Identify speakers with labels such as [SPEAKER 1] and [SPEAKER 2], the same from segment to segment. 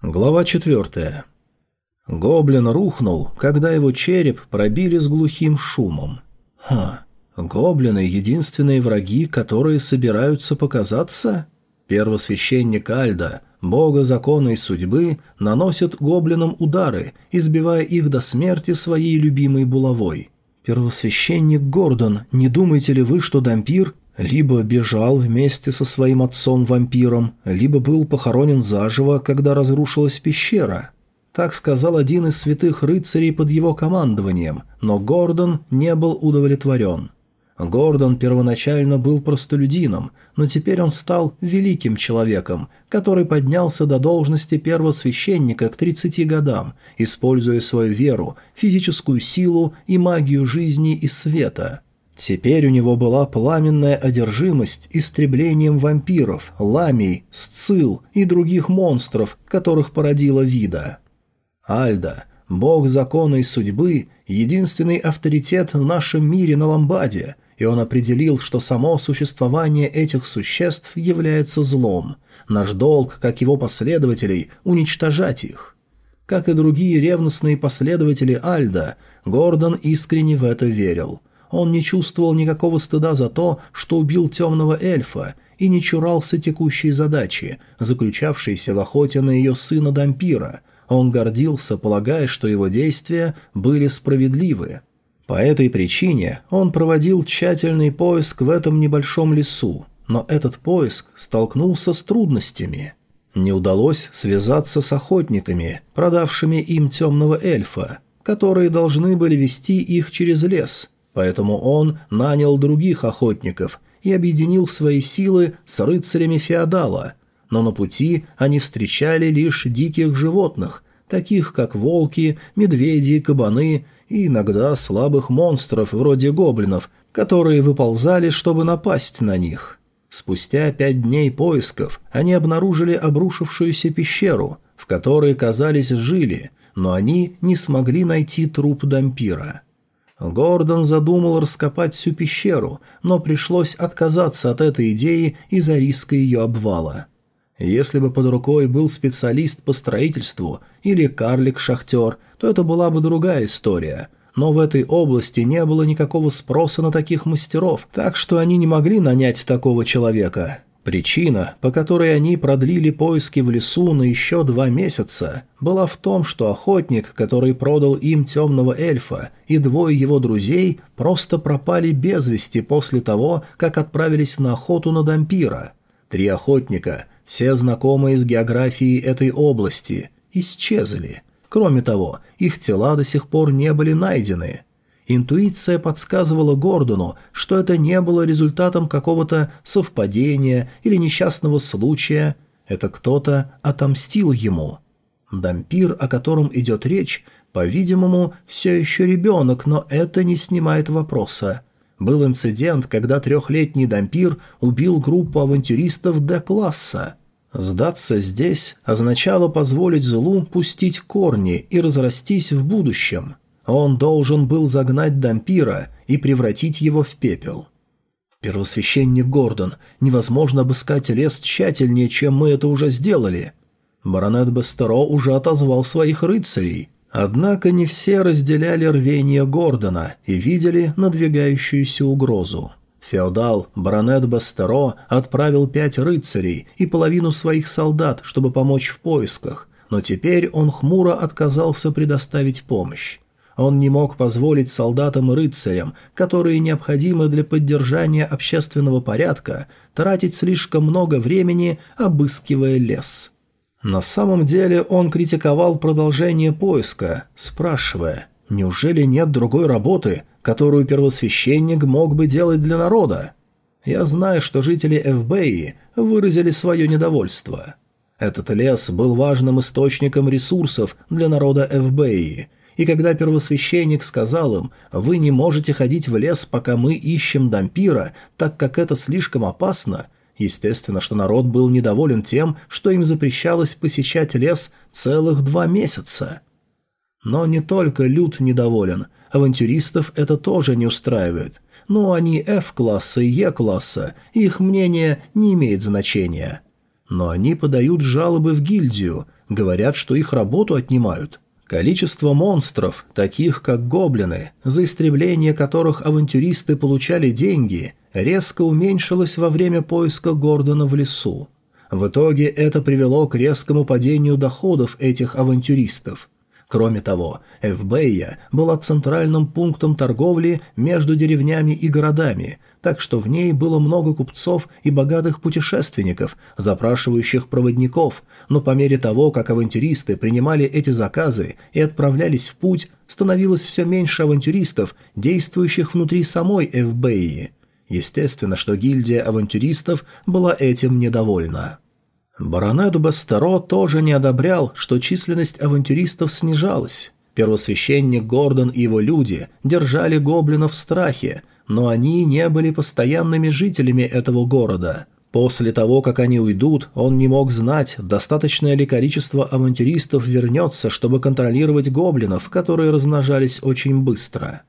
[SPEAKER 1] Глава 4. Гоблин рухнул, когда его череп пробили с глухим шумом. Ха, гоблины — единственные враги, которые собираются показаться? Первосвященник Альда, бога закона и судьбы, наносит гоблинам удары, избивая их до смерти своей любимой булавой. Первосвященник Гордон, не думаете ли вы, что Дампир либо бежал вместе со своим отцом-вампиром, либо был похоронен заживо, когда разрушилась пещера. Так сказал один из святых рыцарей под его командованием, но Гордон не был удовлетворен. Гордон первоначально был простолюдином, но теперь он стал великим человеком, который поднялся до должности первосвященника к 30 годам, используя свою веру, физическую силу и магию жизни и света – Теперь у него была пламенная одержимость истреблением вампиров, ламий, сцил и других монстров, которых породила вида. Альда, бог закона и судьбы, единственный авторитет в нашем мире на Ламбаде, и он определил, что само существование этих существ является злом. Наш долг, как его последователей, уничтожать их. Как и другие ревностные последователи Альда, Гордон искренне в это верил – он не чувствовал никакого стыда за то, что убил темного эльфа, и не чурался текущей задачи, заключавшейся в охоте на ее сына Дампира. Он гордился, полагая, что его действия были справедливы. По этой причине он проводил тщательный поиск в этом небольшом лесу, но этот поиск столкнулся с трудностями. Не удалось связаться с охотниками, продавшими им темного эльфа, которые должны были вести их через лес – поэтому он нанял других охотников и объединил свои силы с рыцарями феодала, но на пути они встречали лишь диких животных, таких как волки, медведи, кабаны и иногда слабых монстров вроде гоблинов, которые выползали, чтобы напасть на них. Спустя пять дней поисков они обнаружили обрушившуюся пещеру, в которой, казались, жили, но они не смогли найти труп Дампира. Гордон задумал раскопать всю пещеру, но пришлось отказаться от этой идеи из-за риска ее обвала. Если бы под рукой был специалист по строительству или карлик-шахтер, то это была бы другая история. Но в этой области не было никакого спроса на таких мастеров, так что они не могли нанять такого человека. Причина, по которой они продлили поиски в лесу на еще два месяца, была в том, что охотник, который продал им темного эльфа, и двое его друзей просто пропали без вести после того, как отправились на охоту на дампира. Три охотника, все знакомые с географией этой области, исчезли. Кроме того, их тела до сих пор не были найдены – Интуиция подсказывала Гордону, что это не было результатом какого-то совпадения или несчастного случая. Это кто-то отомстил ему. Дампир, о котором идет речь, по-видимому, все еще ребенок, но это не снимает вопроса. Был инцидент, когда трехлетний Дампир убил группу авантюристов Д-класса. Сдаться здесь означало позволить злу пустить корни и разрастись в будущем – он должен был загнать Дампира и превратить его в пепел. «Первосвященник Гордон, невозможно обыскать лес тщательнее, чем мы это уже сделали». Баронет Бестеро уже отозвал своих рыцарей. Однако не все разделяли рвение Гордона и видели надвигающуюся угрозу. Феодал баронет Бастеро отправил пять рыцарей и половину своих солдат, чтобы помочь в поисках, но теперь он хмуро отказался предоставить помощь. Он не мог позволить солдатам и рыцарям, которые необходимы для поддержания общественного порядка, тратить слишком много времени, обыскивая лес. На самом деле он критиковал продолжение поиска, спрашивая, неужели нет другой работы, которую первосвященник мог бы делать для народа? Я знаю, что жители Эвбеи выразили свое недовольство. Этот лес был важным источником ресурсов для народа Эвбеи – и когда первосвященник сказал им «Вы не можете ходить в лес, пока мы ищем дампира, так как это слишком опасно», естественно, что народ был недоволен тем, что им запрещалось посещать лес целых два месяца. Но не только Люд недоволен, авантюристов это тоже не устраивает. Но они F-класса и E-класса, их мнение не имеет значения. Но они подают жалобы в гильдию – Говорят, что их работу отнимают. Количество монстров, таких как гоблины, за истребление которых авантюристы получали деньги, резко уменьшилось во время поиска Гордона в лесу. В итоге это привело к резкому падению доходов этих авантюристов. Кроме того, Эвбея была центральным пунктом торговли между деревнями и городами, так что в ней было много купцов и богатых путешественников, запрашивающих проводников, но по мере того, как авантюристы принимали эти заказы и отправлялись в путь, становилось все меньше авантюристов, действующих внутри самой Эвбеи. Естественно, что гильдия авантюристов была этим недовольна. Баронет Бастеро тоже не одобрял, что численность авантюристов снижалась. Первосвященник Гордон и его люди держали гоблинов в страхе, но они не были постоянными жителями этого города. После того, как они уйдут, он не мог знать, достаточное ли количество авантюристов вернется, чтобы контролировать гоблинов, которые размножались очень быстро.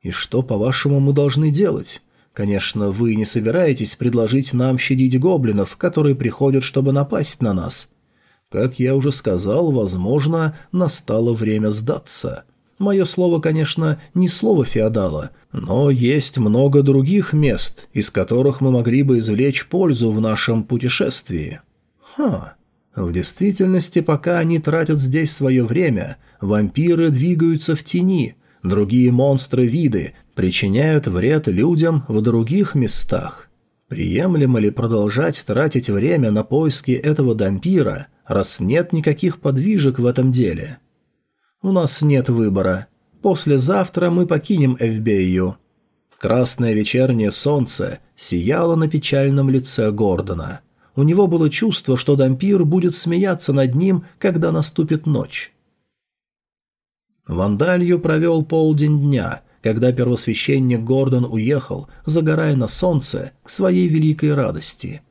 [SPEAKER 1] И что, по-вашему, мы должны делать? Конечно, вы не собираетесь предложить нам щадить гоблинов, которые приходят, чтобы напасть на нас. Как я уже сказал, возможно, настало время сдаться. Мое слово, конечно, не слово феодала, но есть много других мест, из которых мы могли бы извлечь пользу в нашем путешествии. Ха. В действительности, пока они тратят здесь свое время, вампиры двигаются в тени, другие монстры-виды причиняют вред людям в других местах. Приемлемо ли продолжать тратить время на поиски этого дампира, раз нет никаких подвижек в этом деле?» У нас нет выбора. Послезавтра мы покинем Эвбею». Красное вечернее солнце сияло на печальном лице Гордона. У него было чувство, что дампир будет смеяться над ним, когда наступит ночь. Вандалью провел полдень дня, когда первосвященник Гордон уехал, загорая на солнце, к своей великой радости.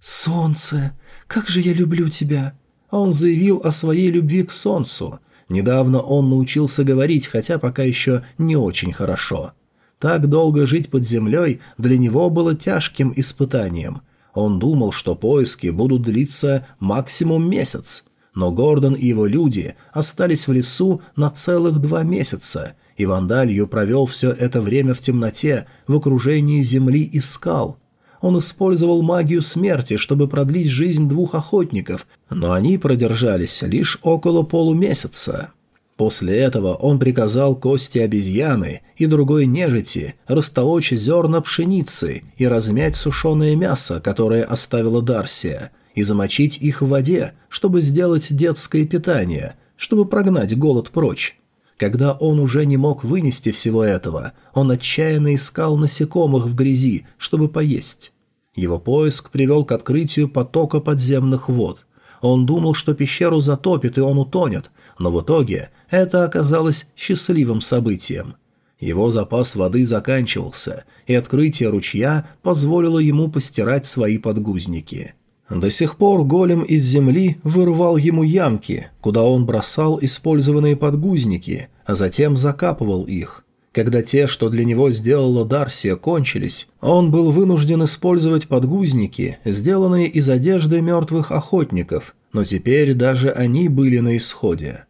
[SPEAKER 1] «Солнце, как же я люблю тебя!» Он заявил о своей любви к солнцу – Недавно он научился говорить, хотя пока еще не очень хорошо. Так долго жить под землей для него было тяжким испытанием. Он думал, что поиски будут длиться максимум месяц. Но Гордон и его люди остались в лесу на целых два месяца, и Вандалью провел все это время в темноте, в окружении земли и скал. Он использовал магию смерти, чтобы продлить жизнь двух охотников, но они продержались лишь около полумесяца. После этого он приказал кости обезьяны и другой нежити растолочь зерна пшеницы и размять сушеное мясо, которое оставила Дарсия, и замочить их в воде, чтобы сделать детское питание, чтобы прогнать голод прочь. Когда он уже не мог вынести всего этого, он отчаянно искал насекомых в грязи, чтобы поесть. Его поиск привел к открытию потока подземных вод. Он думал, что пещеру затопит и он утонет, но в итоге это оказалось счастливым событием. Его запас воды заканчивался, и открытие ручья позволило ему постирать свои подгузники. До сих пор голем из земли вырывал ему ямки, куда он бросал использованные подгузники, а затем закапывал их. Когда те, что для него сделала Дарсия, кончились, он был вынужден использовать подгузники, сделанные из одежды мертвых охотников, но теперь даже они были на исходе.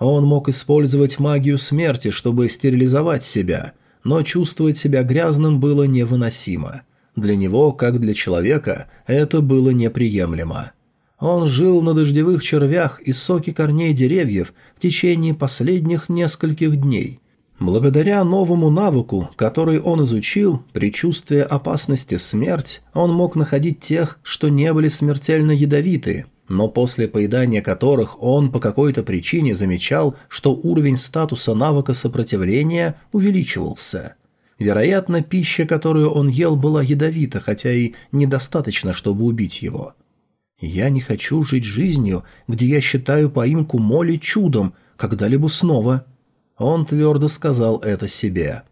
[SPEAKER 1] Он мог использовать магию смерти, чтобы стерилизовать себя, но чувствовать себя грязным было невыносимо. Для него, как для человека, это было неприемлемо. Он жил на дождевых червях и соке корней деревьев в течение последних нескольких дней – Благодаря новому навыку, который он изучил, предчувствие опасности смерть, он мог находить тех, что не были смертельно ядовиты, но после поедания которых он по какой-то причине замечал, что уровень статуса навыка сопротивления увеличивался. Вероятно, пища, которую он ел, была ядовита, хотя и недостаточно, чтобы убить его. «Я не хочу жить жизнью, где я считаю поимку Молли чудом, когда-либо снова», он твердо сказал это себе.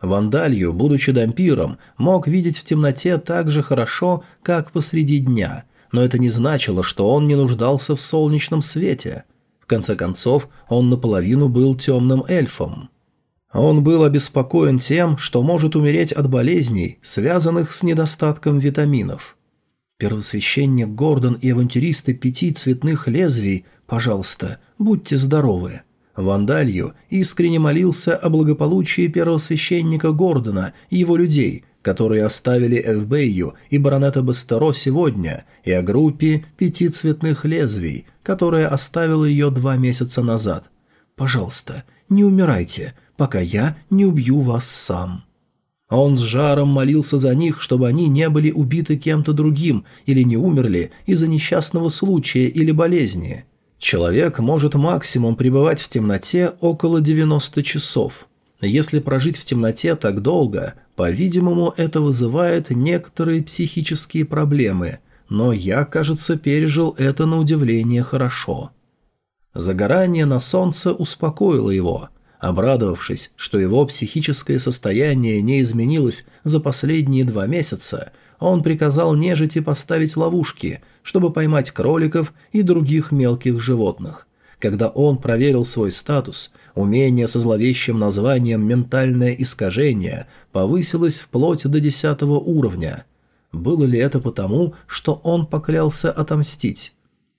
[SPEAKER 1] Вандалью, будучи дампиром, мог видеть в темноте так же хорошо, как посреди дня, но это не значило, что он не нуждался в солнечном свете. В конце концов, он наполовину был темным эльфом. Он был обеспокоен тем, что может умереть от болезней, связанных с недостатком витаминов. Первосвященник Гордон и авантюристы пяти цветных лезвий, пожалуйста, будьте здоровы. Вандалью искренне молился о благополучии первосвященника Гордона и его людей, которые оставили Эвбейю и баронета Бастеро сегодня, и о группе пяти цветных лезвий, которая оставила ее два месяца назад. «Пожалуйста, не умирайте, пока я не убью вас сам». Он с жаром молился за них, чтобы они не были убиты кем-то другим или не умерли из-за несчастного случая или болезни. Человек может максимум пребывать в темноте около 90 часов. Если прожить в темноте так долго, по-видимому, это вызывает некоторые психические проблемы, но я, кажется, пережил это на удивление хорошо. Загорание на солнце успокоило его – Обрадовавшись, что его психическое состояние не изменилось за последние два месяца, он приказал нежити поставить ловушки, чтобы поймать кроликов и других мелких животных. Когда он проверил свой статус, умение со зловещим названием «ментальное искажение» повысилось вплоть до десятого уровня. Было ли это потому, что он поклялся отомстить?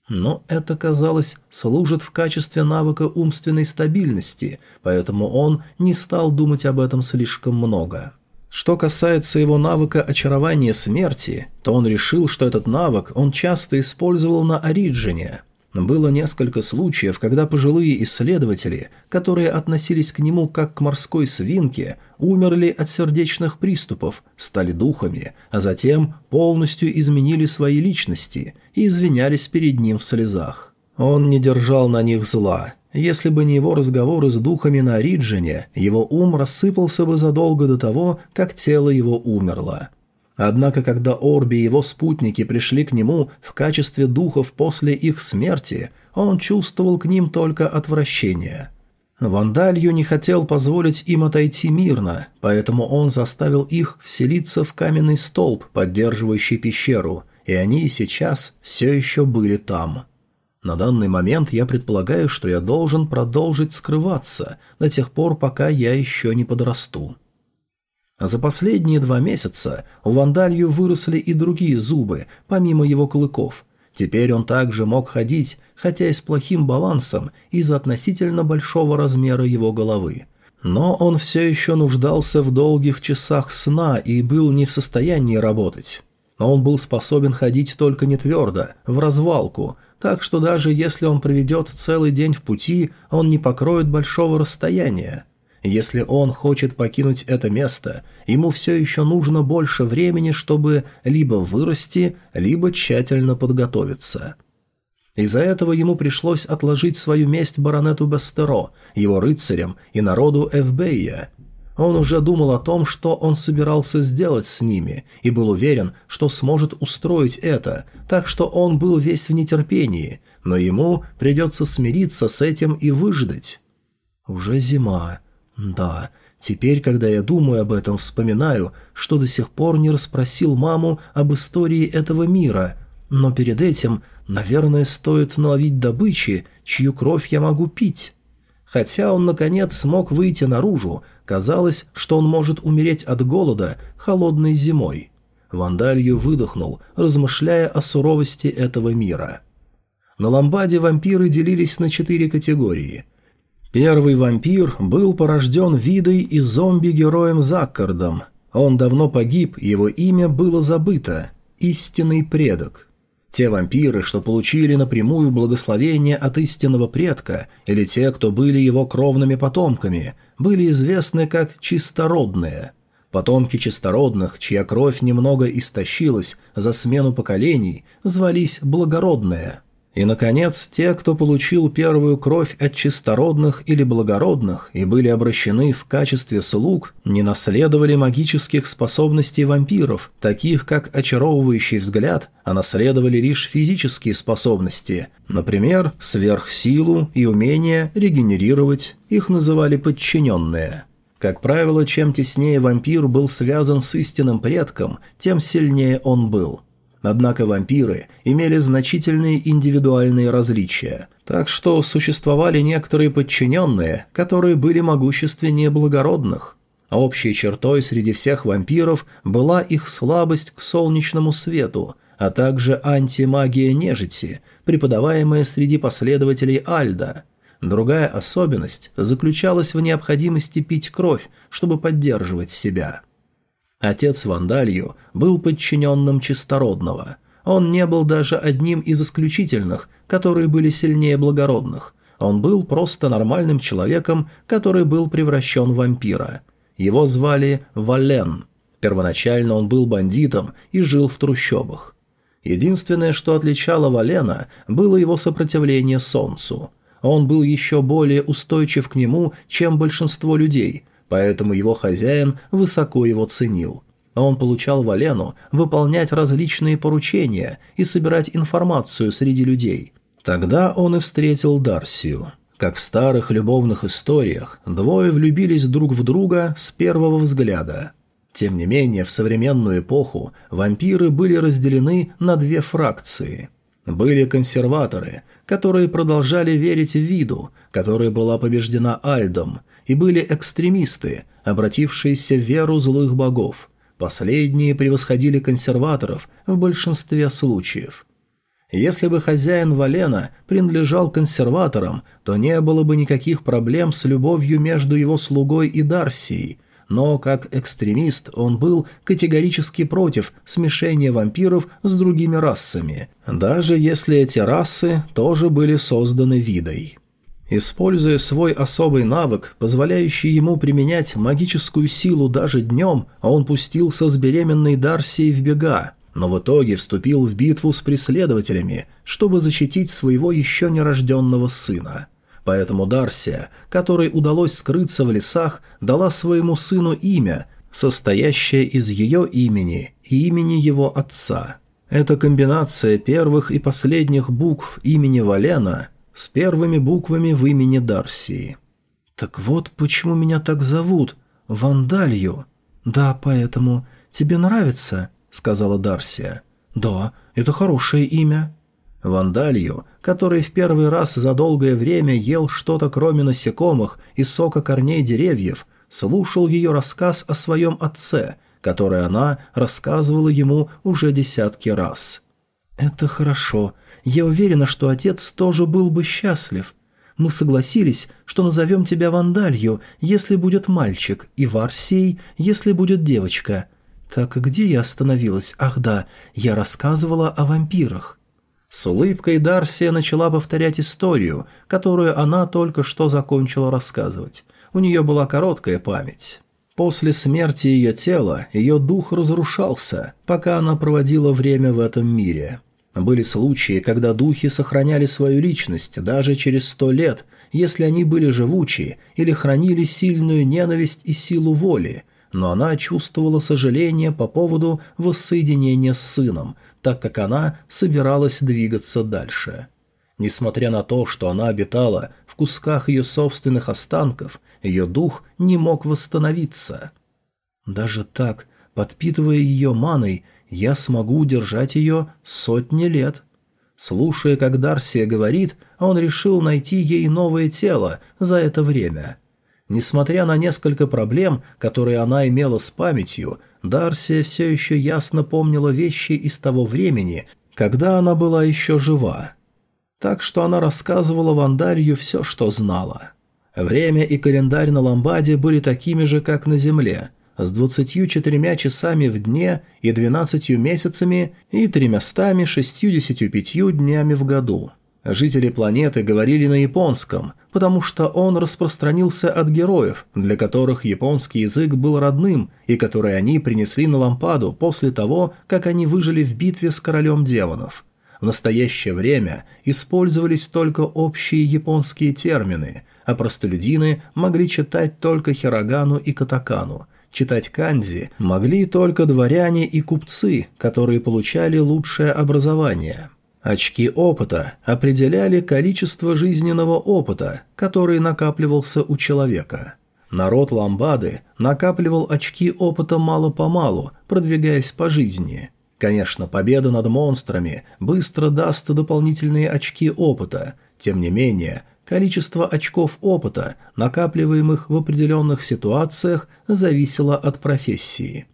[SPEAKER 1] Но это, казалось, служит в качестве навыка умственной стабильности, поэтому он не стал думать об этом слишком много. Что касается его навыка очарования смерти, то он решил, что этот навык он часто использовал на Ориджине – было несколько случаев, когда пожилые исследователи, которые относились к нему как к морской свинке, умерли от сердечных приступов, стали духами, а затем полностью изменили свои личности и извинялись перед ним в слезах. Он не держал на них зла. Если бы не его разговоры с духами на Риджине, его ум рассыпался бы задолго до того, как тело его умерло. Однако, когда Орби и его спутники пришли к нему в качестве духов после их смерти, он чувствовал к ним только отвращение. Вандалью не хотел позволить им отойти мирно, поэтому он заставил их вселиться в каменный столб, поддерживающий пещеру, и они сейчас все еще были там. На данный момент я предполагаю, что я должен продолжить скрываться до тех пор, пока я еще не подрасту. За последние два месяца у Вандалью выросли и другие зубы, помимо его клыков. Теперь он также мог ходить, хотя и с плохим балансом из-за относительно большого размера его головы. Но он все еще нуждался в долгих часах сна и был не в состоянии работать. Но он был способен ходить только не твердо, в развалку, так что даже если он проведет целый день в пути, он не покроет большого расстояния. Если он хочет покинуть это место, ему все еще нужно больше времени, чтобы либо вырасти, либо тщательно подготовиться. Из-за этого ему пришлось отложить свою месть баронету Бастеро, его рыцарям и народу Эвбея. Он уже думал о том, что он собирался сделать с ними, и был уверен, что сможет устроить это, так что он был весь в нетерпении, но ему придется смириться с этим и выждать. Уже зима. Да, теперь, когда я думаю об этом, вспоминаю, что до сих пор не расспросил маму об истории этого мира, но перед этим, наверное, стоит наловить добычи, чью кровь я могу пить. Хотя он, наконец, смог выйти наружу, казалось, что он может умереть от голода холодной зимой. Вандалью выдохнул, размышляя о суровости этого мира. На ламбаде вампиры делились на четыре категории – Первый вампир был порожден Видой и зомби-героем Заккардом. Он давно погиб, его имя было забыто. Истинный предок. Те вампиры, что получили напрямую благословение от истинного предка, или те, кто были его кровными потомками, были известны как чистородные. Потомки чистородных, чья кровь немного истощилась за смену поколений, звались благородные – и, наконец, те, кто получил первую кровь от чистородных или благородных и были обращены в качестве слуг, не наследовали магических способностей вампиров, таких как очаровывающий взгляд, а наследовали лишь физические способности, например, сверхсилу и умение регенерировать, их называли подчиненные. Как правило, чем теснее вампир был связан с истинным предком, тем сильнее он был – Однако вампиры имели значительные индивидуальные различия, так что существовали некоторые подчиненные, которые были могущественнее благородных. Общей чертой среди всех вампиров была их слабость к солнечному свету, а также антимагия нежити, преподаваемая среди последователей Альда. Другая особенность заключалась в необходимости пить кровь, чтобы поддерживать себя. Отец Вандалью был подчиненным чистородного. Он не был даже одним из исключительных, которые были сильнее благородных. Он был просто нормальным человеком, который был превращен в вампира. Его звали Вален. Первоначально он был бандитом и жил в трущобах. Единственное, что отличало Валена, было его сопротивление солнцу. Он был еще более устойчив к нему, чем большинство людей, поэтому его хозяин высоко его ценил. Он получал Валену выполнять различные поручения и собирать информацию среди людей. Тогда он и встретил Дарсию. Как в старых любовных историях, двое влюбились друг в друга с первого взгляда – тем не менее, в современную эпоху вампиры были разделены на две фракции. Были консерваторы, которые продолжали верить в виду, которая была побеждена Альдом, и были экстремисты, обратившиеся в веру злых богов. Последние превосходили консерваторов в большинстве случаев. Если бы хозяин Валена принадлежал консерваторам, то не было бы никаких проблем с любовью между его слугой и Дарсией, но как экстремист он был категорически против смешения вампиров с другими расами, даже если эти расы тоже были созданы видой. Используя свой особый навык, позволяющий ему применять магическую силу даже днем, он пустился с беременной Дарсией в бега, но в итоге вступил в битву с преследователями, чтобы защитить своего еще нерожденного сына. Поэтому Дарсия, которой удалось скрыться в лесах, дала своему сыну имя, состоящее из ее имени и имени его отца. Эта комбинация первых и последних букв имени Валена с первыми буквами в имени Дарсии. «Так вот почему меня так зовут. Вандалью». «Да, поэтому. Тебе нравится?» — сказала Дарсия. «Да, это хорошее имя». Вандалью, который в первый раз за долгое время ел что-то кроме насекомых и сока корней деревьев, слушал ее рассказ о своем отце, который она рассказывала ему уже десятки раз. «Это хорошо. Я уверена, что отец тоже был бы счастлив. Мы согласились, что назовем тебя Вандалью, если будет мальчик, и Варсей, если будет девочка. Так где я остановилась? Ах да, я рассказывала о вампирах». С улыбкой Дарсия начала повторять историю, которую она только что закончила рассказывать. У нее была короткая память. После смерти ее тела ее дух разрушался, пока она проводила время в этом мире. Были случаи, когда духи сохраняли свою личность даже через сто лет, если они были живучи или хранили сильную ненависть и силу воли, но она чувствовала сожаление по поводу воссоединения с сыном, так как она собиралась двигаться дальше. Несмотря на то, что она обитала в кусках ее собственных останков, ее дух не мог восстановиться. Даже так, подпитывая ее маной, я смогу удержать ее сотни лет. Слушая, как Дарсия говорит, он решил найти ей новое тело за это время. Несмотря на несколько проблем, которые она имела с памятью, Дарсия все еще ясно помнила вещи из того времени, когда она была еще жива. Так что она рассказывала Вандарью все, что знала. Время и календарь на Ламбаде были такими же, как на Земле, с 24 часами в дне и 12 месяцами и 365 днями в году. Жители планеты говорили на японском, потому что он распространился от героев, для которых японский язык был родным и который они принесли на лампаду после того, как они выжили в битве с королем демонов. В настоящее время использовались только общие японские термины, а простолюдины могли читать только хирогану и катакану. Читать канзи могли только дворяне и купцы, которые получали лучшее образование – Очки опыта определяли количество жизненного опыта, который накапливался у человека. Народ Ламбады накапливал очки опыта мало-помалу, продвигаясь по жизни. Конечно, победа над монстрами быстро даст дополнительные очки опыта, тем не менее, количество очков опыта, накапливаемых в определенных ситуациях, зависело от профессии.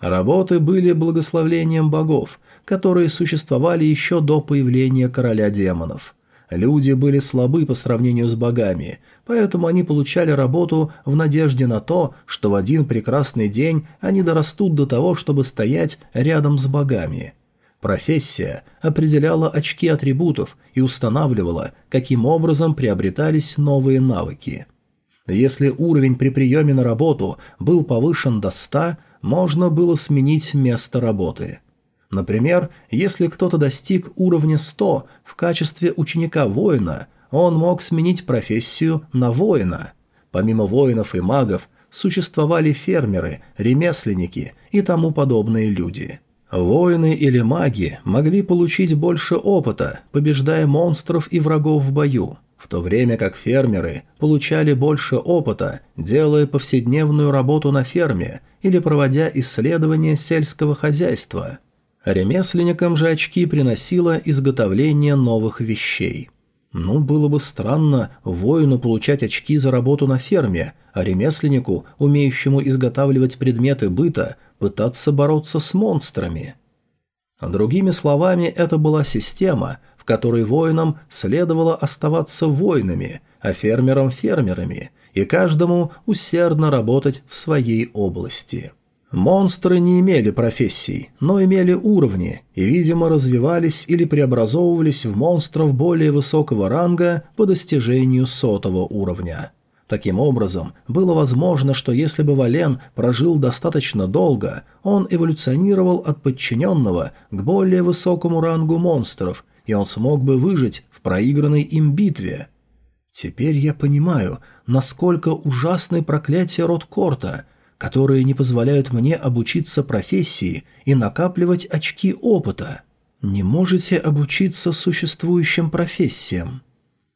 [SPEAKER 1] Работы были благословлением богов, которые существовали еще до появления короля демонов. Люди были слабы по сравнению с богами, поэтому они получали работу в надежде на то, что в один прекрасный день они дорастут до того, чтобы стоять рядом с богами. Профессия определяла очки атрибутов и устанавливала, каким образом приобретались новые навыки. Если уровень при приеме на работу был повышен до 100, можно было сменить место работы. Например, если кто-то достиг уровня 100 в качестве ученика-воина, он мог сменить профессию на воина. Помимо воинов и магов, существовали фермеры, ремесленники и тому подобные люди. Воины или маги могли получить больше опыта, побеждая монстров и врагов в бою, в то время как фермеры получали больше опыта, делая повседневную работу на ферме или проводя исследования сельского хозяйства. Ремесленникам же очки приносило изготовление новых вещей. Ну, было бы странно воину получать очки за работу на ферме, а ремесленнику, умеющему изготавливать предметы быта, пытаться бороться с монстрами. Другими словами, это была система – в которой воинам следовало оставаться воинами, а фермерам – фермерами, и каждому усердно работать в своей области. Монстры не имели профессий, но имели уровни и, видимо, развивались или преобразовывались в монстров более высокого ранга по достижению сотого уровня. Таким образом, было возможно, что если бы Вален прожил достаточно долго, он эволюционировал от подчиненного к более высокому рангу монстров и он смог бы выжить в проигранной им битве. Теперь я понимаю, насколько ужасны проклятия Роткорта, которые не позволяют мне обучиться профессии и накапливать очки опыта. Не можете обучиться существующим профессиям.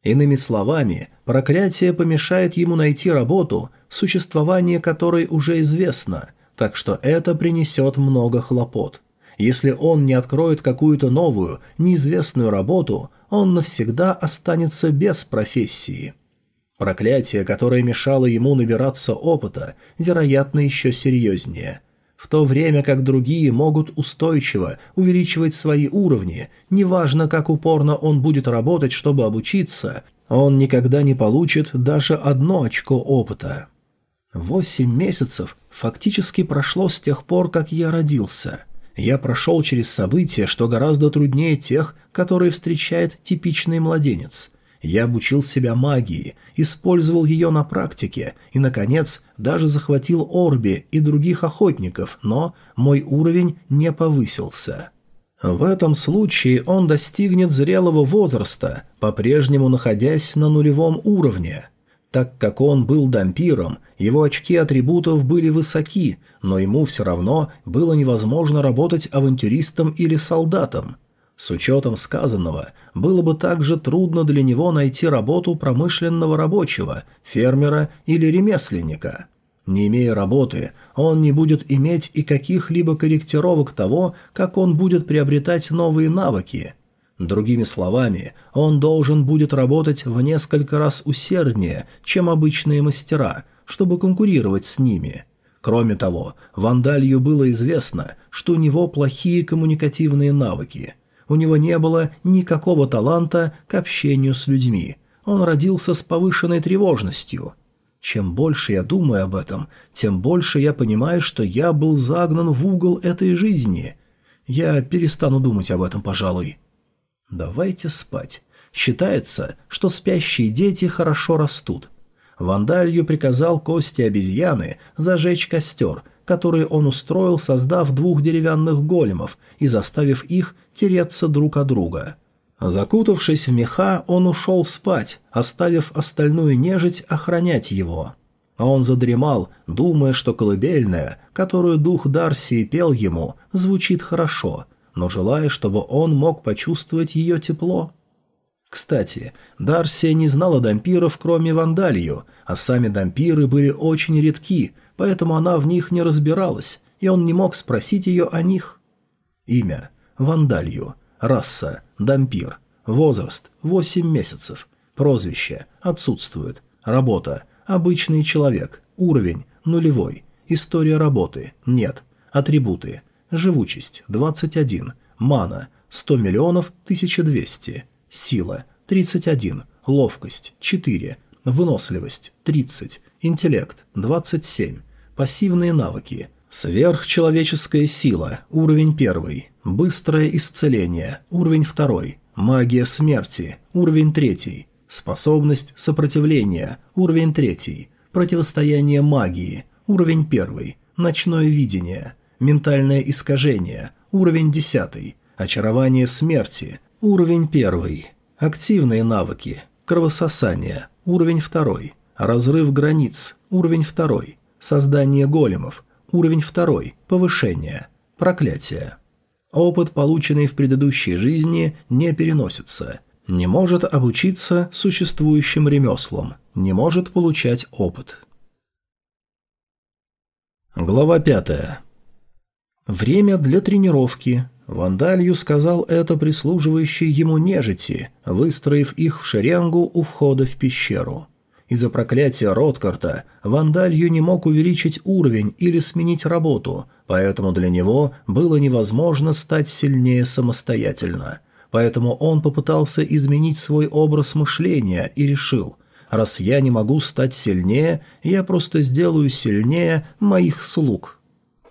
[SPEAKER 1] Иными словами, проклятие помешает ему найти работу, существование которой уже известно, так что это принесет много хлопот. Если он не откроет какую-то новую, неизвестную работу, он навсегда останется без профессии. Проклятие, которое мешало ему набираться опыта, вероятно, еще серьезнее. В то время как другие могут устойчиво увеличивать свои уровни, неважно, как упорно он будет работать, чтобы обучиться, он никогда не получит даже одно очко опыта. Восемь месяцев фактически прошло с тех пор, как я родился – я прошел через события, что гораздо труднее тех, которые встречает типичный младенец. Я обучил себя магии, использовал ее на практике и, наконец, даже захватил Орби и других охотников, но мой уровень не повысился. В этом случае он достигнет зрелого возраста, по-прежнему находясь на нулевом уровне – так как он был дампиром, его очки атрибутов были высоки, но ему все равно было невозможно работать авантюристом или солдатом. С учетом сказанного, было бы также трудно для него найти работу промышленного рабочего, фермера или ремесленника. Не имея работы, он не будет иметь и каких-либо корректировок того, как он будет приобретать новые навыки – Другими словами, он должен будет работать в несколько раз усерднее, чем обычные мастера, чтобы конкурировать с ними. Кроме того, Вандалью было известно, что у него плохие коммуникативные навыки. У него не было никакого таланта к общению с людьми. Он родился с повышенной тревожностью. Чем больше я думаю об этом, тем больше я понимаю, что я был загнан в угол этой жизни. Я перестану думать об этом, пожалуй. Давайте спать. Считается, что спящие дети хорошо растут. Вандалью приказал кости обезьяны зажечь костер, который он устроил, создав двух деревянных големов и заставив их тереться друг о друга. Закутавшись в меха, он ушел спать, оставив остальную нежить охранять его. А он задремал, думая, что колыбельная, которую дух Дарси пел ему, звучит хорошо, но желая, чтобы он мог почувствовать ее тепло. Кстати, Дарсия не знала дампиров, кроме Вандалью, а сами дампиры были очень редки, поэтому она в них не разбиралась, и он не мог спросить ее о них. Имя – Вандалью, раса – дампир, возраст – 8 месяцев, прозвище – отсутствует, работа – обычный человек, уровень – нулевой, история работы – нет – Атрибуты. Живучесть – 21. Мана – 100 миллионов 1200. Сила – 31. Ловкость – 4. Выносливость – 30. Интеллект – 27. Пассивные навыки. Сверхчеловеческая сила – уровень 1. Быстрое исцеление – уровень 2. Магия смерти – уровень 3. Способность сопротивления – уровень 3. Противостояние магии – уровень 1. Ночное видение – Ментальное искажение. Уровень 10. Очарование смерти. Уровень 1. Активные навыки. Кровососание. Уровень 2. Разрыв границ. Уровень 2. Создание големов. Уровень 2. Повышение. Проклятие. Опыт, полученный в предыдущей жизни, не переносится. Не может обучиться существующим ремеслам. Не может получать опыт. Глава пятая. Время для тренировки. Вандалью сказал это прислуживающий ему нежити, выстроив их в шеренгу у входа в пещеру. Из-за проклятия Роткарта Вандалью не мог увеличить уровень или сменить работу, поэтому для него было невозможно стать сильнее самостоятельно. Поэтому он попытался изменить свой образ мышления и решил, раз я не могу стать сильнее, я просто сделаю сильнее моих слуг.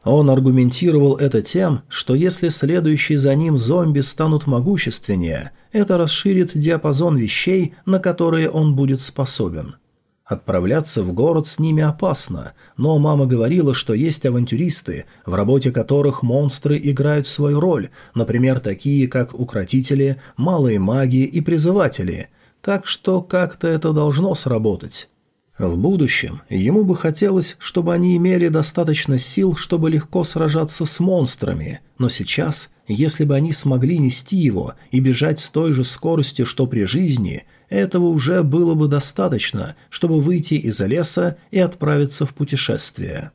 [SPEAKER 1] Он аргументировал это тем, что если следующие за ним зомби станут могущественнее, это расширит диапазон вещей, на которые он будет способен. Отправляться в город с ними опасно, но мама говорила, что есть авантюристы, в работе которых монстры играют свою роль, например, такие как укротители, малые маги и призыватели, так что как-то это должно сработать. В будущем ему бы хотелось, чтобы они имели достаточно сил, чтобы легко сражаться с монстрами, но сейчас, если бы они смогли нести его и бежать с той же скоростью, что при жизни, этого уже было бы достаточно, чтобы выйти из леса и отправиться в путешествие.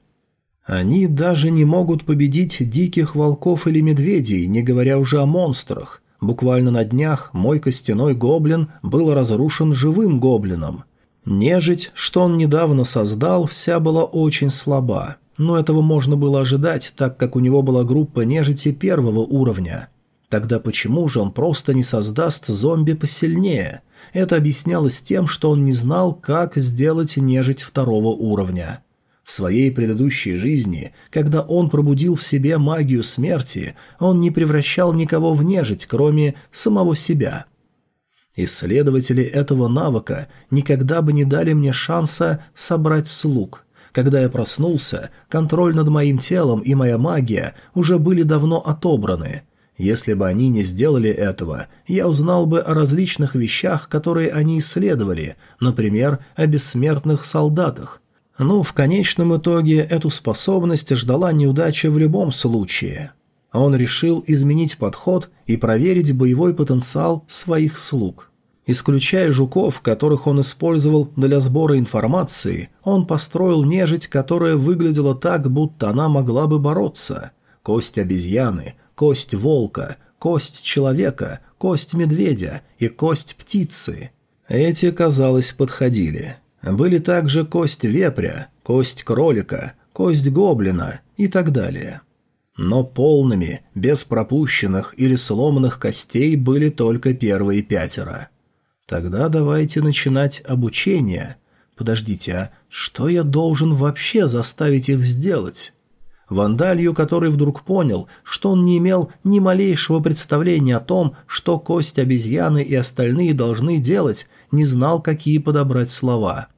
[SPEAKER 1] Они даже не могут победить диких волков или медведей, не говоря уже о монстрах. Буквально на днях мой костяной гоблин был разрушен живым гоблином – Нежить, что он недавно создал, вся была очень слаба, но этого можно было ожидать, так как у него была группа нежити первого уровня. Тогда почему же он просто не создаст зомби посильнее? Это объяснялось тем, что он не знал, как сделать нежить второго уровня. В своей предыдущей жизни, когда он пробудил в себе магию смерти, он не превращал никого в нежить, кроме самого себя – Исследователи этого навыка никогда бы не дали мне шанса собрать слуг. Когда я проснулся, контроль над моим телом и моя магия уже были давно отобраны. Если бы они не сделали этого, я узнал бы о различных вещах, которые они исследовали, например, о бессмертных солдатах. Но в конечном итоге эту способность ждала неудача в любом случае. Он решил изменить подход и проверить боевой потенциал своих слуг. Исключая жуков, которых он использовал для сбора информации, он построил нежить, которая выглядела так, будто она могла бы бороться. Кость обезьяны, кость волка, кость человека, кость медведя и кость птицы. Эти, казалось, подходили. Были также кость вепря, кость кролика, кость гоблина и так далее. Но полными, без пропущенных или сломанных костей были только первые пятеро – Тогда давайте начинать обучение. Подождите, а что я должен вообще заставить их сделать? Вандалью, который вдруг понял, что он не имел ни малейшего представления о том, что кость обезьяны и остальные должны делать, не знал, какие подобрать слова.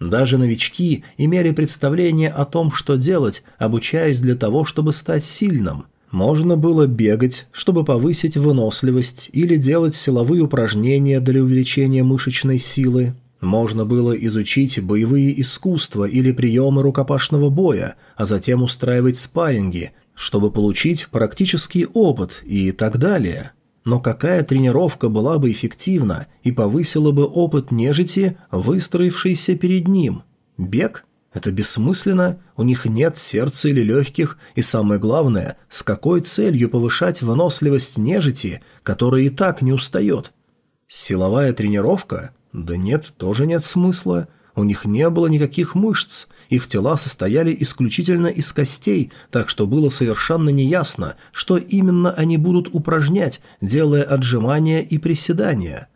[SPEAKER 1] Даже новички имели представление о том, что делать, обучаясь для того, чтобы стать сильным – можно было бегать, чтобы повысить выносливость или делать силовые упражнения для увеличения мышечной силы. Можно было изучить боевые искусства или приемы рукопашного боя, а затем устраивать спарринги, чтобы получить практический опыт и так далее. Но какая тренировка была бы эффективна и повысила бы опыт нежити, выстроившийся перед ним? Бег – это бессмысленно, у них нет сердца или легких, и самое главное, с какой целью повышать выносливость нежити, которая и так не устает? Силовая тренировка? Да нет, тоже нет смысла. У них не было никаких мышц, их тела состояли исключительно из костей, так что было совершенно неясно, что именно они будут упражнять, делая отжимания и приседания.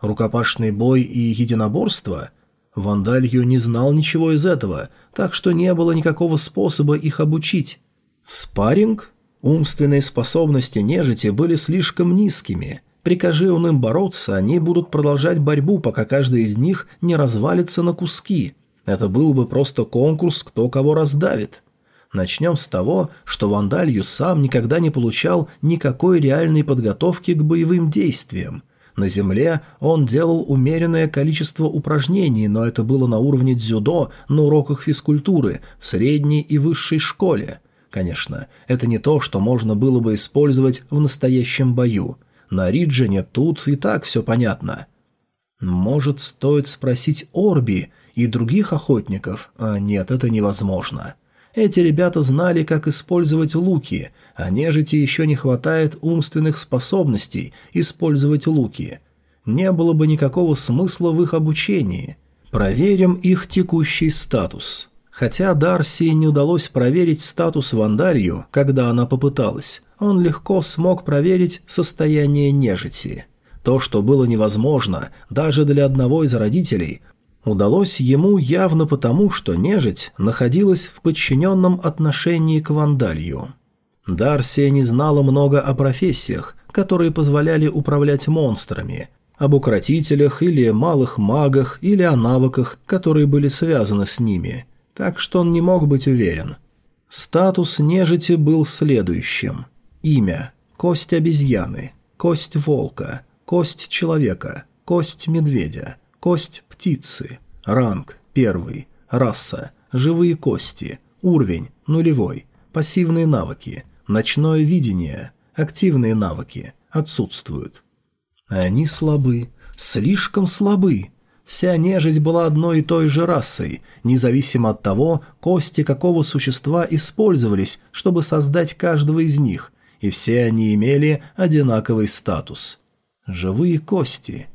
[SPEAKER 1] Рукопашный бой и единоборство? Вандалью не знал ничего из этого, так что не было никакого способа их обучить. Спарринг? Умственные способности нежити были слишком низкими – Прикажи он им бороться, они будут продолжать борьбу, пока каждый из них не развалится на куски. Это был бы просто конкурс, кто кого раздавит. Начнем с того, что Вандалью сам никогда не получал никакой реальной подготовки к боевым действиям. На земле он делал умеренное количество упражнений, но это было на уровне дзюдо на уроках физкультуры в средней и высшей школе. Конечно, это не то, что можно было бы использовать в настоящем бою – на Риджине тут и так все понятно. Может, стоит спросить Орби и других охотников? А нет, это невозможно. Эти ребята знали, как использовать луки, а нежити еще не хватает умственных способностей использовать луки. Не было бы никакого смысла в их обучении. Проверим их текущий статус. Хотя Дарси не удалось проверить статус Вандарью, когда она попыталась, он легко смог проверить состояние нежити. То, что было невозможно даже для одного из родителей, удалось ему явно потому, что нежить находилась в подчиненном отношении к Вандалью. Дарсия не знала много о профессиях, которые позволяли управлять монстрами, об укротителях или малых магах или о навыках, которые были связаны с ними, так что он не мог быть уверен. Статус нежити был следующим – Имя. Кость обезьяны. Кость волка. Кость человека. Кость медведя. Кость птицы. Ранг. Первый. Раса. Живые кости. Уровень. Нулевой. Пассивные навыки. Ночное видение. Активные навыки. Отсутствуют. Они слабы. Слишком слабы. Вся нежить была одной и той же расой, независимо от того, кости какого существа использовались, чтобы создать каждого из них, и все они имели одинаковый статус. Живые кости.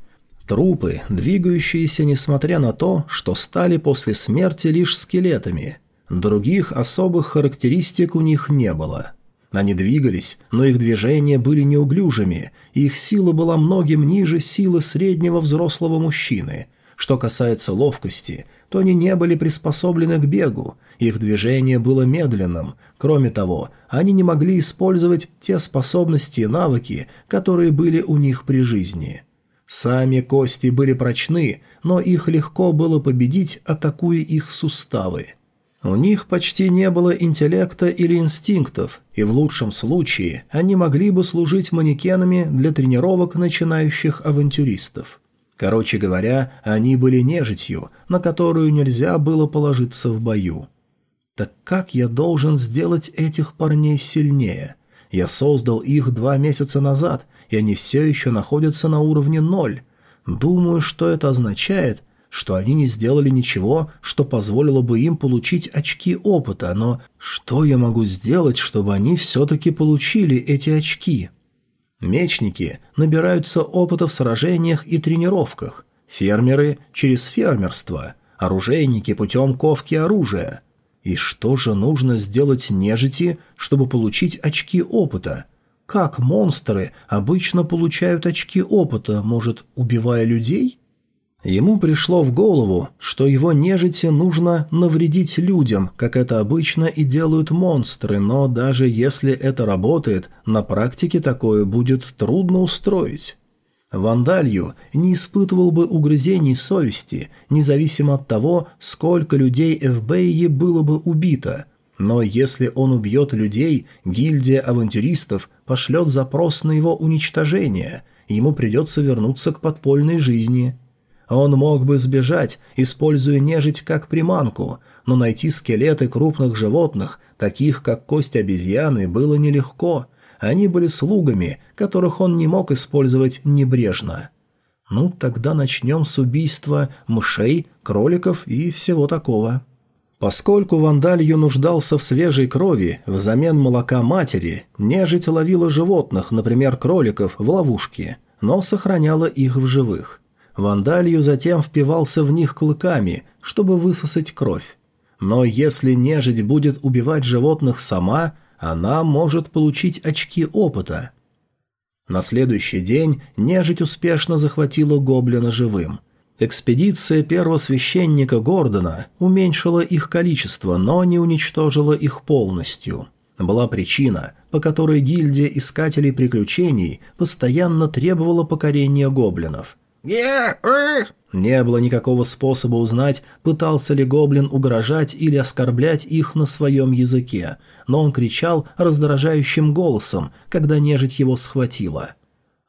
[SPEAKER 1] Трупы, двигающиеся несмотря на то, что стали после смерти лишь скелетами. Других особых характеристик у них не было. Они двигались, но их движения были неуглюжими, их сила была многим ниже силы среднего взрослого мужчины. Что касается ловкости, то они не были приспособлены к бегу, их движение было медленным. Кроме того, они не могли использовать те способности и навыки, которые были у них при жизни. Сами кости были прочны, но их легко было победить, атакуя их суставы. У них почти не было интеллекта или инстинктов, и в лучшем случае они могли бы служить манекенами для тренировок начинающих авантюристов. Короче говоря, они были нежитью, на которую нельзя было положиться в бою. Так как я должен сделать этих парней сильнее? Я создал их два месяца назад, и они все еще находятся на уровне ноль. Думаю, что это означает, что они не сделали ничего, что позволило бы им получить очки опыта, но что я могу сделать, чтобы они все-таки получили эти очки?» Мечники набираются опыта в сражениях и тренировках, фермеры – через фермерство, оружейники – путем ковки оружия. И что же нужно сделать нежити, чтобы получить очки опыта? Как монстры обычно получают очки опыта, может, убивая людей? Ему пришло в голову, что его нежити нужно навредить людям, как это обычно и делают монстры, но даже если это работает, на практике такое будет трудно устроить. Вандалью не испытывал бы угрызений совести, независимо от того, сколько людей Эфбеи было бы убито. Но если он убьет людей, гильдия авантюристов пошлет запрос на его уничтожение, ему придется вернуться к подпольной жизни – он мог бы сбежать, используя нежить как приманку, но найти скелеты крупных животных, таких как кость обезьяны, было нелегко. Они были слугами, которых он не мог использовать небрежно. Ну, тогда начнем с убийства мышей, кроликов и всего такого. Поскольку Вандалью нуждался в свежей крови взамен молока матери, нежить ловила животных, например, кроликов, в ловушки, но сохраняла их в живых. Вандалью затем впивался в них клыками, чтобы высосать кровь. Но если нежить будет убивать животных сама, она может получить очки опыта. На следующий день нежить успешно захватила гоблина живым. Экспедиция первосвященника Гордона уменьшила их количество, но не уничтожила их полностью. Была причина, по которой гильдия искателей приключений постоянно требовала покорения гоблинов – не было никакого способа узнать, пытался ли гоблин угрожать или оскорблять их на своем языке, но он кричал раздражающим голосом, когда нежить его схватила.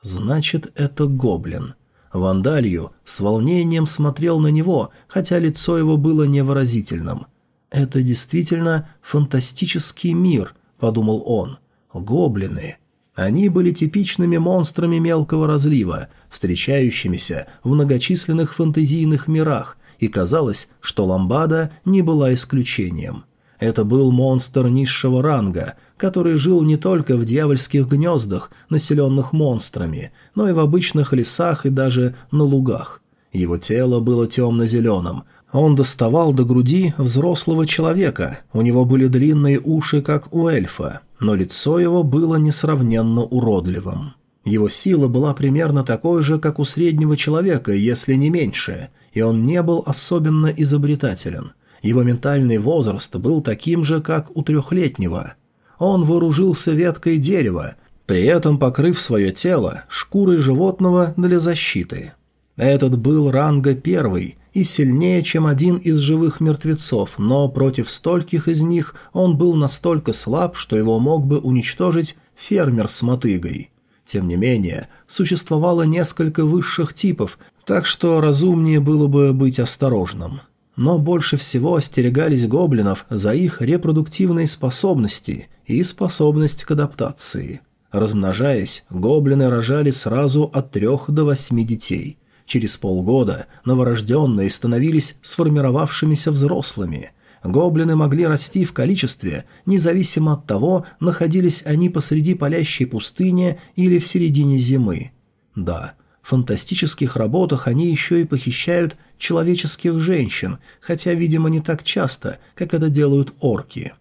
[SPEAKER 1] «Значит, это гоблин». Вандалью с волнением смотрел на него, хотя лицо его было невыразительным. «Это действительно фантастический мир», — подумал он. «Гоблины». Они были типичными монстрами мелкого разлива, встречающимися в многочисленных фантазийных мирах, и казалось, что Ламбада не была исключением. Это был монстр низшего ранга, который жил не только в дьявольских гнездах, населенных монстрами, но и в обычных лесах и даже на лугах. Его тело было темно-зеленым, он доставал до груди взрослого человека, у него были длинные уши, как у эльфа, но лицо его было несравненно уродливым. Его сила была примерно такой же, как у среднего человека, если не меньше, и он не был особенно изобретателен. Его ментальный возраст был таким же, как у трехлетнего. Он вооружился веткой дерева, при этом покрыв свое тело шкурой животного для защиты. Этот был ранга первый – и сильнее, чем один из живых мертвецов, но против стольких из них он был настолько слаб, что его мог бы уничтожить фермер с мотыгой. Тем не менее, существовало несколько высших типов, так что разумнее было бы быть осторожным. Но больше всего остерегались гоблинов за их репродуктивные способности и способность к адаптации. Размножаясь, гоблины рожали сразу от трех до восьми детей – Через полгода новорожденные становились сформировавшимися взрослыми. Гоблины могли расти в количестве, независимо от того, находились они посреди палящей пустыни или в середине зимы. Да, в фантастических работах они еще и похищают человеческих женщин, хотя, видимо, не так часто, как это делают орки.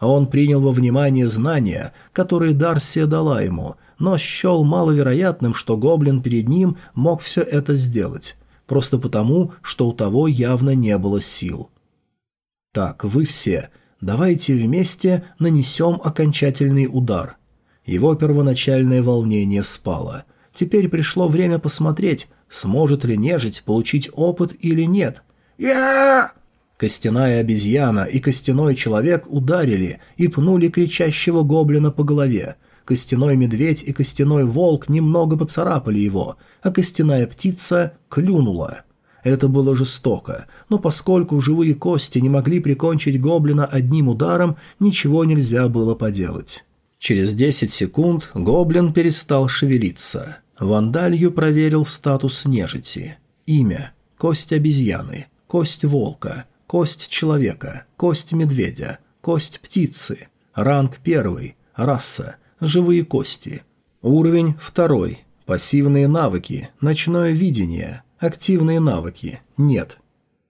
[SPEAKER 1] Он принял во внимание знания, которые Дарсия дала ему – но счел маловероятным, что гоблин перед ним мог все это сделать, просто потому, что у того явно не было сил. «Так, вы все, давайте вместе нанесем окончательный удар». Его первоначальное волнение спало. Теперь пришло время посмотреть, сможет ли нежить получить опыт или нет. «Я!» Костяная обезьяна и костяной человек ударили и пнули кричащего гоблина по голове – Костяной медведь и костяной волк немного поцарапали его, а костяная птица клюнула. Это было жестоко, но поскольку живые кости не могли прикончить гоблина одним ударом, ничего нельзя было поделать. Через 10 секунд гоблин перестал шевелиться. Вандалью проверил статус нежити. Имя. Кость обезьяны. Кость волка. Кость человека. Кость медведя. Кость птицы. Ранг первый. Раса. Живые кости. Уровень второй. Пассивные навыки. Ночное видение. Активные навыки. Нет.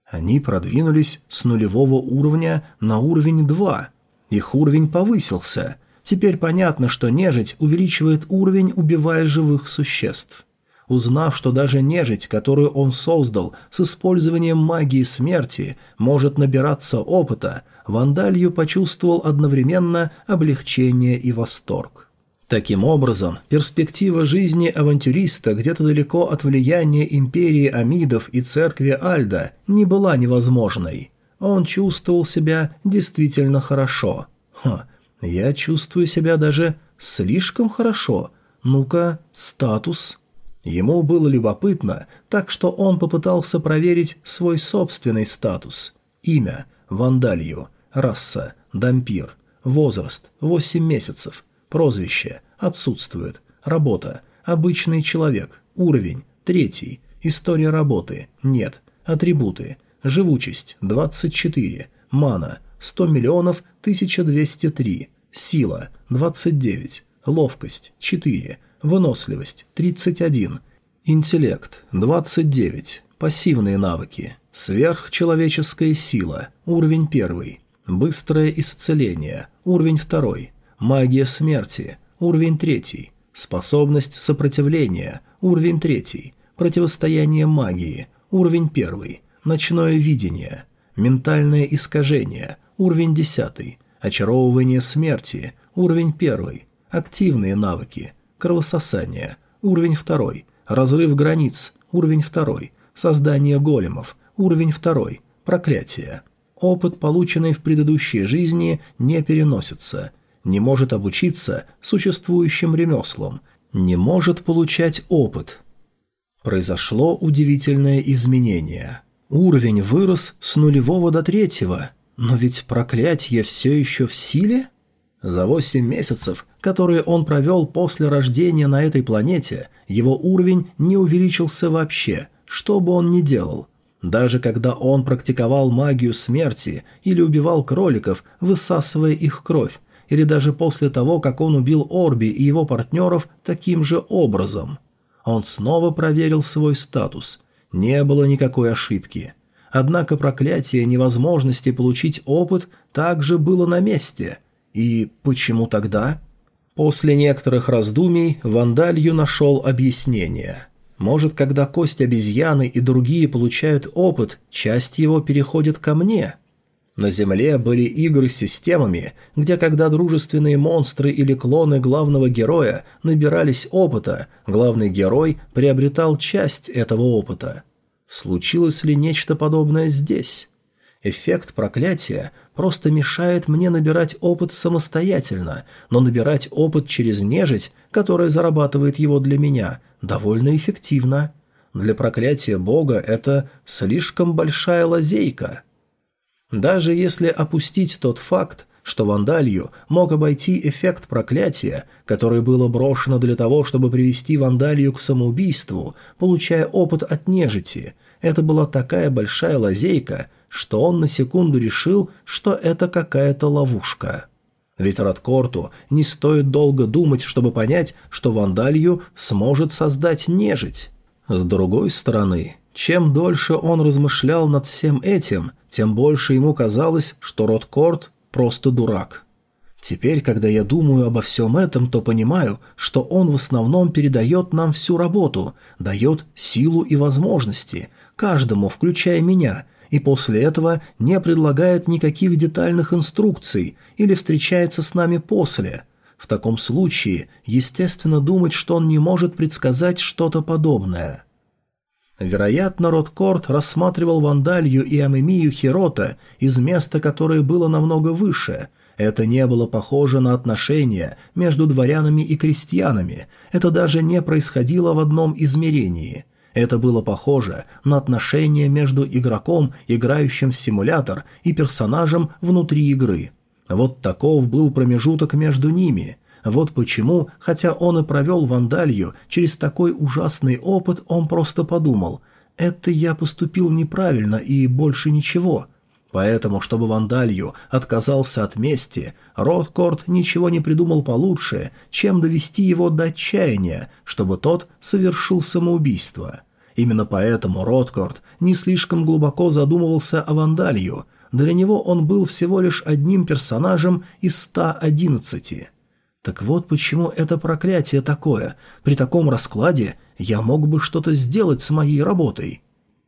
[SPEAKER 1] Они продвинулись с нулевого уровня на уровень 2. Их уровень повысился. Теперь понятно, что нежить увеличивает уровень, убивая живых существ. Узнав, что даже нежить, которую он создал с использованием магии смерти, может набираться опыта, Вандалью почувствовал одновременно облегчение и восторг. Таким образом, перспектива жизни авантюриста где-то далеко от влияния империи Амидов и церкви Альда не была невозможной. Он чувствовал себя действительно хорошо. Ха, я чувствую себя даже слишком хорошо. Ну-ка, статус. Ему было любопытно, так что он попытался проверить свой собственный статус. Имя – Вандалью, раса – Дампир, возраст – 8 месяцев, прозвище – отсутствует, работа – обычный человек, уровень – третий, история работы – нет, атрибуты – живучесть – 24, мана – 100 миллионов 1203, сила – 29, ловкость – 4, Выносливость – 31. Интеллект – 29. Пассивные навыки. Сверхчеловеческая сила. Уровень 1. Быстрое исцеление. Уровень 2. Магия смерти. Уровень 3. Способность сопротивления. Уровень 3. Противостояние магии. Уровень 1. Ночное видение. Ментальное искажение. Уровень 10. Очаровывание смерти. Уровень 1. Активные навыки. Кровососание. Уровень 2. Разрыв границ. Уровень 2. Создание големов. Уровень 2. Проклятие. Опыт, полученный в предыдущей жизни, не переносится. Не может обучиться существующим ремеслам. Не может получать опыт. Произошло удивительное изменение. Уровень вырос с нулевого до третьего. Но ведь проклятие все еще в силе? За восемь месяцев, которые он провел после рождения на этой планете, его уровень не увеличился вообще, что бы он ни делал. Даже когда он практиковал магию смерти или убивал кроликов, высасывая их кровь, или даже после того, как он убил Орби и его партнеров таким же образом. Он снова проверил свой статус. Не было никакой ошибки. Однако проклятие невозможности получить опыт также было на месте – и почему тогда? После некоторых раздумий Вандалью нашел объяснение. Может, когда кость обезьяны и другие получают опыт, часть его переходит ко мне? На Земле были игры с системами, где когда дружественные монстры или клоны главного героя набирались опыта, главный герой приобретал часть этого опыта. Случилось ли нечто подобное здесь? Эффект проклятия просто мешает мне набирать опыт самостоятельно, но набирать опыт через нежить, которая зарабатывает его для меня, довольно эффективно. Для проклятия бога это слишком большая лазейка. Даже если опустить тот факт, что Вандалью мог обойти эффект проклятия, которое было брошено для того, чтобы привести Вандалью к самоубийству, получая опыт от нежити, это была такая большая лазейка – что он на секунду решил, что это какая-то ловушка. Ведь Радкорту не стоит долго думать, чтобы понять, что Вандалью сможет создать нежить. С другой стороны, чем дольше он размышлял над всем этим, тем больше ему казалось, что Родкорт просто дурак. Теперь, когда я думаю обо всем этом, то понимаю, что он в основном передает нам всю работу, дает силу и возможности, каждому, включая меня, и после этого не предлагает никаких детальных инструкций или встречается с нами после. В таком случае, естественно, думать, что он не может предсказать что-то подобное. Вероятно, Роткорт рассматривал Вандалью и Амемию Хирота из места, которое было намного выше. Это не было похоже на отношения между дворянами и крестьянами, это даже не происходило в одном измерении – это было похоже на отношения между игроком, играющим в симулятор, и персонажем внутри игры. Вот таков был промежуток между ними. Вот почему, хотя он и провел Вандалью через такой ужасный опыт, он просто подумал «это я поступил неправильно и больше ничего». Поэтому, чтобы Вандалью отказался от мести, Роткорт ничего не придумал получше, чем довести его до отчаяния, чтобы тот совершил самоубийство. Именно поэтому Роткорт не слишком глубоко задумывался о Вандалью, для него он был всего лишь одним персонажем из 111. Так вот почему это проклятие такое. При таком раскладе я мог бы что-то сделать с моей работой.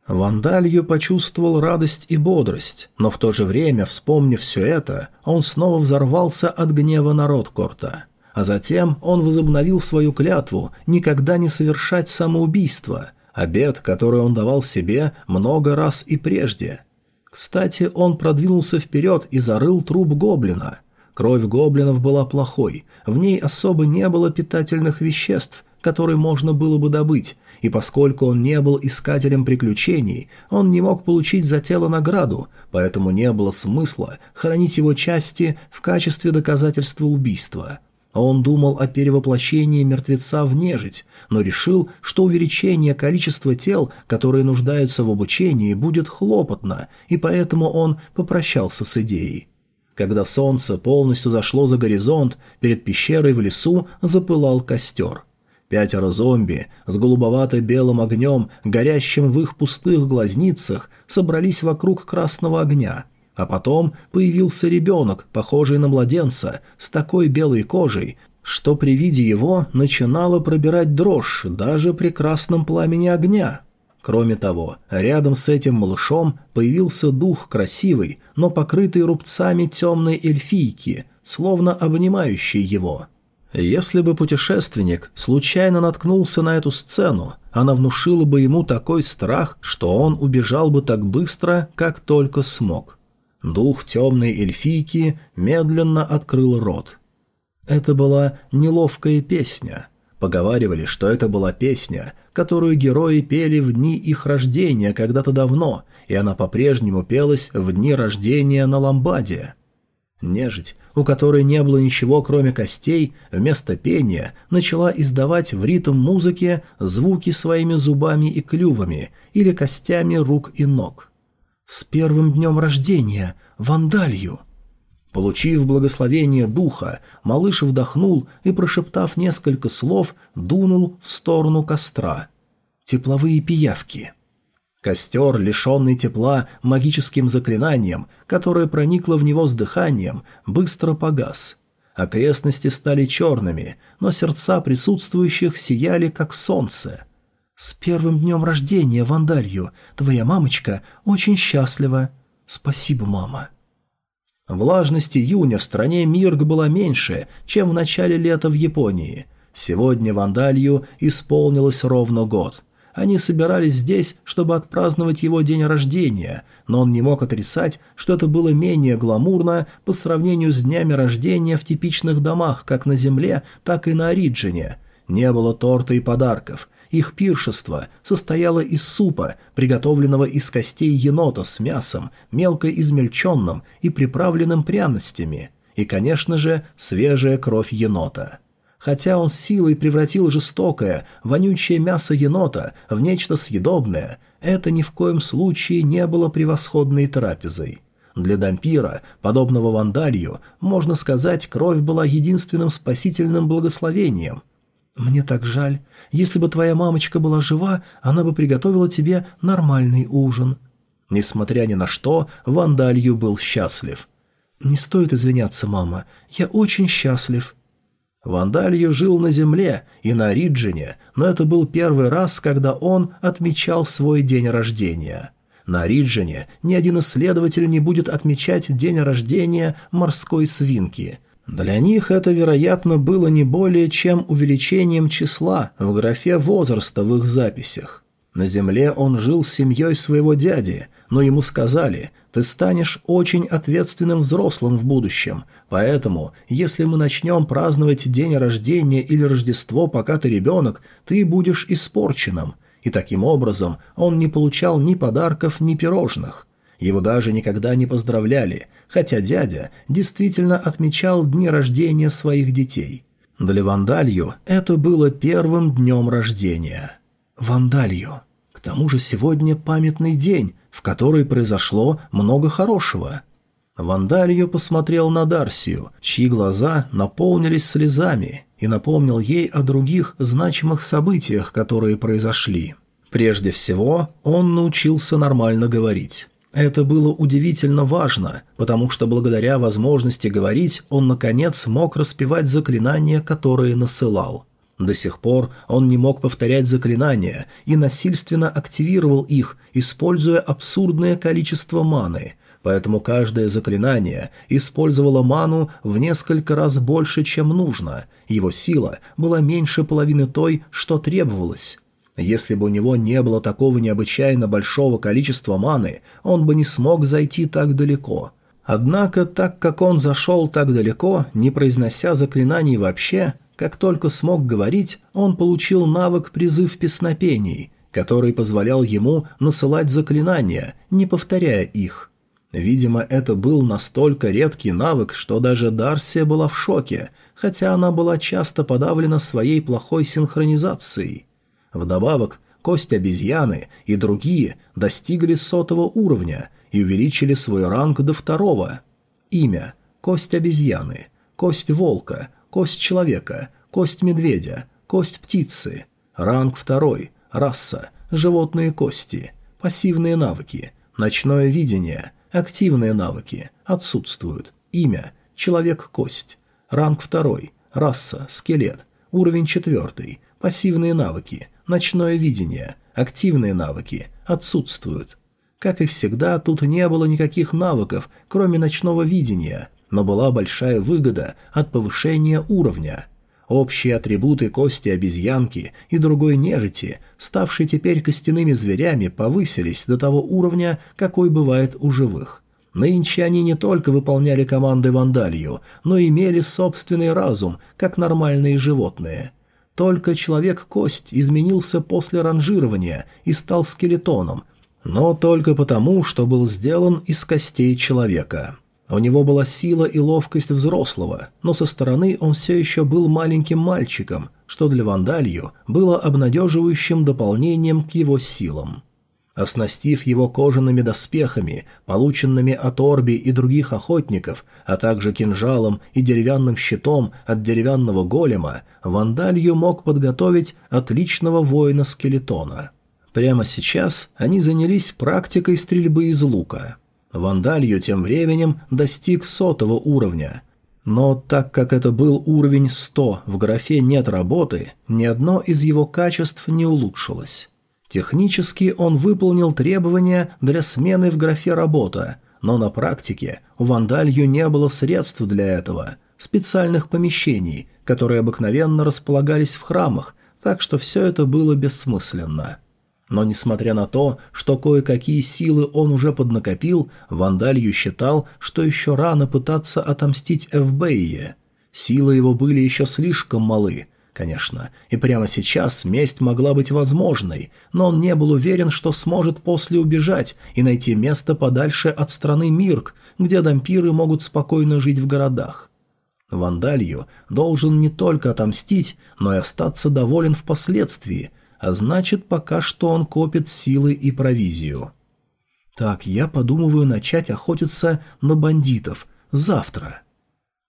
[SPEAKER 1] Вандалью почувствовал радость и бодрость, но в то же время, вспомнив все это, он снова взорвался от гнева на Роткорта. А затем он возобновил свою клятву никогда не совершать самоубийство, обед, который он давал себе много раз и прежде. Кстати, он продвинулся вперед и зарыл труп гоблина. Кровь гоблинов была плохой, в ней особо не было питательных веществ, которые можно было бы добыть, и поскольку он не был искателем приключений, он не мог получить за тело награду, поэтому не было смысла хранить его части в качестве доказательства убийства. Он думал о перевоплощении мертвеца в нежить, но решил, что увеличение количества тел, которые нуждаются в обучении, будет хлопотно, и поэтому он попрощался с идеей. Когда солнце полностью зашло за горизонт, перед пещерой в лесу запылал костер – Пятеро зомби с голубовато-белым огнем, горящим в их пустых глазницах, собрались вокруг красного огня. А потом появился ребенок, похожий на младенца, с такой белой кожей, что при виде его начинало пробирать дрожь даже при красном пламени огня. Кроме того, рядом с этим малышом появился дух красивый, но покрытый рубцами темной эльфийки, словно обнимающий его. Если бы путешественник случайно наткнулся на эту сцену, она внушила бы ему такой страх, что он убежал бы так быстро, как только смог. Дух темной эльфийки медленно открыл рот. Это была неловкая песня. Поговаривали, что это была песня, которую герои пели в дни их рождения когда-то давно, и она по-прежнему пелась в дни рождения на Ламбаде. Нежить, у которой не было ничего кроме костей, вместо пения начала издавать в ритм музыки звуки своими зубами и клювами или костями рук и ног. «С первым днем рождения! Вандалью!» Получив благословение духа, малыш вдохнул и, прошептав несколько слов, дунул в сторону костра. Тепловые пиявки. Костер, лишенный тепла магическим заклинанием, которое проникло в него с дыханием, быстро погас. Окрестности стали черными, но сердца присутствующих сияли, как солнце. «С первым днем рождения, Вандалью! Твоя мамочка очень счастлива!» «Спасибо, мама!» Влажность июня в стране Мирг была меньше, чем в начале лета в Японии. Сегодня Вандалью исполнилось ровно год. Они собирались здесь, чтобы отпраздновать его день рождения, но он не мог отрицать, что это было менее гламурно по сравнению с днями рождения в типичных домах как на Земле, так и на Ориджине. Не было торта и подарков, их пиршество состояло из супа, приготовленного из костей енота с мясом, мелко измельченным и приправленным пряностями, и, конечно же, свежая кровь енота. Хотя он силой превратил жестокое, вонючее мясо енота в нечто съедобное, это ни в коем случае не было превосходной трапезой. Для дампира, подобного вандалью, можно сказать, кровь была единственным спасительным благословением – «Мне так жаль. Если бы твоя мамочка была жива, она бы приготовила тебе нормальный ужин». Несмотря ни на что, Вандалью был счастлив. «Не стоит извиняться, мама. Я очень счастлив». Вандалью жил на земле и на Ориджине, но это был первый раз, когда он отмечал свой день рождения. На Ориджине ни один исследователь не будет отмечать день рождения морской свинки – для них это, вероятно, было не более чем увеличением числа в графе возраста в их записях. На земле он жил с семьей своего дяди, но ему сказали «ты станешь очень ответственным взрослым в будущем, поэтому, если мы начнем праздновать день рождения или Рождество, пока ты ребенок, ты будешь испорченным». И таким образом он не получал ни подарков, ни пирожных – его даже никогда не поздравляли, хотя дядя действительно отмечал дни рождения своих детей. Для Вандалью это было первым днем рождения. Вандалью. К тому же сегодня памятный день, в который произошло много хорошего. Вандалью посмотрел на Дарсию, чьи глаза наполнились слезами, и напомнил ей о других значимых событиях, которые произошли. Прежде всего, он научился нормально говорить. Это было удивительно важно, потому что благодаря возможности говорить он, наконец, мог распевать заклинания, которые насылал. До сих пор он не мог повторять заклинания и насильственно активировал их, используя абсурдное количество маны, поэтому каждое заклинание использовало ману в несколько раз больше, чем нужно, его сила была меньше половины той, что требовалось. Если бы у него не было такого необычайно большого количества маны, он бы не смог зайти так далеко. Однако, так как он зашел так далеко, не произнося заклинаний вообще, как только смог говорить, он получил навык призыв песнопений, который позволял ему насылать заклинания, не повторяя их. Видимо, это был настолько редкий навык, что даже Дарсия была в шоке, хотя она была часто подавлена своей плохой синхронизацией. Вдобавок, кость обезьяны и другие достигли сотого уровня и увеличили свой ранг до второго. Имя – кость обезьяны, кость волка, кость человека, кость медведя, кость птицы. Ранг второй, раса, животные кости. Пассивные навыки, ночное видение, активные навыки, отсутствуют. Имя, человек-кость. Ранг второй, раса, скелет. Уровень четвертый, пассивные навыки, ночное видение, активные навыки, отсутствуют. Как и всегда, тут не было никаких навыков, кроме ночного видения, но была большая выгода от повышения уровня. Общие атрибуты кости обезьянки и другой нежити, ставшие теперь костяными зверями, повысились до того уровня, какой бывает у живых. Нынче они не только выполняли команды вандалью, но имели собственный разум, как нормальные животные. Только человек-кость изменился после ранжирования и стал скелетоном, но только потому, что был сделан из костей человека. У него была сила и ловкость взрослого, но со стороны он все еще был маленьким мальчиком, что для Вандалью было обнадеживающим дополнением к его силам. Оснастив его кожаными доспехами, полученными от Орби и других охотников, а также кинжалом и деревянным щитом от деревянного голема, Вандалью мог подготовить отличного воина-скелетона – Прямо сейчас они занялись практикой стрельбы из лука. Вандалью тем временем достиг сотого уровня. Но так как это был уровень 100 в графе «нет работы», ни одно из его качеств не улучшилось. Технически он выполнил требования для смены в графе «работа», но на практике у Вандалью не было средств для этого, специальных помещений, которые обыкновенно располагались в храмах, так что все это было бессмысленно. Но несмотря на то, что кое-какие силы он уже поднакопил, Вандалью считал, что еще рано пытаться отомстить Эвбейе. Силы его были еще слишком малы, конечно, и прямо сейчас месть могла быть возможной, но он не был уверен, что сможет после убежать и найти место подальше от страны Мирк, где дампиры могут спокойно жить в городах. Вандалью должен не только отомстить, но и остаться доволен впоследствии – а значит, пока что он копит силы и провизию. Так, я подумываю начать охотиться на бандитов. Завтра.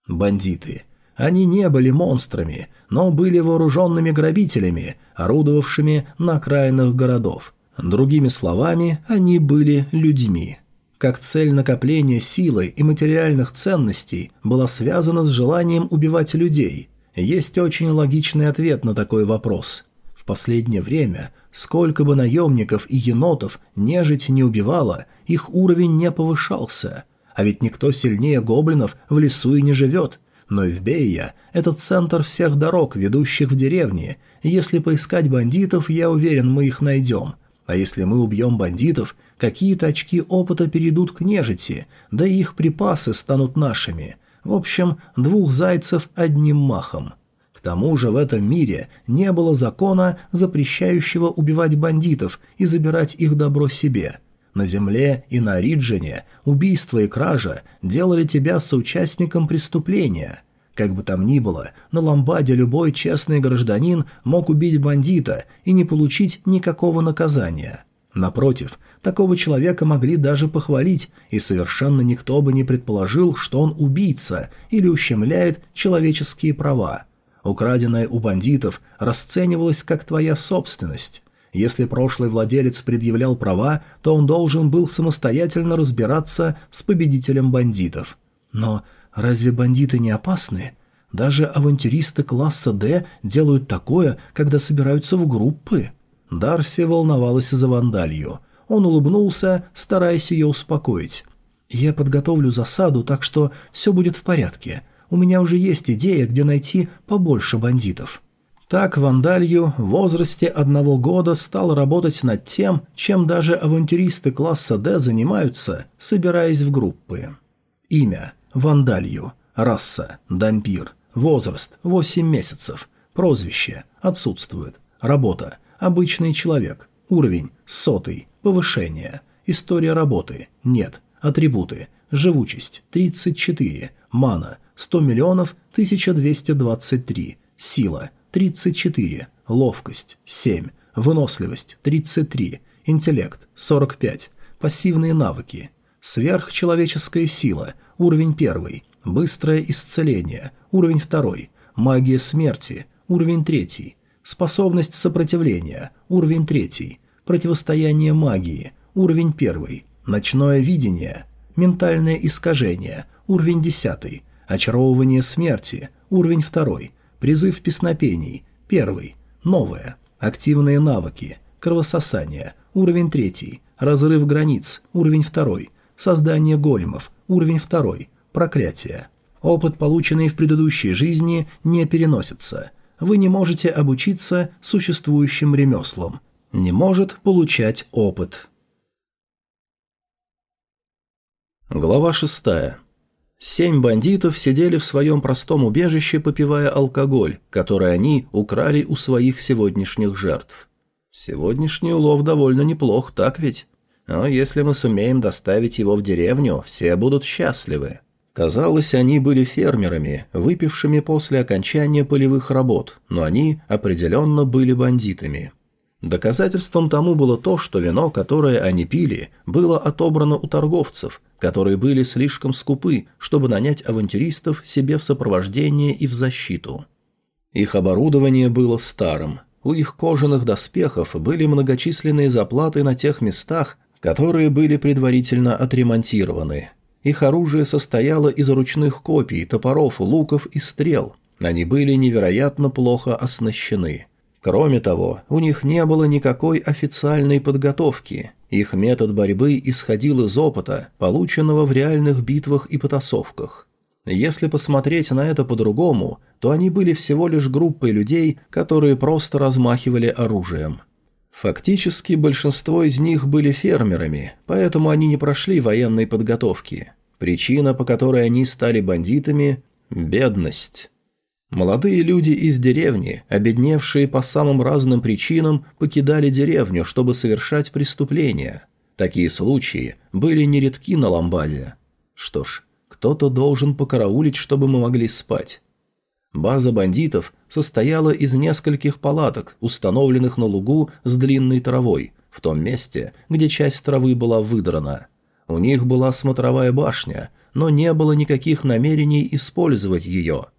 [SPEAKER 1] Бандиты. Они не были монстрами, но были вооруженными грабителями, орудовавшими на окраинах городов. Другими словами, они были людьми. Как цель накопления силы и материальных ценностей была связана с желанием убивать людей. Есть очень логичный ответ на такой вопрос – последнее время, сколько бы наемников и енотов нежить не убивала, их уровень не повышался. А ведь никто сильнее гоблинов в лесу и не живет. Но в Бейя – это центр всех дорог, ведущих в деревни. Если поискать бандитов, я уверен, мы их найдем. А если мы убьем бандитов, какие-то очки опыта перейдут к нежити, да и их припасы станут нашими. В общем, двух зайцев одним махом тому же в этом мире не было закона, запрещающего убивать бандитов и забирать их добро себе. На Земле и на Риджине убийство и кража делали тебя соучастником преступления. Как бы там ни было, на Ламбаде любой честный гражданин мог убить бандита и не получить никакого наказания. Напротив, такого человека могли даже похвалить, и совершенно никто бы не предположил, что он убийца или ущемляет человеческие права. Украденное у бандитов расценивалось как твоя собственность. Если прошлый владелец предъявлял права, то он должен был самостоятельно разбираться с победителем бандитов. Но разве бандиты не опасны? Даже авантюристы класса «Д» делают такое, когда собираются в группы. Дарси волновалась за вандалью. Он улыбнулся, стараясь ее успокоить. «Я подготовлю засаду, так что все будет в порядке. У меня уже есть идея, где найти побольше бандитов». Так Вандалью в возрасте одного года стал работать над тем, чем даже авантюристы класса D занимаются, собираясь в группы. Имя – Вандалью. Раса – Дампир. Возраст – 8 месяцев. Прозвище – отсутствует. Работа – обычный человек. Уровень – сотый. Повышение. История работы – нет. Атрибуты – живучесть – 34. Мана 100 миллионов 1223, сила 34, ловкость 7, выносливость 33, интеллект 45, пассивные навыки, сверхчеловеческая сила, уровень 1, быстрое исцеление, уровень 2, магия смерти, уровень 3, Способность сопротивления. Уровень 3. Противостояние магии. Уровень 1. Ночное видение. Ментальное искажение. Уровень 10. Очаровывание смерти. Уровень 2. Призыв песнопений. 1. Новое. Активные навыки. Кровососание. Уровень 3. Разрыв границ. Уровень 2. Создание големов. Уровень 2. Проклятие. Опыт, полученный в предыдущей жизни, не переносится. Вы не можете обучиться существующим ремеслам. Не может получать опыт. Глава 6. Семь бандитов сидели в своем простом убежище, попивая алкоголь, который они украли у своих сегодняшних жертв. Сегодняшний улов довольно неплох, так ведь? Но если мы сумеем доставить его в деревню, все будут счастливы. Казалось, они были фермерами, выпившими после окончания полевых работ, но они определенно были бандитами. Доказательством тому было то, что вино, которое они пили, было отобрано у торговцев, которые были слишком скупы, чтобы нанять авантюристов себе в сопровождение и в защиту. Их оборудование было старым. У их кожаных доспехов были многочисленные заплаты на тех местах, которые были предварительно отремонтированы. Их оружие состояло из ручных копий, топоров, луков и стрел. Они были невероятно плохо оснащены. Кроме того, у них не было никакой официальной подготовки. Их метод борьбы исходил из опыта, полученного в реальных битвах и потасовках. Если посмотреть на это по-другому, то они были всего лишь группой людей, которые просто размахивали оружием. Фактически большинство из них были фермерами, поэтому они не прошли военной подготовки. Причина, по которой они стали бандитами – бедность. Молодые люди из деревни, обедневшие по самым разным причинам, покидали деревню, чтобы совершать преступления. Такие случаи были нередки на Ламбаде. Что ж, кто-то должен покараулить, чтобы мы могли спать. База бандитов состояла из нескольких палаток, установленных на лугу с длинной травой, в том месте, где часть травы была выдрана. У них была смотровая башня, но не было никаких намерений использовать ее –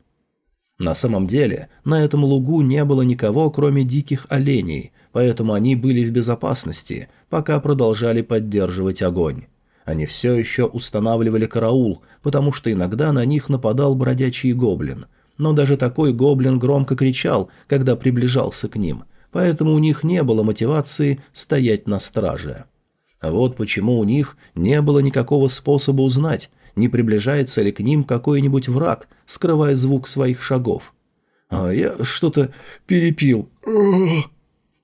[SPEAKER 1] на самом деле, на этом лугу не было никого, кроме диких оленей, поэтому они были в безопасности, пока продолжали поддерживать огонь. Они все еще устанавливали караул, потому что иногда на них нападал бродячий гоблин. Но даже такой гоблин громко кричал, когда приближался к ним, поэтому у них не было мотивации стоять на страже. Вот почему у них не было никакого способа узнать, не приближается ли к ним какой-нибудь враг, скрывая звук своих шагов. «А я что-то перепил».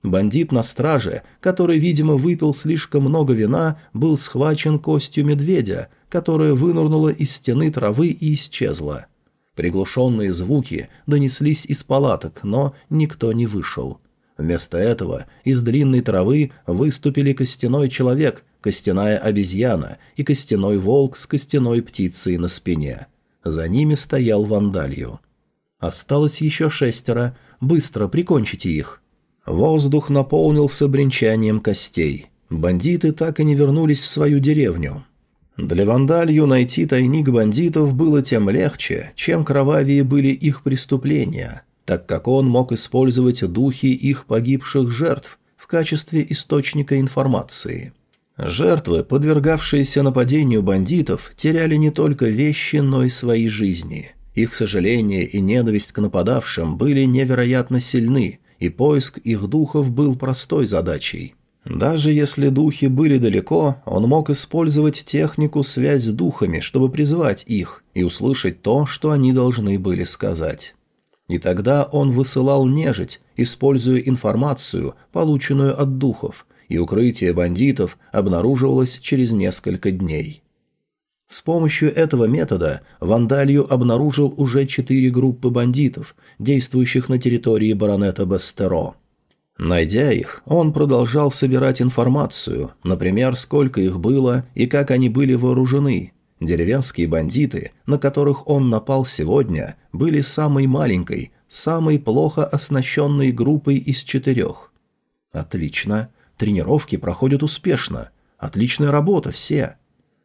[SPEAKER 1] Бандит на страже, который, видимо, выпил слишком много вина, был схвачен костью медведя, которая вынырнула из стены травы и исчезла. Приглушенные звуки донеслись из палаток, но никто не вышел. Вместо этого из длинной травы выступили костяной человек костяная обезьяна и костяной волк с костяной птицей на спине. За ними стоял вандалью. Осталось еще шестеро, быстро прикончите их. Воздух наполнился бренчанием костей. Бандиты так и не вернулись в свою деревню. Для вандалью найти тайник бандитов было тем легче, чем кровавее были их преступления, так как он мог использовать духи их погибших жертв в качестве источника информации. Жертвы, подвергавшиеся нападению бандитов, теряли не только вещи, но и свои жизни. Их сожаление и ненависть к нападавшим были невероятно сильны, и поиск их духов был простой задачей. Даже если духи были далеко, он мог использовать технику связь с духами, чтобы призвать их и услышать то, что они должны были сказать. И тогда он высылал нежить, используя информацию, полученную от духов, и укрытие бандитов обнаруживалось через несколько дней. С помощью этого метода Вандалью обнаружил уже четыре группы бандитов, действующих на территории баронета Бастеро. Найдя их, он продолжал собирать информацию, например, сколько их было и как они были вооружены. Деревенские бандиты, на которых он напал сегодня, были самой маленькой, самой плохо оснащенной группой из четырех. Отлично. Тренировки проходят успешно. Отличная работа, все.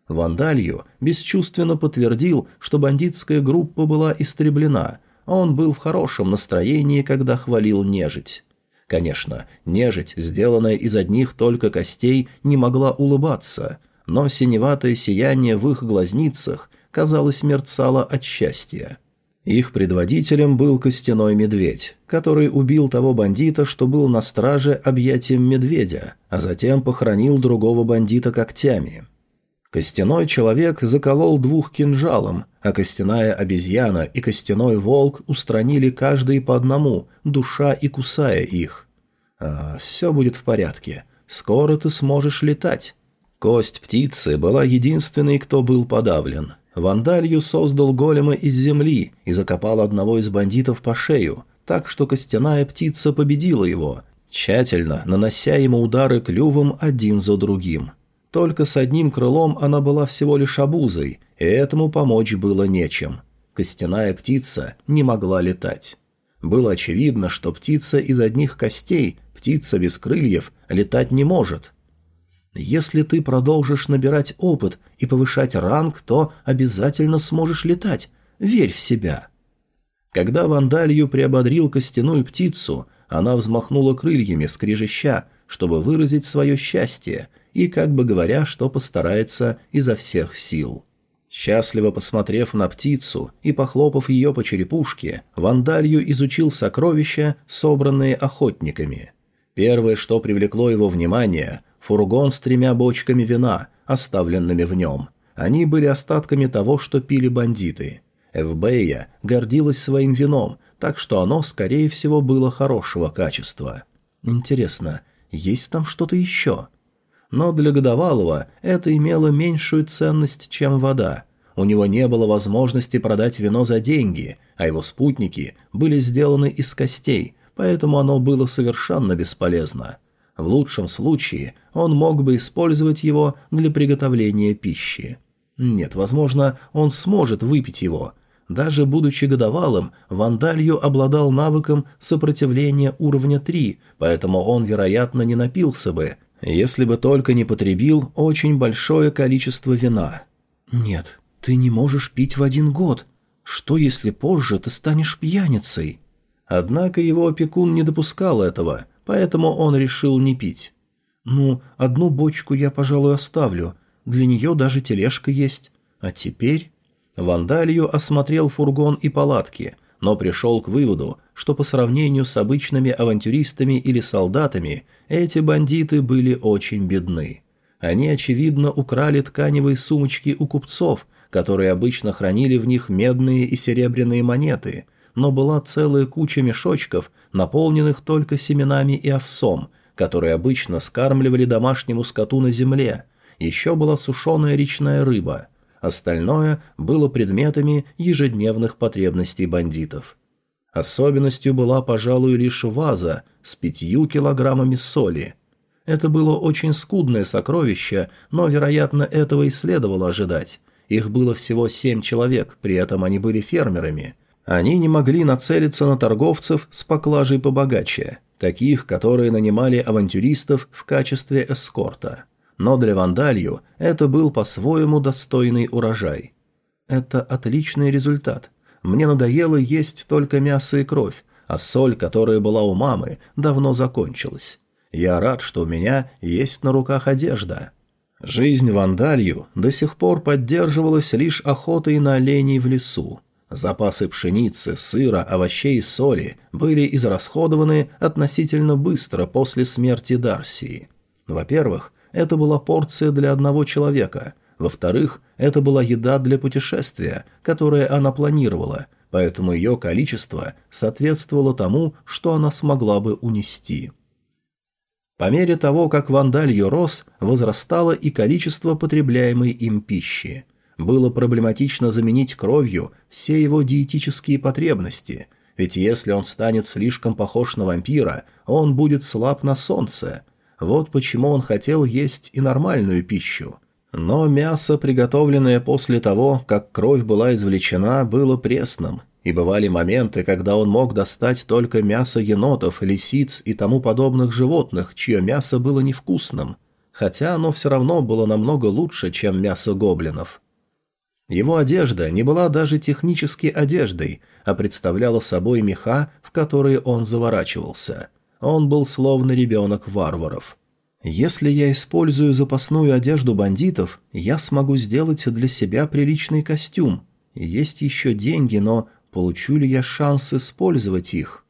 [SPEAKER 1] Вандалью бесчувственно подтвердил, что бандитская группа была истреблена, а он был в хорошем настроении, когда хвалил нежить. Конечно, нежить, сделанная из одних только костей, не могла улыбаться, но синеватое сияние в их глазницах, казалось, мерцало от счастья. Их предводителем был костяной медведь, который убил того бандита, что был на страже объятием медведя, а затем похоронил другого бандита когтями. Костяной человек заколол двух кинжалом, а костяная обезьяна и костяной волк устранили каждый по одному, душа и кусая их. А, все будет в порядке. Скоро ты сможешь летать. Кость птицы была единственной, кто был подавлен. Вандалью создал голема из земли и закопал одного из бандитов по шею, так что костяная птица победила его, тщательно нанося ему удары клювом один за другим. Только с одним крылом она была всего лишь обузой, и этому помочь было нечем. Костяная птица не могла летать. Было очевидно, что птица из одних костей, птица без крыльев, летать не может. Если ты продолжишь набирать опыт и повышать ранг, то обязательно сможешь летать. Верь в себя. Когда Вандалью приободрил костяную птицу, она взмахнула крыльями скрежеща, чтобы выразить свое счастье, и как бы говоря, что постарается изо всех сил. Счастливо посмотрев на птицу и похлопав ее по черепушке, Вандалью изучил сокровища, собранные охотниками. Первое, что привлекло его внимание – фургон с тремя бочками вина, оставленными в нем. Они были остатками того, что пили бандиты. Эвбея гордилась своим вином, так что оно, скорее всего, было хорошего качества. Интересно, есть там что-то еще? но для Годовалова это имело меньшую ценность, чем вода. У него не было возможности продать вино за деньги, а его спутники были сделаны из костей, поэтому оно было совершенно бесполезно. В лучшем случае он мог бы использовать его для приготовления пищи. Нет, возможно, он сможет выпить его. Даже будучи годовалым, Вандалью обладал навыком сопротивления уровня 3, поэтому он, вероятно, не напился бы, если бы только не потребил очень большое количество вина. «Нет, ты не можешь пить в один год. Что, если позже ты станешь пьяницей?» Однако его опекун не допускал этого, поэтому он решил не пить. «Ну, одну бочку я, пожалуй, оставлю. Для нее даже тележка есть. А теперь...» Вандалью осмотрел фургон и палатки – но пришел к выводу, что по сравнению с обычными авантюристами или солдатами, эти бандиты были очень бедны. Они, очевидно, украли тканевые сумочки у купцов, которые обычно хранили в них медные и серебряные монеты, но была целая куча мешочков, наполненных только семенами и овсом, которые обычно скармливали домашнему скоту на земле. Еще была сушеная речная рыба – остальное было предметами ежедневных потребностей бандитов. Особенностью была, пожалуй, лишь ваза с пятью килограммами соли. Это было очень скудное сокровище, но, вероятно, этого и следовало ожидать. Их было всего семь человек, при этом они были фермерами. Они не могли нацелиться на торговцев с поклажей побогаче, таких, которые нанимали авантюристов в качестве эскорта но для Вандалью это был по-своему достойный урожай. Это отличный результат. Мне надоело есть только мясо и кровь, а соль, которая была у мамы, давно закончилась. Я рад, что у меня есть на руках одежда. Жизнь Вандалью до сих пор поддерживалась лишь охотой на оленей в лесу. Запасы пшеницы, сыра, овощей и соли были израсходованы относительно быстро после смерти Дарсии. Во-первых, это была порция для одного человека. Во-вторых, это была еда для путешествия, которое она планировала, поэтому ее количество соответствовало тому, что она смогла бы унести. По мере того, как вандалью рос, возрастало и количество потребляемой им пищи. Было проблематично заменить кровью все его диетические потребности, ведь если он станет слишком похож на вампира, он будет слаб на солнце – вот почему он хотел есть и нормальную пищу. Но мясо, приготовленное после того, как кровь была извлечена, было пресным, и бывали моменты, когда он мог достать только мясо енотов, лисиц и тому подобных животных, чье мясо было невкусным, хотя оно все равно было намного лучше, чем мясо гоблинов. Его одежда не была даже технически одеждой, а представляла собой меха, в которые он заворачивался – Он был словно ребенок варваров. Если я использую запасную одежду бандитов, я смогу сделать для себя приличный костюм. Есть еще деньги, но получу ли я шанс использовать их?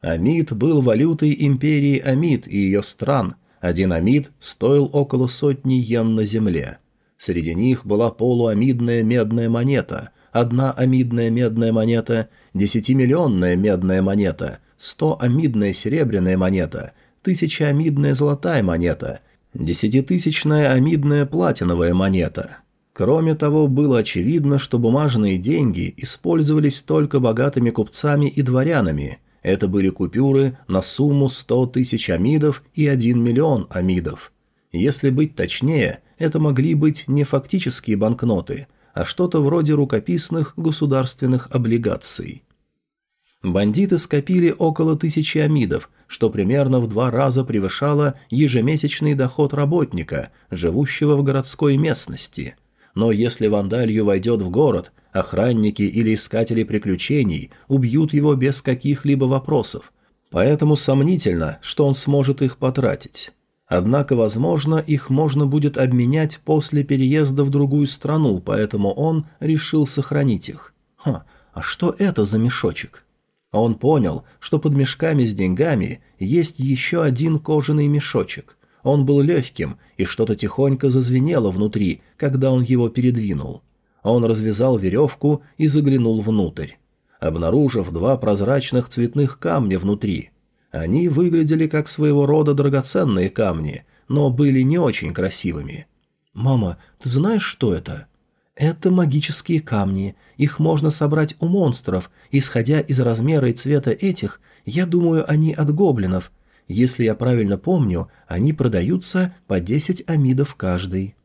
[SPEAKER 1] Амид был валютой империи Амид и ее стран. Один амид стоил около сотни йен на земле. Среди них была полуамидная медная монета, одна амидная медная монета, десятимиллионная медная монета, стоамидная серебряная монета, тысячаамидная золотая монета, десятитысячная амидная платиновая монета. Кроме того, было очевидно, что бумажные деньги использовались только богатыми купцами и дворянами. Это были купюры на сумму 100 тысяч амидов и 1 миллион амидов. Если быть точнее, это могли быть не фактические банкноты, а что-то вроде рукописных государственных облигаций. Бандиты скопили около тысячи амидов, что примерно в два раза превышало ежемесячный доход работника, живущего в городской местности. Но если вандалью войдет в город, охранники или искатели приключений убьют его без каких-либо вопросов, поэтому сомнительно, что он сможет их потратить. Однако, возможно, их можно будет обменять после переезда в другую страну, поэтому он решил сохранить их. Ха, а что это за мешочек? Он понял, что под мешками с деньгами есть еще один кожаный мешочек. Он был легким, и что-то тихонько зазвенело внутри, когда он его передвинул. Он развязал веревку и заглянул внутрь. Обнаружив два прозрачных цветных камня внутри – они выглядели как своего рода драгоценные камни, но были не очень красивыми. «Мама, ты знаешь, что это?» «Это магические камни. Их можно собрать у монстров. Исходя из размера и цвета этих, я думаю, они от гоблинов. Если я правильно помню, они продаются по 10 амидов каждый».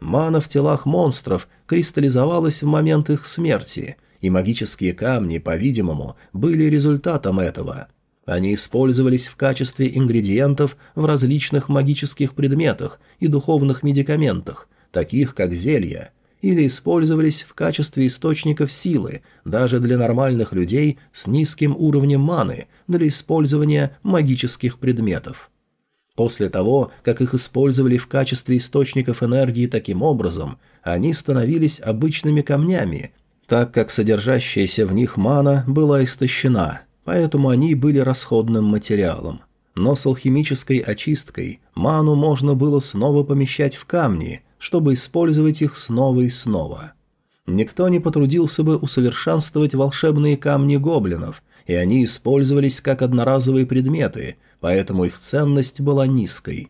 [SPEAKER 1] Мана в телах монстров кристаллизовалась в момент их смерти, и магические камни, по-видимому, были результатом этого – они использовались в качестве ингредиентов в различных магических предметах и духовных медикаментах, таких как зелья, или использовались в качестве источников силы даже для нормальных людей с низким уровнем маны для использования магических предметов. После того, как их использовали в качестве источников энергии таким образом, они становились обычными камнями, так как содержащаяся в них мана была истощена – поэтому они были расходным материалом. Но с алхимической очисткой ману можно было снова помещать в камни, чтобы использовать их снова и снова. Никто не потрудился бы усовершенствовать волшебные камни гоблинов, и они использовались как одноразовые предметы, поэтому их ценность была низкой.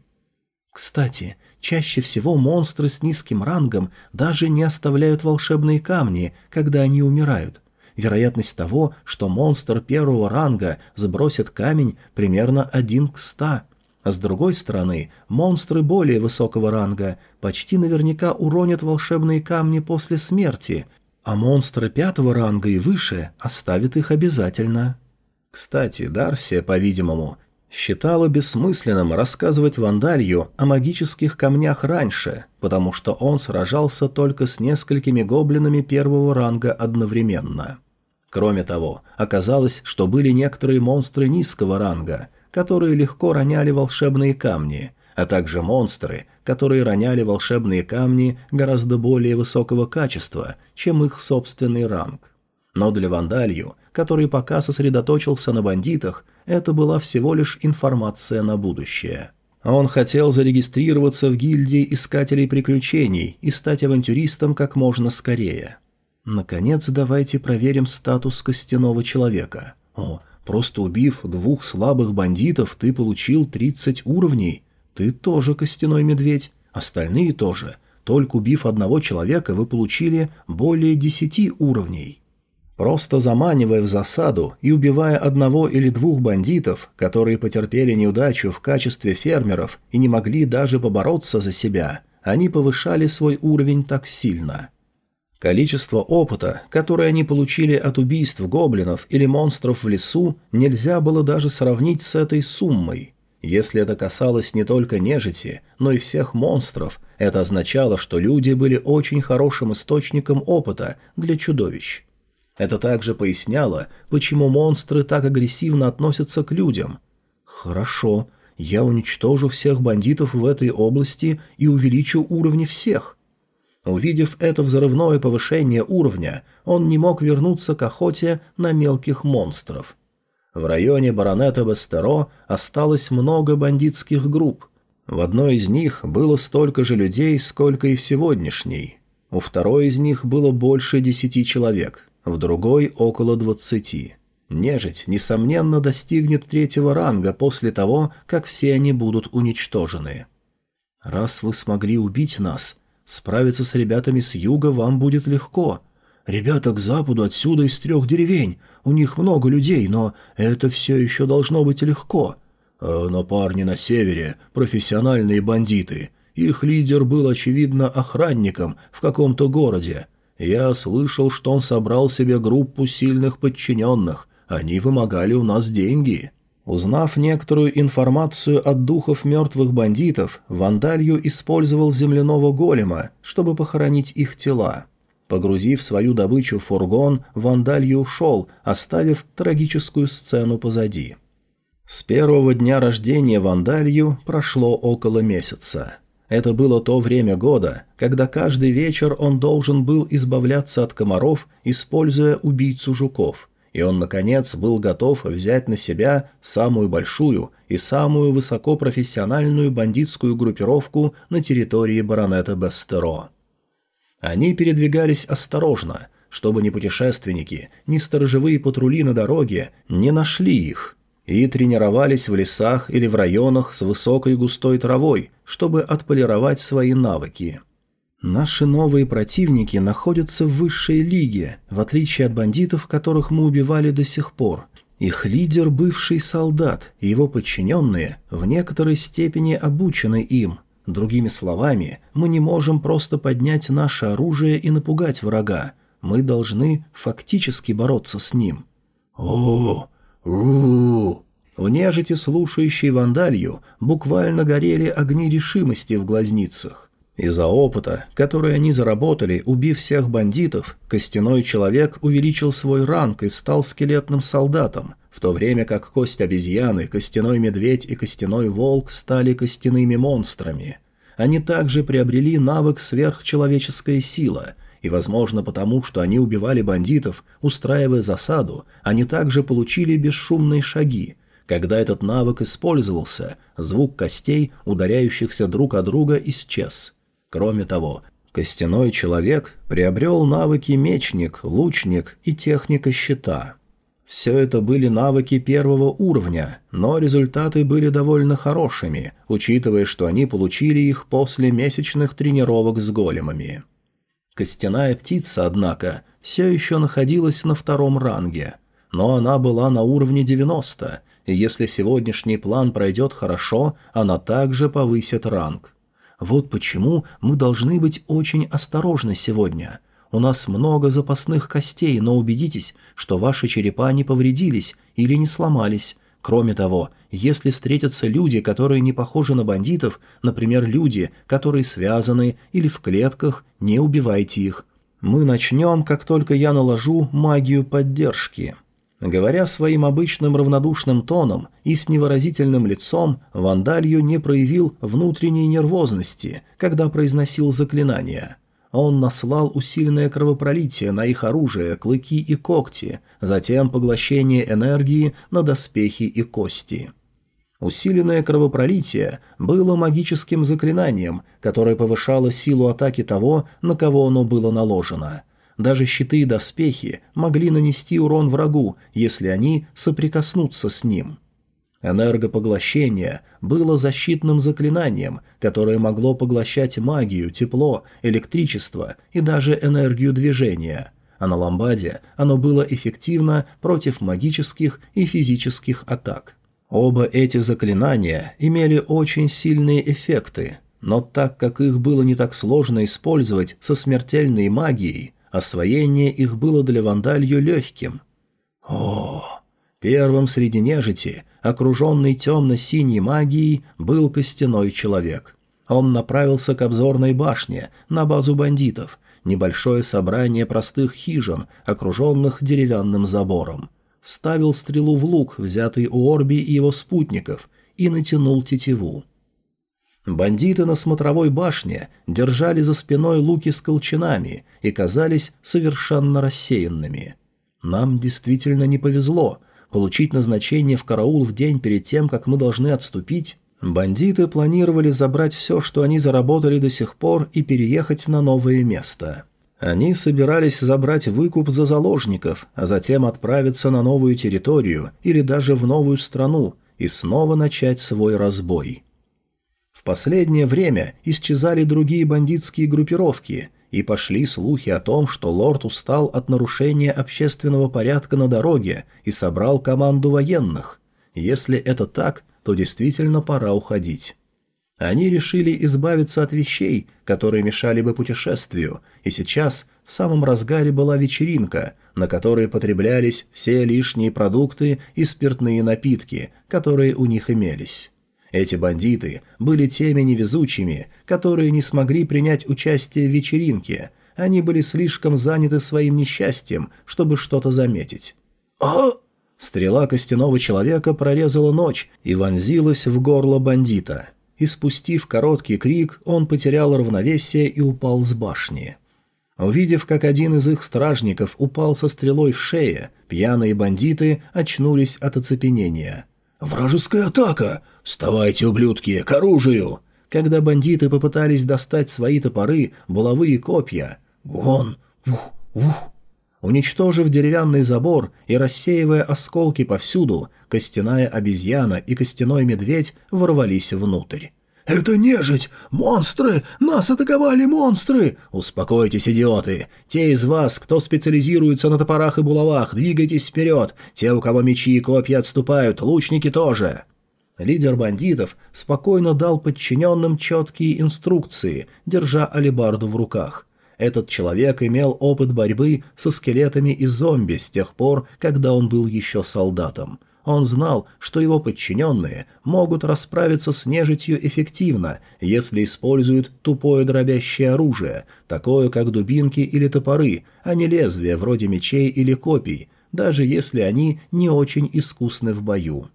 [SPEAKER 1] Кстати, чаще всего монстры с низким рангом даже не оставляют волшебные камни, когда они умирают – Вероятность того, что монстр первого ранга сбросит камень, примерно один к ста. А с другой стороны, монстры более высокого ранга почти наверняка уронят волшебные камни после смерти, а монстры пятого ранга и выше оставят их обязательно. Кстати, Дарсия, по-видимому, считала бессмысленным рассказывать Вандалью о магических камнях раньше, потому что он сражался только с несколькими гоблинами первого ранга одновременно. Кроме того, оказалось, что были некоторые монстры низкого ранга, которые легко роняли волшебные камни, а также монстры, которые роняли волшебные камни гораздо более высокого качества, чем их собственный ранг. Но для Вандалью, который пока сосредоточился на бандитах, это была всего лишь информация на будущее. Он хотел зарегистрироваться в гильдии искателей приключений и стать авантюристом как можно скорее – Наконец, давайте проверим статус костяного человека. О, просто убив двух слабых бандитов, ты получил 30 уровней. Ты тоже костяной медведь. Остальные тоже. Только убив одного человека, вы получили более 10 уровней. Просто заманивая в засаду и убивая одного или двух бандитов, которые потерпели неудачу в качестве фермеров и не могли даже побороться за себя, они повышали свой уровень так сильно – Количество опыта, которое они получили от убийств гоблинов или монстров в лесу, нельзя было даже сравнить с этой суммой. Если это касалось не только нежити, но и всех монстров, это означало, что люди были очень хорошим источником опыта для чудовищ. Это также поясняло, почему монстры так агрессивно относятся к людям. «Хорошо. Я уничтожу всех бандитов в этой области и увеличу уровни всех». Увидев это взрывное повышение уровня, он не мог вернуться к охоте на мелких монстров. В районе баронета Вестеро осталось много бандитских групп. В одной из них было столько же людей, сколько и в сегодняшней. У второй из них было больше десяти человек, в другой – около двадцати. Нежить, несомненно, достигнет третьего ранга после того, как все они будут уничтожены. «Раз вы смогли убить нас, справиться с ребятами с юга вам будет легко. Ребята к западу отсюда из трех деревень, у них много людей, но это все еще должно быть легко. А но парни на севере – профессиональные бандиты. Их лидер был, очевидно, охранником в каком-то городе. Я слышал, что он собрал себе группу сильных подчиненных, они вымогали у нас деньги. Узнав некоторую информацию от духов мертвых бандитов, Вандалью использовал земляного голема, чтобы похоронить их тела. Погрузив свою добычу в фургон, Вандалью ушел, оставив трагическую сцену позади. С первого дня рождения Вандалью прошло около месяца. Это было то время года, когда каждый вечер он должен был избавляться от комаров, используя убийцу жуков – и он, наконец, был готов взять на себя самую большую и самую высокопрофессиональную бандитскую группировку на территории баронета Бестеро. Они передвигались осторожно, чтобы ни путешественники, ни сторожевые патрули на дороге не нашли их, и тренировались в лесах или в районах с высокой густой травой, чтобы отполировать свои навыки – Наши новые противники находятся в высшей лиге, в отличие от бандитов, которых мы убивали до сих пор. Их лидер – бывший солдат, и его подчиненные в некоторой степени обучены им. Другими словами, мы не можем просто поднять наше оружие и напугать врага. Мы должны фактически бороться с ним. о у У нежити, слушающей вандалью, буквально горели огни решимости в глазницах. Из-за опыта, который они заработали, убив всех бандитов, костяной человек увеличил свой ранг и стал скелетным солдатом, в то время как кость обезьяны, костяной медведь и костяной волк стали костяными монстрами. Они также приобрели навык сверхчеловеческая сила, и, возможно, потому что они убивали бандитов, устраивая засаду, они также получили бесшумные шаги, когда этот навык использовался, звук костей, ударяющихся друг о друга, исчез. Кроме того, костяной человек приобрел навыки мечник, лучник и техника щита. Все это были навыки первого уровня, но результаты были довольно хорошими, учитывая, что они получили их после месячных тренировок с големами. Костяная птица, однако, все еще находилась на втором ранге, но она была на уровне 90, и если сегодняшний план пройдет хорошо, она также повысит ранг. Вот почему мы должны быть очень осторожны сегодня. У нас много запасных костей, но убедитесь, что ваши черепа не повредились или не сломались. Кроме того, если встретятся люди, которые не похожи на бандитов, например, люди, которые связаны или в клетках, не убивайте их. Мы начнем, как только я наложу магию поддержки». Говоря своим обычным равнодушным тоном и с невыразительным лицом, Вандалью не проявил внутренней нервозности, когда произносил заклинания. Он наслал усиленное кровопролитие на их оружие, клыки и когти, затем поглощение энергии на доспехи и кости. Усиленное кровопролитие было магическим заклинанием, которое повышало силу атаки того, на кого оно было наложено – даже щиты и доспехи могли нанести урон врагу, если они соприкоснутся с ним. Энергопоглощение было защитным заклинанием, которое могло поглощать магию, тепло, электричество и даже энергию движения. А на ламбаде оно было эффективно против магических и физических атак. Оба эти заклинания имели очень сильные эффекты, но так как их было не так сложно использовать со смертельной магией, Освоение их было для Вандалью легким. О, первым среди нежити, окруженный темно-синей магией, был костяной человек. Он направился к обзорной башне, на базу бандитов, небольшое собрание простых хижин, окруженных деревянным забором. вставил стрелу в лук, взятый у Орби и его спутников, и натянул тетиву. Бандиты на смотровой башне держали за спиной луки с колчанами и казались совершенно рассеянными. Нам действительно не повезло. Получить назначение в караул в день перед тем, как мы должны отступить, Бандиты планировали забрать все, что они заработали до сих пор, и переехать на новое место. Они собирались забрать выкуп за заложников, а затем отправиться на новую территорию или даже в новую страну и снова начать свой разбой. Последнее время исчезали другие бандитские группировки, и пошли слухи о том, что лорд устал от нарушения общественного порядка на дороге и собрал команду военных. Если это так, то действительно пора уходить. Они решили избавиться от вещей, которые мешали бы путешествию, и сейчас в самом разгаре была вечеринка, на которой потреблялись все лишние продукты и спиртные напитки, которые у них имелись. Эти бандиты были теми невезучими, которые не смогли принять участие в вечеринке, они были слишком заняты своим несчастьем, чтобы что-то заметить. «А?» Стрела костяного человека прорезала ночь и вонзилась в горло бандита. И спустив короткий крик, он потерял равновесие и упал с башни. Увидев, как один из их стражников упал со стрелой в шее, пьяные бандиты очнулись от оцепенения. «Вражеская атака! Вставайте, ублюдки, к оружию!» Когда бандиты попытались достать свои топоры, булавы и копья, «Вон! Ух! Ух!» Уничтожив деревянный забор и рассеивая осколки повсюду, костяная обезьяна и костяной медведь ворвались внутрь. «Это нежить! Монстры! Нас атаковали монстры!» «Успокойтесь, идиоты! Те из вас, кто специализируется на топорах и булавах, двигайтесь вперед! Те, у кого мечи и копья отступают, лучники тоже!» Лидер бандитов спокойно дал подчиненным четкие инструкции, держа алебарду в руках. Этот человек имел опыт борьбы со скелетами и зомби с тех пор, когда он был еще солдатом. Он знал, что его подчиненные могут расправиться с нежитью эффективно, если используют тупое дробящее оружие, такое как дубинки или топоры, а не лезвия вроде мечей или копий, даже если они не очень искусны в бою.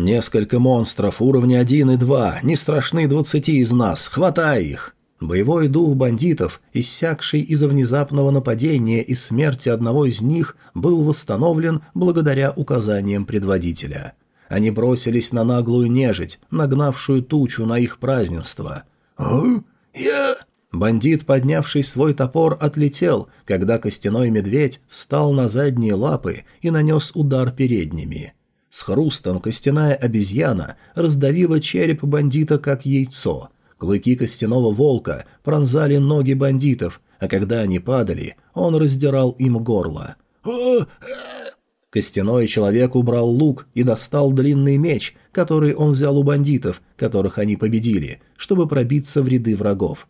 [SPEAKER 1] «Несколько монстров уровня 1 и 2, не страшны двадцати из нас, хватай их!» Боевой дух бандитов, иссякший из-за внезапного нападения и смерти одного из них, был восстановлен благодаря указаниям предводителя. Они бросились на наглую нежить, нагнавшую тучу на их празднество. «А? Я...» Бандит, поднявший свой топор, отлетел, когда костяной медведь встал на задние лапы и нанес удар передними. С хрустом костяная обезьяна раздавила череп бандита как яйцо – Клыки костяного волка пронзали ноги бандитов, а когда они падали, он раздирал им горло. Костяной человек убрал лук и достал длинный меч, который он взял у бандитов, которых они победили, чтобы пробиться в ряды врагов.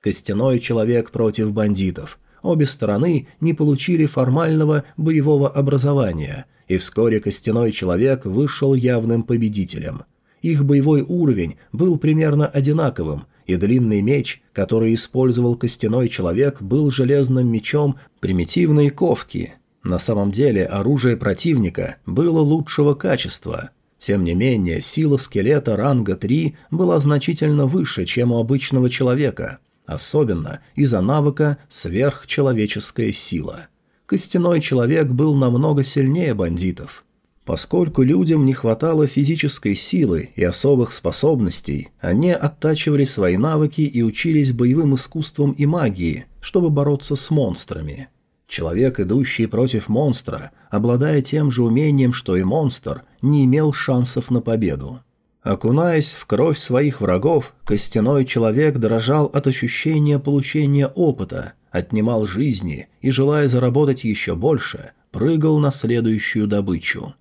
[SPEAKER 1] Костяной человек против бандитов. Обе стороны не получили формального боевого образования, и вскоре костяной человек вышел явным победителем – их боевой уровень был примерно одинаковым, и длинный меч, который использовал костяной человек, был железным мечом примитивной ковки. На самом деле оружие противника было лучшего качества. Тем не менее, сила скелета ранга 3 была значительно выше, чем у обычного человека, особенно из-за навыка «сверхчеловеческая сила». Костяной человек был намного сильнее бандитов – Поскольку людям не хватало физической силы и особых способностей, они оттачивали свои навыки и учились боевым искусствам и магии, чтобы бороться с монстрами. Человек, идущий против монстра, обладая тем же умением, что и монстр, не имел шансов на победу. Окунаясь в кровь своих врагов, костяной человек дрожал от ощущения получения опыта, отнимал жизни и, желая заработать еще больше, прыгал на следующую добычу.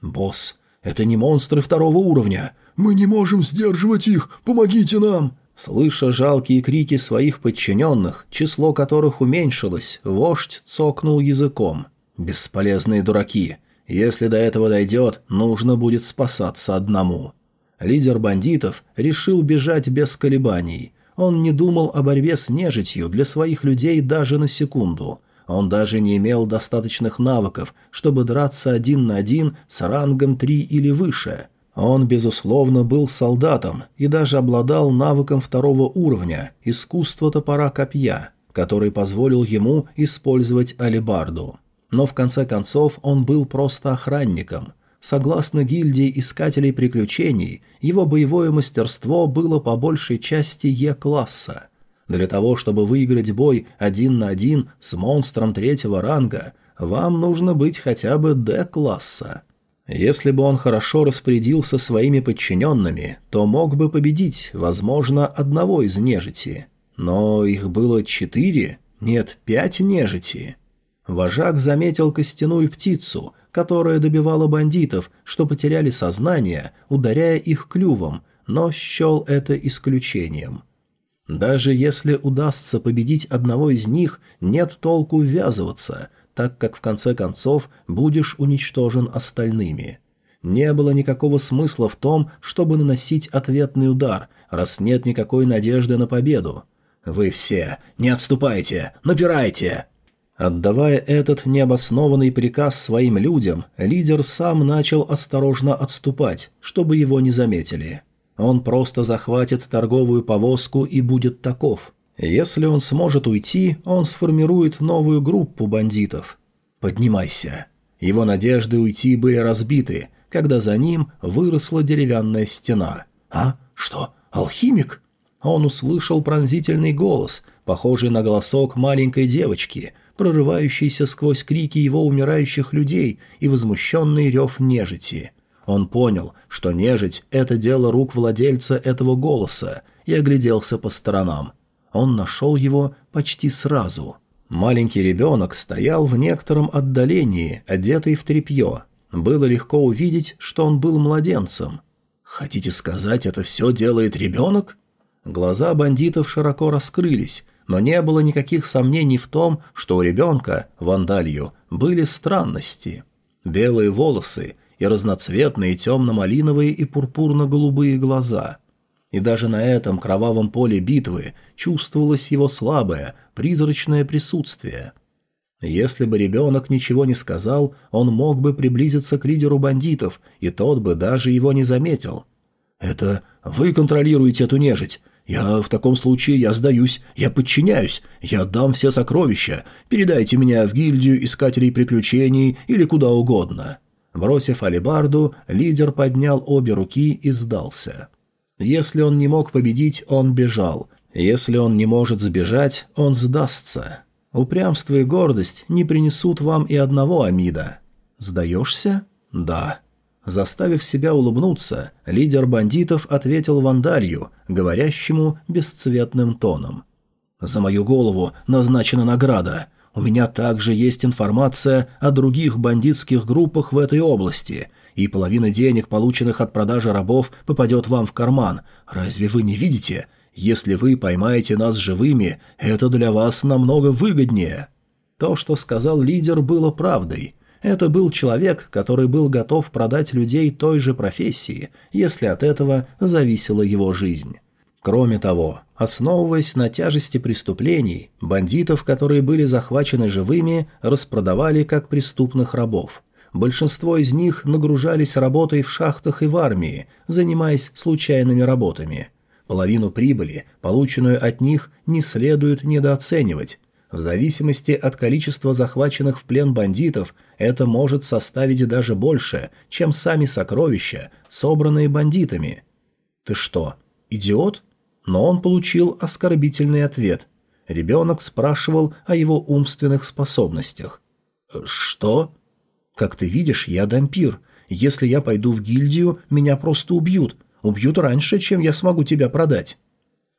[SPEAKER 1] «Босс, это не монстры второго уровня. Мы не можем сдерживать их. Помогите нам!» Слыша жалкие крики своих подчиненных, число которых уменьшилось, вождь цокнул языком. «Бесполезные дураки. Если до этого дойдет, нужно будет спасаться одному». Лидер бандитов решил бежать без колебаний. Он не думал о борьбе с нежитью для своих людей даже на секунду – Он даже не имел достаточных навыков, чтобы драться один на один с рангом 3 или выше. Он, безусловно, был солдатом и даже обладал навыком второго уровня – искусство топора копья, который позволил ему использовать алебарду. Но в конце концов он был просто охранником. Согласно гильдии искателей приключений, его боевое мастерство было по большей части Е-класса – для того, чтобы выиграть бой один на один с монстром третьего ранга, вам нужно быть хотя бы Д-класса. Если бы он хорошо распорядился своими подчиненными, то мог бы победить, возможно, одного из нежити. Но их было четыре, нет, пять нежити. Вожак заметил костяную птицу, которая добивала бандитов, что потеряли сознание, ударяя их клювом, но счел это исключением – даже если удастся победить одного из них, нет толку ввязываться, так как в конце концов будешь уничтожен остальными. Не было никакого смысла в том, чтобы наносить ответный удар, раз нет никакой надежды на победу. «Вы все, не отступайте, напирайте!» Отдавая этот необоснованный приказ своим людям, лидер сам начал осторожно отступать, чтобы его не заметили. Он просто захватит торговую повозку и будет таков. Если он сможет уйти, он сформирует новую группу бандитов. Поднимайся. Его надежды уйти были разбиты, когда за ним выросла деревянная стена. «А? Что? Алхимик?» Он услышал пронзительный голос, похожий на голосок маленькой девочки, прорывающийся сквозь крики его умирающих людей и возмущенный рев нежити – он понял, что нежить – это дело рук владельца этого голоса, и огляделся по сторонам. Он нашел его почти сразу. Маленький ребенок стоял в некотором отдалении, одетый в тряпье. Было легко увидеть, что он был младенцем. «Хотите сказать, это все делает ребенок?» Глаза бандитов широко раскрылись, но не было никаких сомнений в том, что у ребенка, вандалью, были странности. Белые волосы, и разноцветные темно-малиновые и пурпурно-голубые глаза. И даже на этом кровавом поле битвы чувствовалось его слабое, призрачное присутствие. Если бы ребенок ничего не сказал, он мог бы приблизиться к лидеру бандитов, и тот бы даже его не заметил. «Это вы контролируете эту нежить. Я в таком случае я сдаюсь, я подчиняюсь, я отдам все сокровища. Передайте меня в гильдию искателей приключений или куда угодно». Бросив алебарду, лидер поднял обе руки и сдался. Если он не мог победить, он бежал. Если он не может сбежать, он сдастся. Упрямство и гордость не принесут вам и одного Амида. Сдаешься? Да. Заставив себя улыбнуться, лидер бандитов ответил Вандалью, говорящему бесцветным тоном. «За мою голову назначена награда. У меня также есть информация о других бандитских группах в этой области, и половина денег, полученных от продажи рабов, попадет вам в карман. Разве вы не видите? Если вы поймаете нас живыми, это для вас намного выгоднее». То, что сказал лидер, было правдой. Это был человек, который был готов продать людей той же профессии, если от этого зависела его жизнь. Кроме того, основываясь на тяжести преступлений, бандитов, которые были захвачены живыми, распродавали как преступных рабов. Большинство из них нагружались работой в шахтах и в армии, занимаясь случайными работами. Половину прибыли, полученную от них, не следует недооценивать. В зависимости от количества захваченных в плен бандитов, это может составить даже больше, чем сами сокровища, собранные бандитами. «Ты что, идиот?» но он получил оскорбительный ответ. Ребенок спрашивал о его умственных способностях. «Что?» «Как ты видишь, я дампир. Если я пойду в гильдию, меня просто убьют. Убьют раньше, чем я смогу тебя продать».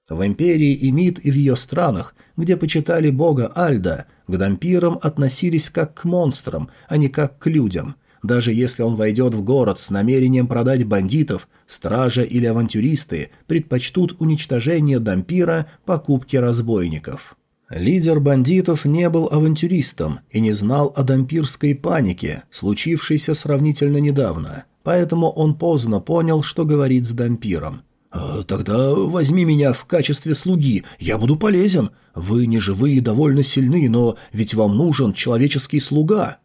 [SPEAKER 1] В империи Имид и в ее странах, где почитали бога Альда, к дампирам относились как к монстрам, а не как к людям. Даже если он войдет в город с намерением продать бандитов, стража или авантюристы предпочтут уничтожение дампира покупки разбойников. Лидер бандитов не был авантюристом и не знал о дампирской панике, случившейся сравнительно недавно, поэтому он поздно понял, что говорит с дампиром. «Э, «Тогда возьми меня в качестве слуги, я буду полезен. Вы не живые и довольно сильны, но ведь вам нужен человеческий слуга».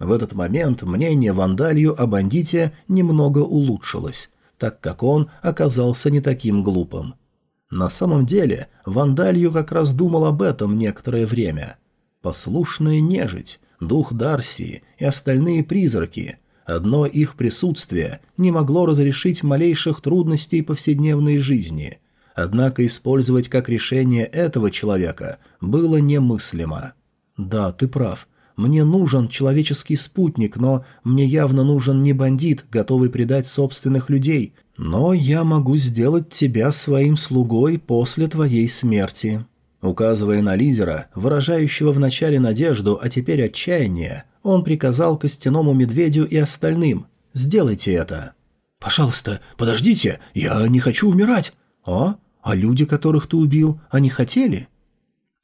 [SPEAKER 1] В этот момент мнение Вандалью о бандите немного улучшилось, так как он оказался не таким глупым. На самом деле, Вандалью как раз думал об этом некоторое время. Послушная нежить, дух Дарси и остальные призраки Одно их присутствие не могло разрешить малейших трудностей повседневной жизни. Однако использовать как решение этого человека было немыслимо. «Да, ты прав. Мне нужен человеческий спутник, но мне явно нужен не бандит, готовый предать собственных людей. Но я могу сделать тебя своим слугой после твоей смерти». Указывая на лидера, выражающего вначале надежду, а теперь отчаяние, он приказал костяному медведю и остальным «Сделайте это». «Пожалуйста, подождите, я не хочу умирать». «А? А люди, которых ты убил, они хотели?»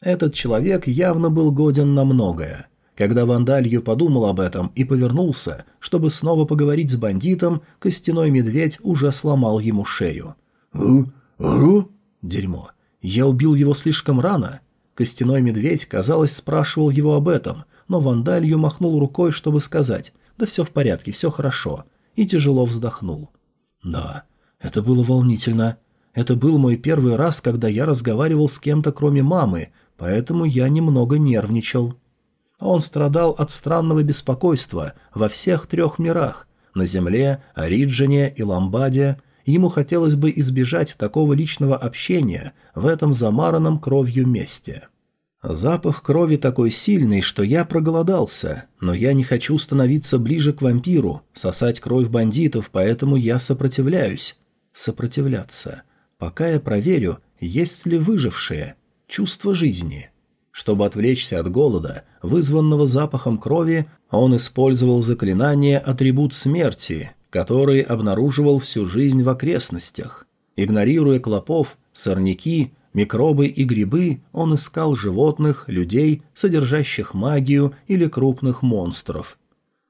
[SPEAKER 1] Этот человек явно был годен на многое. Когда Вандалью подумал об этом и повернулся, чтобы снова поговорить с бандитом, костяной медведь уже сломал ему шею. «У? У?» «Дерьмо. Я убил его слишком рано?» Костяной медведь, казалось, спрашивал его об этом, но Вандалью махнул рукой, чтобы сказать «Да все в порядке, все хорошо», и тяжело вздохнул. «Да, это было волнительно. Это был мой первый раз, когда я разговаривал с кем-то, кроме мамы, поэтому я немного нервничал». Он страдал от странного беспокойства во всех трех мирах – на Земле, Ориджине и Ламбаде. Ему хотелось бы избежать такого личного общения в этом замаранном кровью месте. Запах крови такой сильный, что я проголодался, но я не хочу становиться ближе к вампиру, сосать кровь бандитов, поэтому я сопротивляюсь. Сопротивляться. Пока я проверю, есть ли выжившие. Чувство жизни. Чтобы отвлечься от голода, вызванного запахом крови, он использовал заклинание «Атрибут смерти», который обнаруживал всю жизнь в окрестностях. Игнорируя клопов, сорняки, Микробы и грибы он искал животных, людей, содержащих магию или крупных монстров.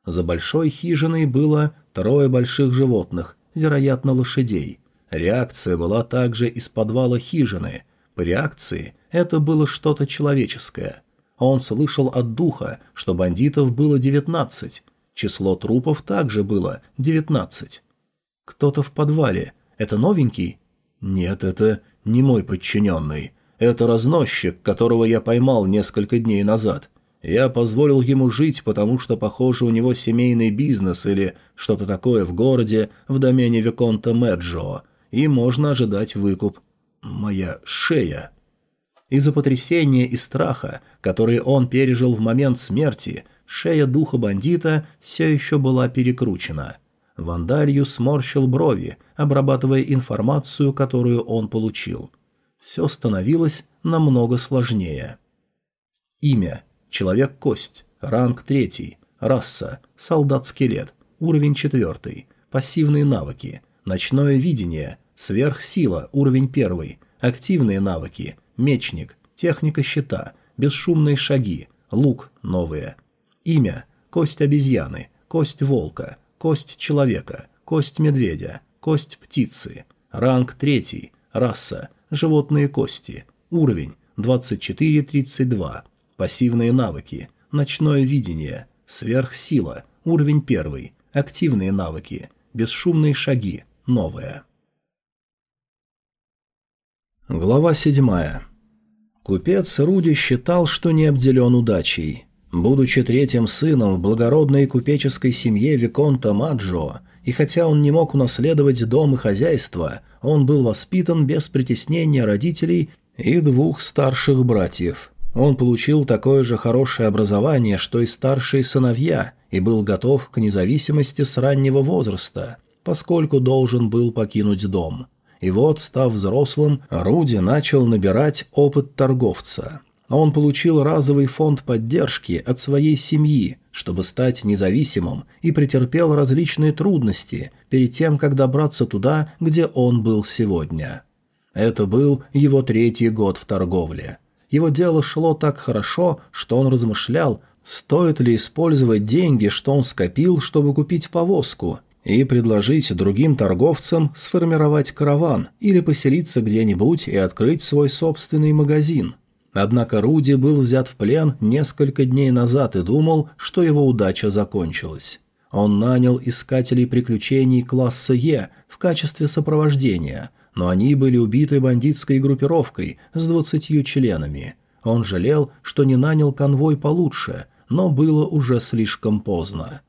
[SPEAKER 1] За большой хижиной было трое больших животных, вероятно, лошадей. Реакция была также из подвала хижины. По реакции это было что-то человеческое. Он слышал от духа, что бандитов было девятнадцать. Число трупов также было девятнадцать. Кто-то в подвале. Это новенький? Нет, это не мой подчиненный. Это разносчик, которого я поймал несколько дней назад. Я позволил ему жить, потому что, похоже, у него семейный бизнес или что-то такое в городе в домене Виконта Мэджо, и можно ожидать выкуп. Моя шея. Из-за потрясения и страха, которые он пережил в момент смерти, шея духа бандита все еще была перекручена – Вандарью сморщил брови, обрабатывая информацию, которую он получил. Все становилось намного сложнее. Имя. Человек-кость. Ранг 3. Раса. Солдат-скелет. Уровень 4. Пассивные навыки. Ночное видение. Сверхсила. Уровень 1. Активные навыки. Мечник. Техника щита. Бесшумные шаги. Лук. Новые. Имя. Кость обезьяны. Кость волка кость человека, кость медведя, кость птицы, ранг третий, раса, животные кости, уровень 24-32, пассивные навыки, ночное видение, сверхсила, уровень первый, активные навыки, бесшумные шаги, новое. Глава седьмая. Купец Руди считал, что не обделен удачей. Будучи третьим сыном в благородной купеческой семье Виконта Маджо, и хотя он не мог унаследовать дом и хозяйство, он был воспитан без притеснения родителей и двух старших братьев. Он получил такое же хорошее образование, что и старшие сыновья, и был готов к независимости с раннего возраста, поскольку должен был покинуть дом. И вот, став взрослым, Руди начал набирать опыт торговца – он получил разовый фонд поддержки от своей семьи, чтобы стать независимым, и претерпел различные трудности перед тем, как добраться туда, где он был сегодня. Это был его третий год в торговле. Его дело шло так хорошо, что он размышлял, стоит ли использовать деньги, что он скопил, чтобы купить повозку, и предложить другим торговцам сформировать караван или поселиться где-нибудь и открыть свой собственный магазин. Однако Руди был взят в плен несколько дней назад и думал, что его удача закончилась. Он нанял искателей приключений класса Е в качестве сопровождения, но они были убиты бандитской группировкой с двадцатью членами. Он жалел, что не нанял конвой получше, но было уже слишком поздно.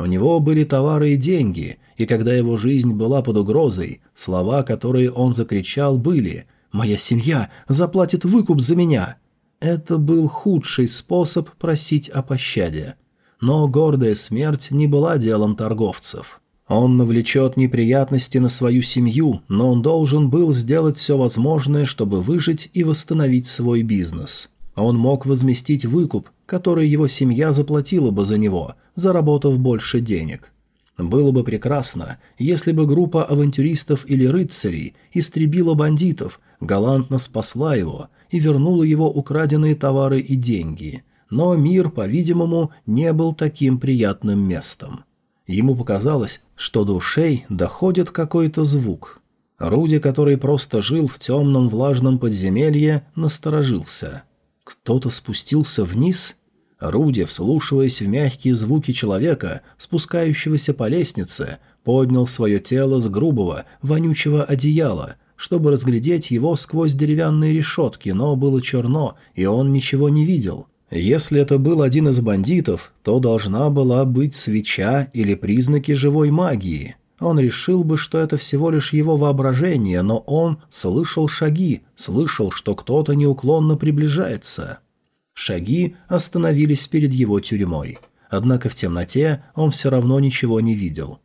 [SPEAKER 1] У него были товары и деньги, и когда его жизнь была под угрозой, слова, которые он закричал, были «Моя семья заплатит выкуп за меня!» Это был худший способ просить о пощаде. Но гордая смерть не была делом торговцев. Он навлечет неприятности на свою семью, но он должен был сделать все возможное, чтобы выжить и восстановить свой бизнес. Он мог возместить выкуп, который его семья заплатила бы за него, заработав больше денег. Было бы прекрасно, если бы группа авантюристов или рыцарей истребила бандитов, галантно спасла его и вернула его украденные товары и деньги – но мир, по-видимому, не был таким приятным местом. Ему показалось, что до ушей доходит какой-то звук. Руди, который просто жил в темном влажном подземелье, насторожился. Кто-то спустился вниз? Руди, вслушиваясь в мягкие звуки человека, спускающегося по лестнице, поднял свое тело с грубого, вонючего одеяла, чтобы разглядеть его сквозь деревянные решетки, но было черно, и он ничего не видел. Если это был один из бандитов, то должна была быть свеча или признаки живой магии. Он решил бы, что это всего лишь его воображение, но он слышал шаги, слышал, что кто-то неуклонно приближается. Шаги остановились перед его тюрьмой. Однако в темноте он все равно ничего не видел.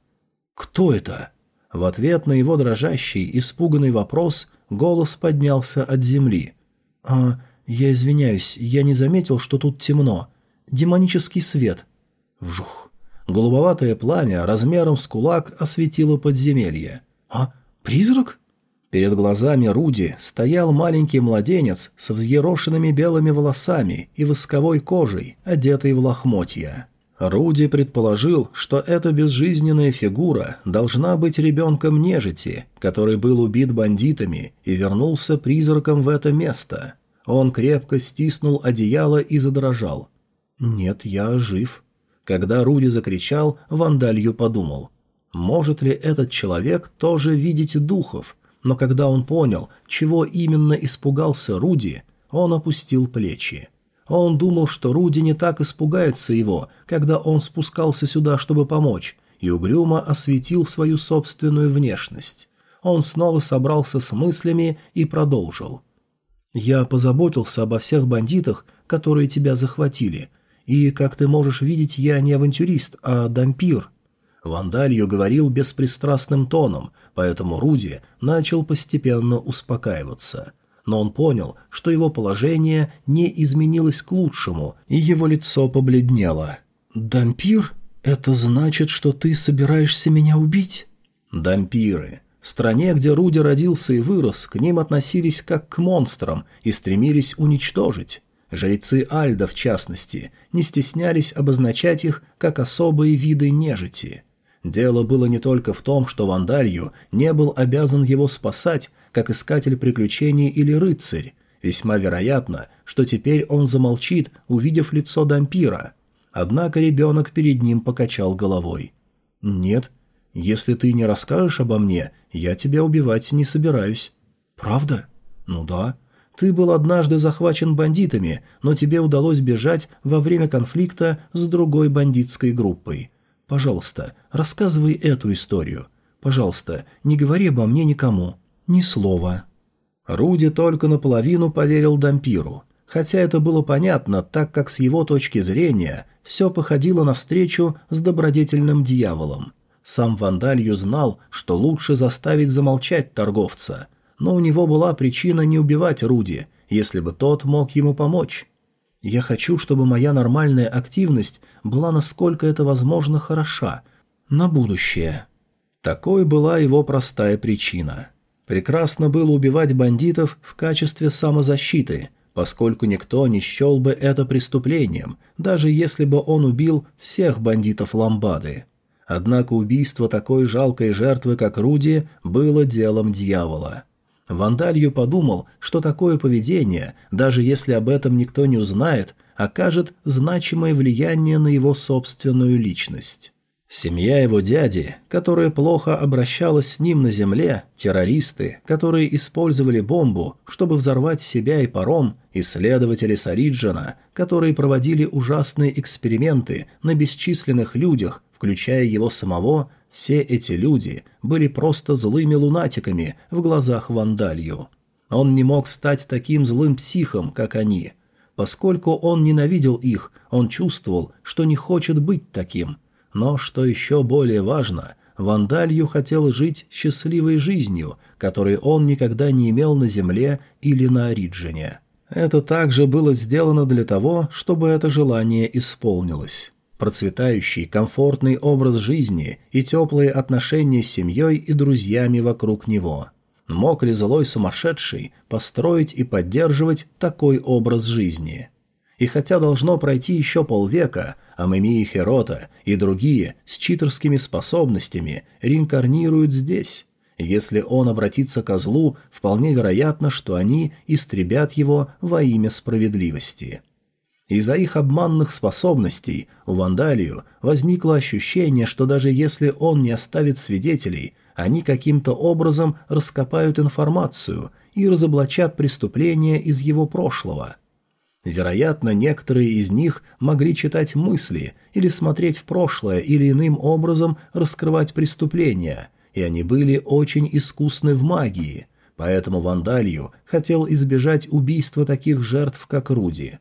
[SPEAKER 1] «Кто это?» В ответ на его дрожащий, испуганный вопрос голос поднялся от земли. «А «Я извиняюсь, я не заметил, что тут темно. Демонический свет». Вжух. Голубоватое пламя размером с кулак осветило подземелье. «А, призрак?» Перед глазами Руди стоял маленький младенец со взъерошенными белыми волосами и восковой кожей, одетый в лохмотья. Руди предположил, что эта безжизненная фигура должна быть ребенком нежити, который был убит бандитами и вернулся призраком в это место. Он крепко стиснул одеяло и задрожал. «Нет, я жив». Когда Руди закричал, Вандалью подумал. «Может ли этот человек тоже видеть духов?» Но когда он понял, чего именно испугался Руди, он опустил плечи. Он думал, что Руди не так испугается его, когда он спускался сюда, чтобы помочь, и угрюмо осветил свою собственную внешность. Он снова собрался с мыслями и продолжил. Я позаботился обо всех бандитах, которые тебя захватили. И, как ты можешь видеть, я не авантюрист, а дампир». Вандалью говорил беспристрастным тоном, поэтому Руди начал постепенно успокаиваться. Но он понял, что его положение не изменилось к лучшему, и его лицо побледнело. «Дампир? Это значит, что ты собираешься меня убить?» «Дампиры. В стране, где Руди родился и вырос, к ним относились как к монстрам и стремились уничтожить. Жрецы Альда, в частности, не стеснялись обозначать их как особые виды нежити. Дело было не только в том, что Вандалью не был обязан его спасать, как искатель приключений или рыцарь. Весьма вероятно, что теперь он замолчит, увидев лицо Дампира. Однако ребенок перед ним покачал головой. «Нет, если ты не расскажешь обо мне, я тебя убивать не собираюсь». «Правда?» «Ну да. Ты был однажды захвачен бандитами, но тебе удалось бежать во время конфликта с другой бандитской группой. Пожалуйста, рассказывай эту историю. Пожалуйста, не говори обо мне никому. Ни слова». Руди только наполовину поверил Дампиру. Хотя это было понятно, так как с его точки зрения все походило на встречу с добродетельным дьяволом. Сам Вандалью знал, что лучше заставить замолчать торговца, но у него была причина не убивать Руди, если бы тот мог ему помочь. «Я хочу, чтобы моя нормальная активность была насколько это возможно хороша. На будущее». Такой была его простая причина. Прекрасно было убивать бандитов в качестве самозащиты, поскольку никто не счел бы это преступлением, даже если бы он убил всех бандитов Ламбады. Однако убийство такой жалкой жертвы, как Руди, было делом дьявола. Вандалью подумал, что такое поведение, даже если об этом никто не узнает, окажет значимое влияние на его собственную личность. Семья его дяди, которая плохо обращалась с ним на земле, террористы, которые использовали бомбу, чтобы взорвать себя и паром, исследователи Сариджана, которые проводили ужасные эксперименты на бесчисленных людях, включая его самого, все эти люди были просто злыми лунатиками в глазах Вандалью. Он не мог стать таким злым психом, как они. Поскольку он ненавидел их, он чувствовал, что не хочет быть таким – но, что еще более важно, Вандалью хотел жить счастливой жизнью, которой он никогда не имел на Земле или на Ориджине. Это также было сделано для того, чтобы это желание исполнилось. Процветающий, комфортный образ жизни и теплые отношения с семьей и друзьями вокруг него. Мог ли злой сумасшедший построить и поддерживать такой образ жизни? И хотя должно пройти еще полвека, а Мэмии Херота и другие с читерскими способностями реинкарнируют здесь. Если он обратится к злу, вполне вероятно, что они истребят его во имя справедливости. Из-за их обманных способностей у Вандалию возникло ощущение, что даже если он не оставит свидетелей, они каким-то образом раскопают информацию и разоблачат преступления из его прошлого – Вероятно, некоторые из них могли читать мысли или смотреть в прошлое или иным образом раскрывать преступления, и они были очень искусны в магии, поэтому Вандалью хотел избежать убийства таких жертв, как Руди.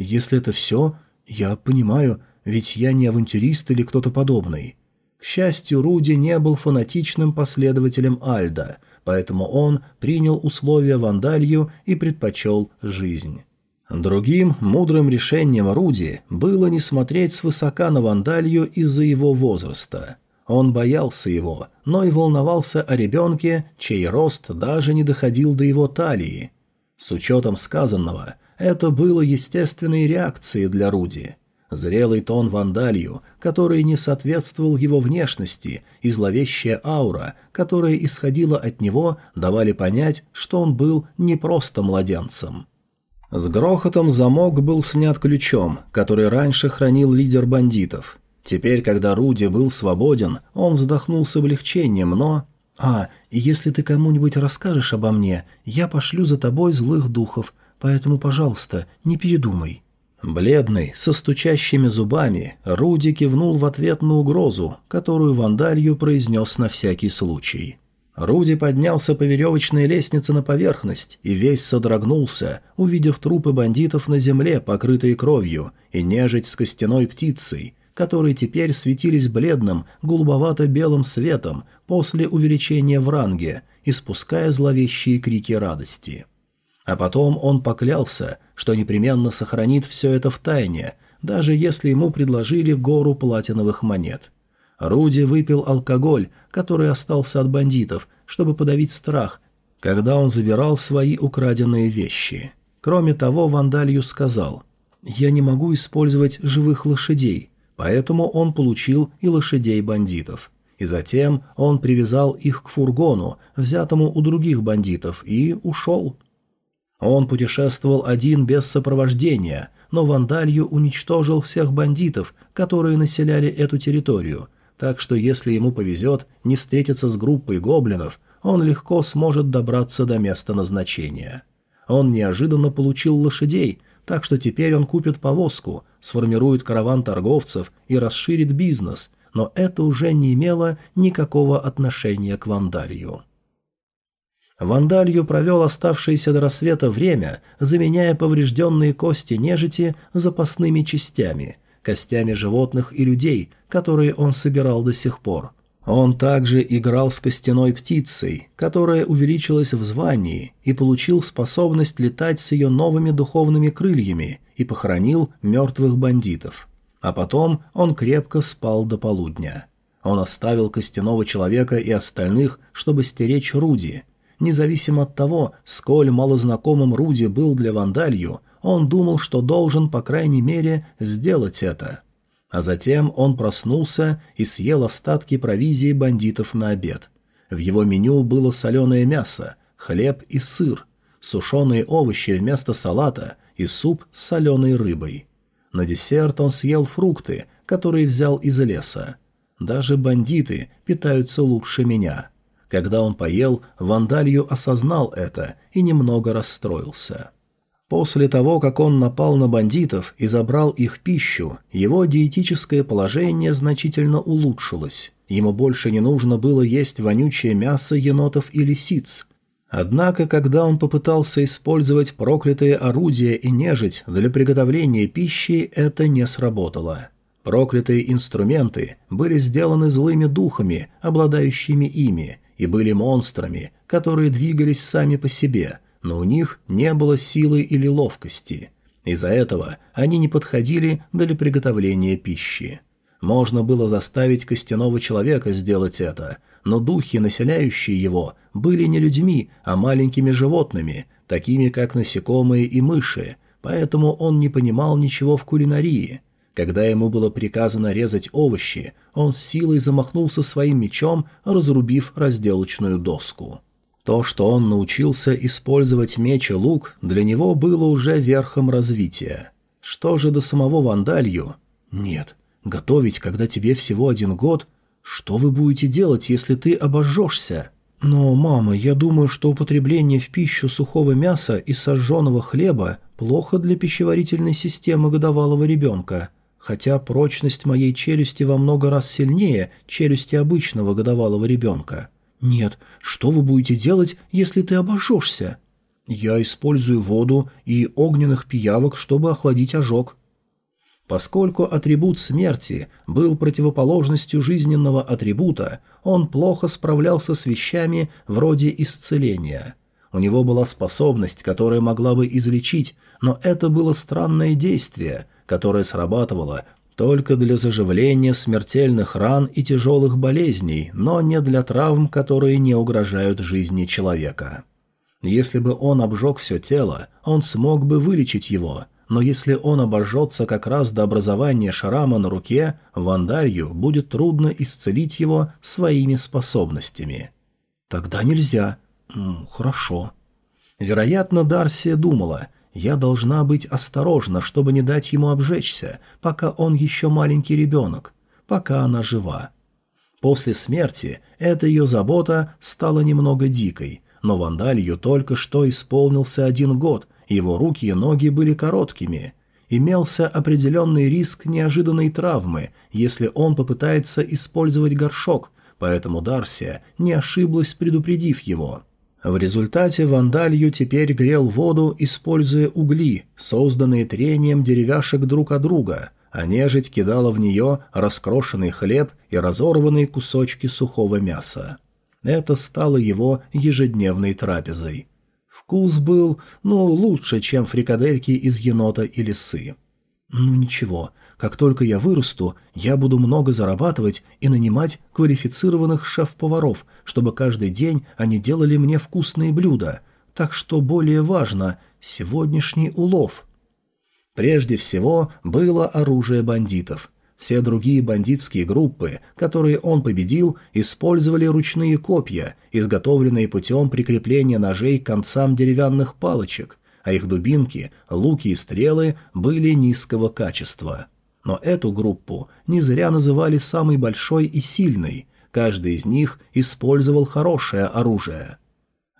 [SPEAKER 1] «Если это все, я понимаю, ведь я не авантюрист или кто-то подобный». К счастью, Руди не был фанатичным последователем Альда, поэтому он принял условия Вандалью и предпочел жизнь. Другим мудрым решением Руди было не смотреть свысока на Вандалью из-за его возраста. Он боялся его, но и волновался о ребенке, чей рост даже не доходил до его талии. С учетом сказанного, это было естественной реакцией для Руди. Зрелый тон Вандалью, который не соответствовал его внешности, и зловещая аура, которая исходила от него, давали понять, что он был не просто младенцем. С грохотом замок был снят ключом, который раньше хранил лидер бандитов. Теперь, когда Руди был свободен, он вздохнул с облегчением, но... «А, если ты кому-нибудь расскажешь обо мне, я пошлю за тобой злых духов, поэтому, пожалуйста, не передумай». Бледный, со стучащими зубами, Руди кивнул в ответ на угрозу, которую Вандалью произнес на всякий случай. Руди поднялся по веревочной лестнице на поверхность и весь содрогнулся, увидев трупы бандитов на земле, покрытые кровью, и нежить с костяной птицей, которые теперь светились бледным, голубовато-белым светом после увеличения в ранге, испуская зловещие крики радости. А потом он поклялся, что непременно сохранит все это в тайне, даже если ему предложили гору платиновых монет – Руди выпил алкоголь, который остался от бандитов, чтобы подавить страх, когда он забирал свои украденные вещи. Кроме того, Вандалью сказал, «Я не могу использовать живых лошадей», поэтому он получил и лошадей бандитов. И затем он привязал их к фургону, взятому у других бандитов, и ушел. Он путешествовал один без сопровождения, но Вандалью уничтожил всех бандитов, которые населяли эту территорию – так что если ему повезет не встретиться с группой гоблинов, он легко сможет добраться до места назначения. Он неожиданно получил лошадей, так что теперь он купит повозку, сформирует караван торговцев и расширит бизнес, но это уже не имело никакого отношения к Вандалью. Вандалью провел оставшееся до рассвета время, заменяя поврежденные кости нежити запасными частями – костями животных и людей, которые он собирал до сих пор. Он также играл с костяной птицей, которая увеличилась в звании и получил способность летать с ее новыми духовными крыльями и похоронил мертвых бандитов. А потом он крепко спал до полудня. Он оставил костяного человека и остальных, чтобы стеречь Руди. Независимо от того, сколь малознакомым Руди был для Вандалью, он думал, что должен, по крайней мере, сделать это. А затем он проснулся и съел остатки провизии бандитов на обед. В его меню было соленое мясо, хлеб и сыр, сушеные овощи вместо салата и суп с соленой рыбой. На десерт он съел фрукты, которые взял из леса. Даже бандиты питаются лучше меня. Когда он поел, Вандалью осознал это и немного расстроился. После того, как он напал на бандитов и забрал их пищу, его диетическое положение значительно улучшилось. Ему больше не нужно было есть вонючее мясо енотов и лисиц. Однако, когда он попытался использовать проклятые орудия и нежить для приготовления пищи, это не сработало. Проклятые инструменты были сделаны злыми духами, обладающими ими, и были монстрами, которые двигались сами по себе – но у них не было силы или ловкости. Из-за этого они не подходили для приготовления пищи. Можно было заставить костяного человека сделать это, но духи, населяющие его, были не людьми, а маленькими животными, такими как насекомые и мыши, поэтому он не понимал ничего в кулинарии. Когда ему было приказано резать овощи, он силой замахнулся своим мечом, разрубив разделочную доску. То, что он научился использовать меч и лук, для него было уже верхом развития. Что же до самого Вандалью? Нет, готовить, когда тебе всего один год... Что вы будете делать, если ты обожжешься? Но, мама, я думаю, что употребление в пищу сухого мяса и сожженного хлеба плохо для пищеварительной системы годовалого ребенка, хотя прочность моей челюсти во много раз сильнее челюсти обычного годовалого ребенка. «Нет, что вы будете делать, если ты обожжешься?» «Я использую воду и огненных пиявок, чтобы охладить ожог». Поскольку атрибут смерти был противоположностью жизненного атрибута, он плохо справлялся с вещами вроде исцеления. У него была способность, которая могла бы излечить, но это было странное действие, которое срабатывало только для заживления смертельных ран и тяжелых болезней, но не для травм, которые не угрожают жизни человека. Если бы он обжег все тело, он смог бы вылечить его, но если он обожжется как раз до образования шрама на руке, Вандалью будет трудно исцелить его своими способностями. Тогда нельзя. Хорошо. Вероятно, Дарсия думала – я должна быть осторожна, чтобы не дать ему обжечься, пока он еще маленький ребенок, пока она жива. После смерти эта ее забота стала немного дикой, но Вандалью только что исполнился один год, его руки и ноги были короткими. Имелся определенный риск неожиданной травмы, если он попытается использовать горшок, поэтому Дарсия не ошиблась, предупредив его. В результате Вандалью теперь грел воду, используя угли, созданные трением деревяшек друг от друга, а нежить кидала в нее раскрошенный хлеб и разорванные кусочки сухого мяса. Это стало его ежедневной трапезой. Вкус был, ну, лучше, чем фрикадельки из енота и лисы. Ну ничего, как только я вырасту, я буду много зарабатывать и нанимать квалифицированных шеф-поваров, чтобы каждый день они делали мне вкусные блюда. Так что более важно – сегодняшний улов. Прежде всего было оружие бандитов. Все другие бандитские группы, которые он победил, использовали ручные копья, изготовленные путем прикрепления ножей к концам деревянных палочек, а их дубинки, луки и стрелы были низкого качества. Но эту группу не зря называли самой большой и сильной, каждый из них использовал хорошее оружие.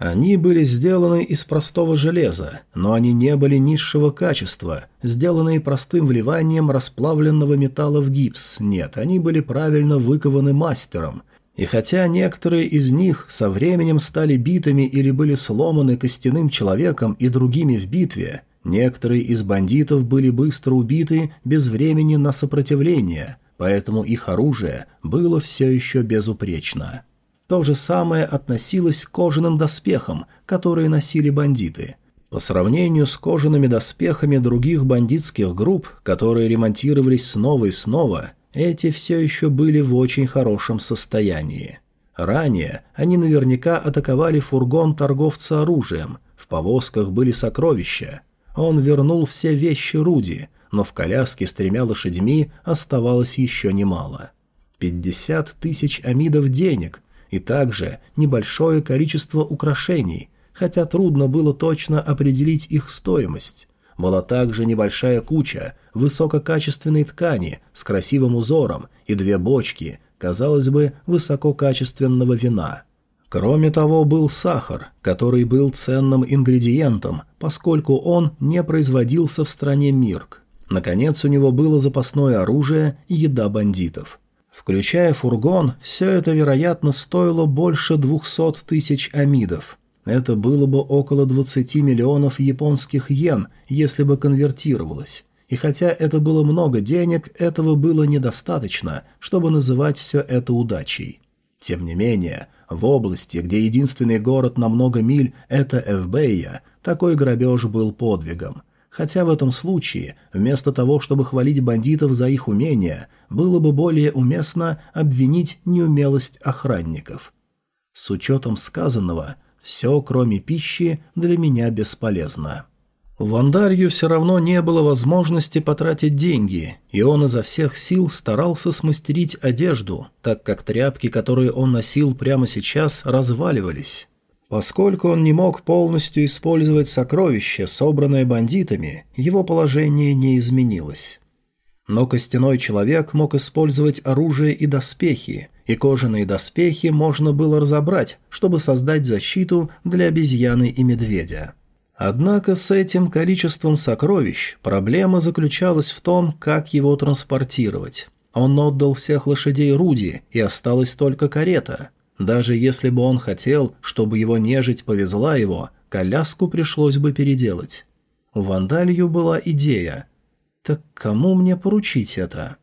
[SPEAKER 1] Они были сделаны из простого железа, но они не были низшего качества, сделанные простым вливанием расплавленного металла в гипс, нет, они были правильно выкованы мастером, и хотя некоторые из них со временем стали битыми или были сломаны костяным человеком и другими в битве, Некоторые из бандитов были быстро убиты без времени на сопротивление, поэтому их оружие было все еще безупречно. То же самое относилось к кожаным доспехам, которые носили бандиты. По сравнению с кожаными доспехами других бандитских групп, которые ремонтировались снова и снова, эти все еще были в очень хорошем состоянии. Ранее они наверняка атаковали фургон торговца оружием, в повозках были сокровища – Он вернул все вещи Руди, но в коляске с тремя лошадьми оставалось еще немало. Пятьдесят тысяч амидов денег и также небольшое количество украшений, хотя трудно было точно определить их стоимость. Была также небольшая куча высококачественной ткани с красивым узором и две бочки, казалось бы, высококачественного вина. Кроме того, был сахар, который был ценным ингредиентом, поскольку он не производился в стране Мирк. Наконец, у него было запасное оружие и еда бандитов. Включая фургон, все это, вероятно, стоило больше 200 тысяч амидов. Это было бы около 20 миллионов японских йен, если бы конвертировалось. И хотя это было много денег, этого было недостаточно, чтобы называть все это удачей. Тем не менее, в области, где единственный город на много миль – это Эвбея, такой грабеж был подвигом. Хотя в этом случае, вместо того, чтобы хвалить бандитов за их умения, было бы более уместно обвинить неумелость охранников. С учетом сказанного – все, кроме пищи, для меня бесполезно. В Андарью все равно не было возможности потратить деньги, и он изо всех сил старался смастерить одежду, так как тряпки, которые он носил прямо сейчас, разваливались. Поскольку он не мог полностью использовать сокровища, собранные бандитами, его положение не изменилось. Но костяной человек мог использовать оружие и доспехи, и кожаные доспехи можно было разобрать, чтобы создать защиту для обезьяны и медведя. Однако с этим количеством сокровищ проблема заключалась в том, как его транспортировать. Он отдал всех лошадей Руди, и осталась только карета. Даже если бы он хотел, чтобы его нежить повезла его, коляску пришлось бы переделать. У Вандалью была идея. «Так кому мне поручить это?»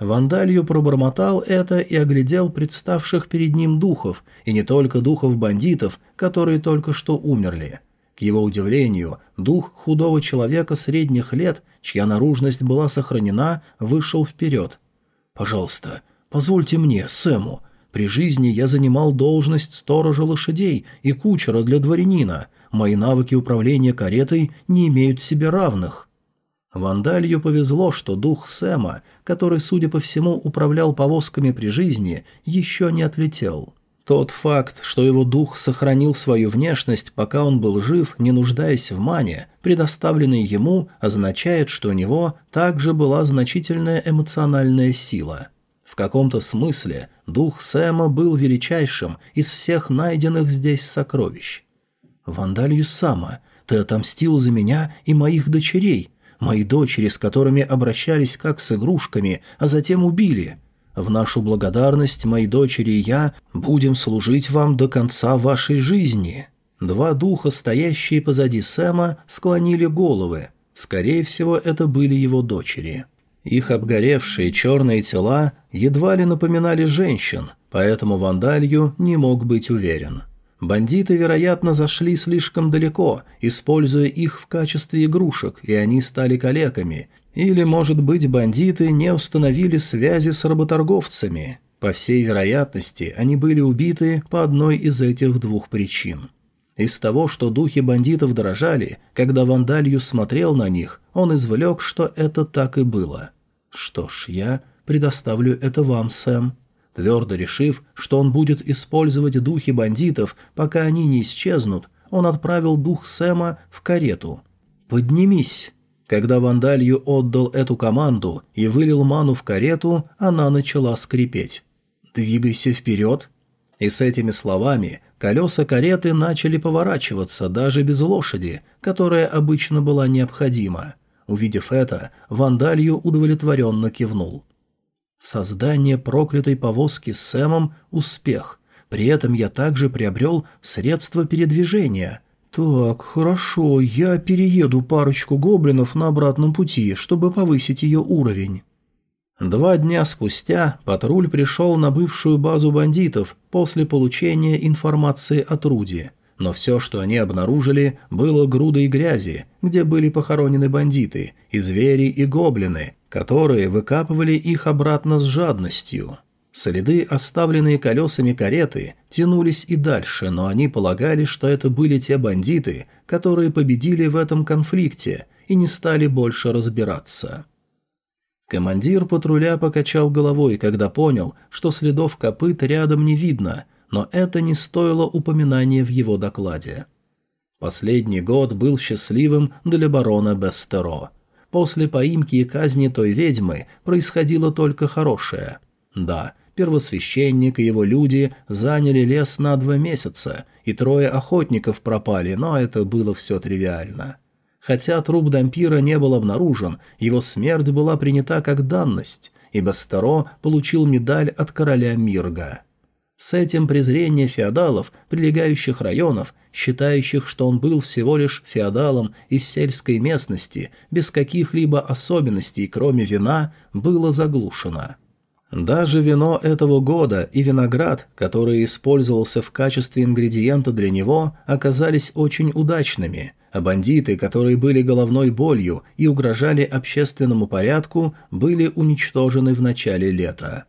[SPEAKER 1] Вандалью пробормотал это и оглядел представших перед ним духов, и не только духов-бандитов, которые только что умерли. К его удивлению, дух худого человека средних лет, чья наружность была сохранена, вышел вперед. «Пожалуйста, позвольте мне, Сэму. При жизни я занимал должность сторожа лошадей и кучера для дворянина. Мои навыки управления каретой не имеют себе равных». Вандалью повезло, что дух Сэма, который, судя по всему, управлял повозками при жизни, еще не отлетел. Тот факт, что его дух сохранил свою внешность, пока он был жив, не нуждаясь в мане, предоставленной ему, означает, что у него также была значительная эмоциональная сила. В каком-то смысле дух Сэма был величайшим из всех найденных здесь сокровищ. «Вандалью Сама, ты отомстил за меня и моих дочерей», Мои дочери, с которыми обращались как с игрушками, а затем убили. В нашу благодарность мои дочери и я будем служить вам до конца вашей жизни». Два духа, стоящие позади Сэма, склонили головы. Скорее всего, это были его дочери. Их обгоревшие черные тела едва ли напоминали женщин, поэтому Вандалью не мог быть уверен. Бандиты, вероятно, зашли слишком далеко, используя их в качестве игрушек, и они стали калеками. Или, может быть, бандиты не установили связи с работорговцами. По всей вероятности, они были убиты по одной из этих двух причин. Из того, что духи бандитов дрожали, когда Вандалью смотрел на них, он извлек, что это так и было. «Что ж, я предоставлю это вам, Сэм», Твердо решив, что он будет использовать духи бандитов, пока они не исчезнут, он отправил дух Сэма в карету. «Поднимись!» Когда Вандалью отдал эту команду и вылил ману в карету, она начала скрипеть. «Двигайся вперед!» И с этими словами колеса кареты начали поворачиваться даже без лошади, которая обычно была необходима. Увидев это, Вандалью удовлетворенно кивнул. Создание проклятой повозки с Сэмом – успех. При этом я также приобрел средства передвижения. Так, хорошо, я перееду парочку гоблинов на обратном пути, чтобы повысить ее уровень. Два дня спустя патруль пришел на бывшую базу бандитов после получения информации от Руди. Но все, что они обнаружили, было грудой грязи, где были похоронены бандиты, и звери, и гоблины, которые выкапывали их обратно с жадностью. Следы, оставленные колесами кареты, тянулись и дальше, но они полагали, что это были те бандиты, которые победили в этом конфликте и не стали больше разбираться. Командир патруля покачал головой, когда понял, что следов копыт рядом не видно, но это не стоило упоминания в его докладе. Последний год был счастливым для барона Бестеро. После поимки и казни той ведьмы происходило только хорошее. Да, первосвященник и его люди заняли лес на два месяца, и трое охотников пропали, но это было все тривиально. Хотя труп Дампира не был обнаружен, его смерть была принята как данность, и Бастеро получил медаль от короля Мирга. С этим презрение феодалов, прилегающих районов, считающих, что он был всего лишь феодалом из сельской местности, без каких-либо особенностей, кроме вина, было заглушено. Даже вино этого года и виноград, который использовался в качестве ингредиента для него, оказались очень удачными – а бандиты, которые были головной болью и угрожали общественному порядку, были уничтожены в начале лета.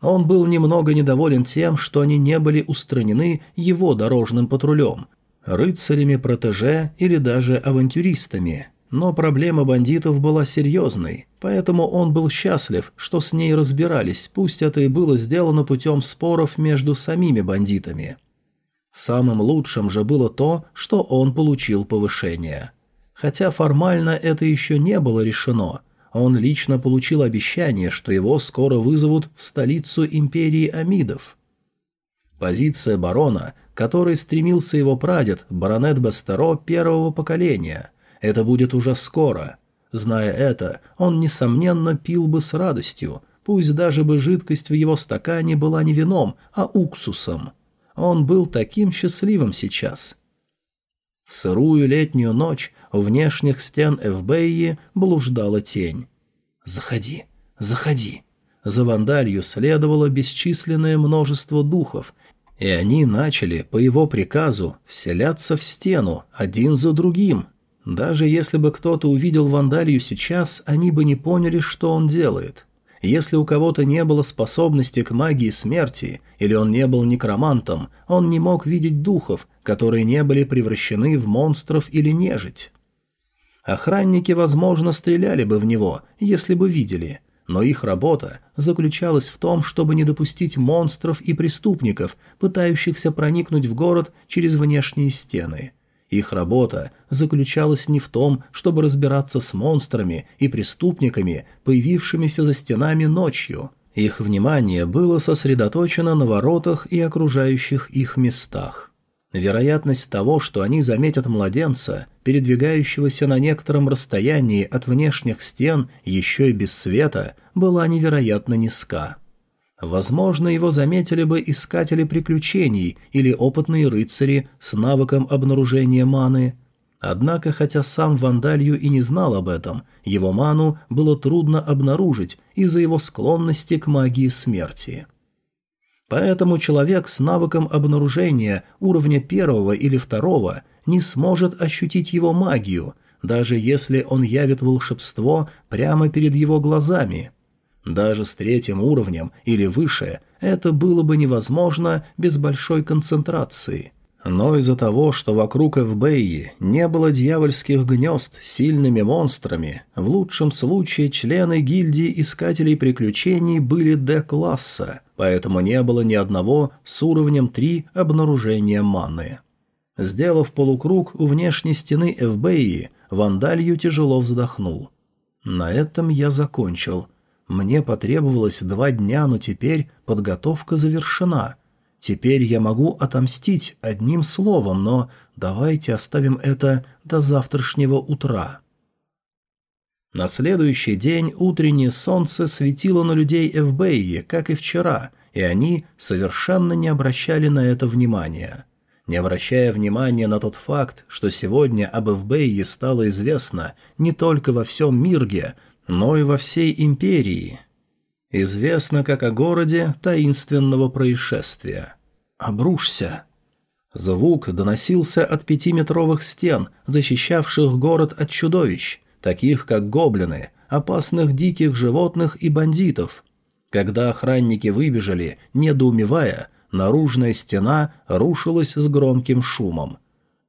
[SPEAKER 1] Он был немного недоволен тем, что они не были устранены его дорожным патрулем, рыцарями протеже или даже авантюристами. Но проблема бандитов была серьезной, поэтому он был счастлив, что с ней разбирались, пусть это и было сделано путем споров между самими бандитами. Самым лучшим же было то, что он получил повышение. Хотя формально это еще не было решено, он лично получил обещание, что его скоро вызовут в столицу империи Амидов. Позиция барона, которой стремился его прадед, баронет Бастеро первого поколения. Это будет уже скоро. Зная это, он, несомненно, пил бы с радостью, пусть даже бы жидкость в его стакане была не вином, а уксусом. Он был таким счастливым сейчас. В сырую летнюю ночь у внешних стен Эвбеи блуждала тень. «Заходи, заходи». За вандалью следовало бесчисленное множество духов, и они начали, по его приказу, вселяться в стену, один за другим. Даже если бы кто-то увидел вандалью сейчас, они бы не поняли, что он делает. Если у кого-то не было способности к магии смерти, или он не был некромантом, он не мог видеть духов, которые не были превращены в монстров или нежить. Охранники, возможно, стреляли бы в него, если бы видели, но их работа заключалась в том, чтобы не допустить монстров и преступников, пытающихся проникнуть в город через внешние стены – их работа заключалась не в том, чтобы разбираться с монстрами и преступниками, появившимися за стенами ночью. Их внимание было сосредоточено на воротах и окружающих их местах. Вероятность того, что они заметят младенца, передвигающегося на некотором расстоянии от внешних стен еще и без света, была невероятно низка. Возможно, его заметили бы искатели приключений или опытные рыцари с навыком обнаружения маны. Однако, хотя сам Вандалью и не знал об этом, его ману было трудно обнаружить из-за его склонности к магии смерти. Поэтому человек с навыком обнаружения уровня первого или второго не сможет ощутить его магию, даже если он явит волшебство прямо перед его глазами – даже с третьим уровнем или выше это было бы невозможно без большой концентрации. Но из-за того, что вокруг Эвбеи не было дьявольских гнезд с сильными монстрами, в лучшем случае члены гильдии Искателей Приключений были Д-класса, поэтому не было ни одного с уровнем 3 обнаружения маны. Сделав полукруг у внешней стены Эвбеи, Вандалью тяжело вздохнул. «На этом я закончил», мне потребовалось два дня, но теперь подготовка завершена. Теперь я могу отомстить одним словом, но давайте оставим это до завтрашнего утра. На следующий день утреннее солнце светило на людей Эвбеи, как и вчера, и они совершенно не обращали на это внимания. Не обращая внимания на тот факт, что сегодня об Эвбее стало известно не только во всем Мирге, но и во всей империи. Известно как о городе таинственного происшествия. «Обрушься!» Звук доносился от пятиметровых стен, защищавших город от чудовищ, таких как гоблины, опасных диких животных и бандитов. Когда охранники выбежали, недоумевая, наружная стена рушилась с громким шумом.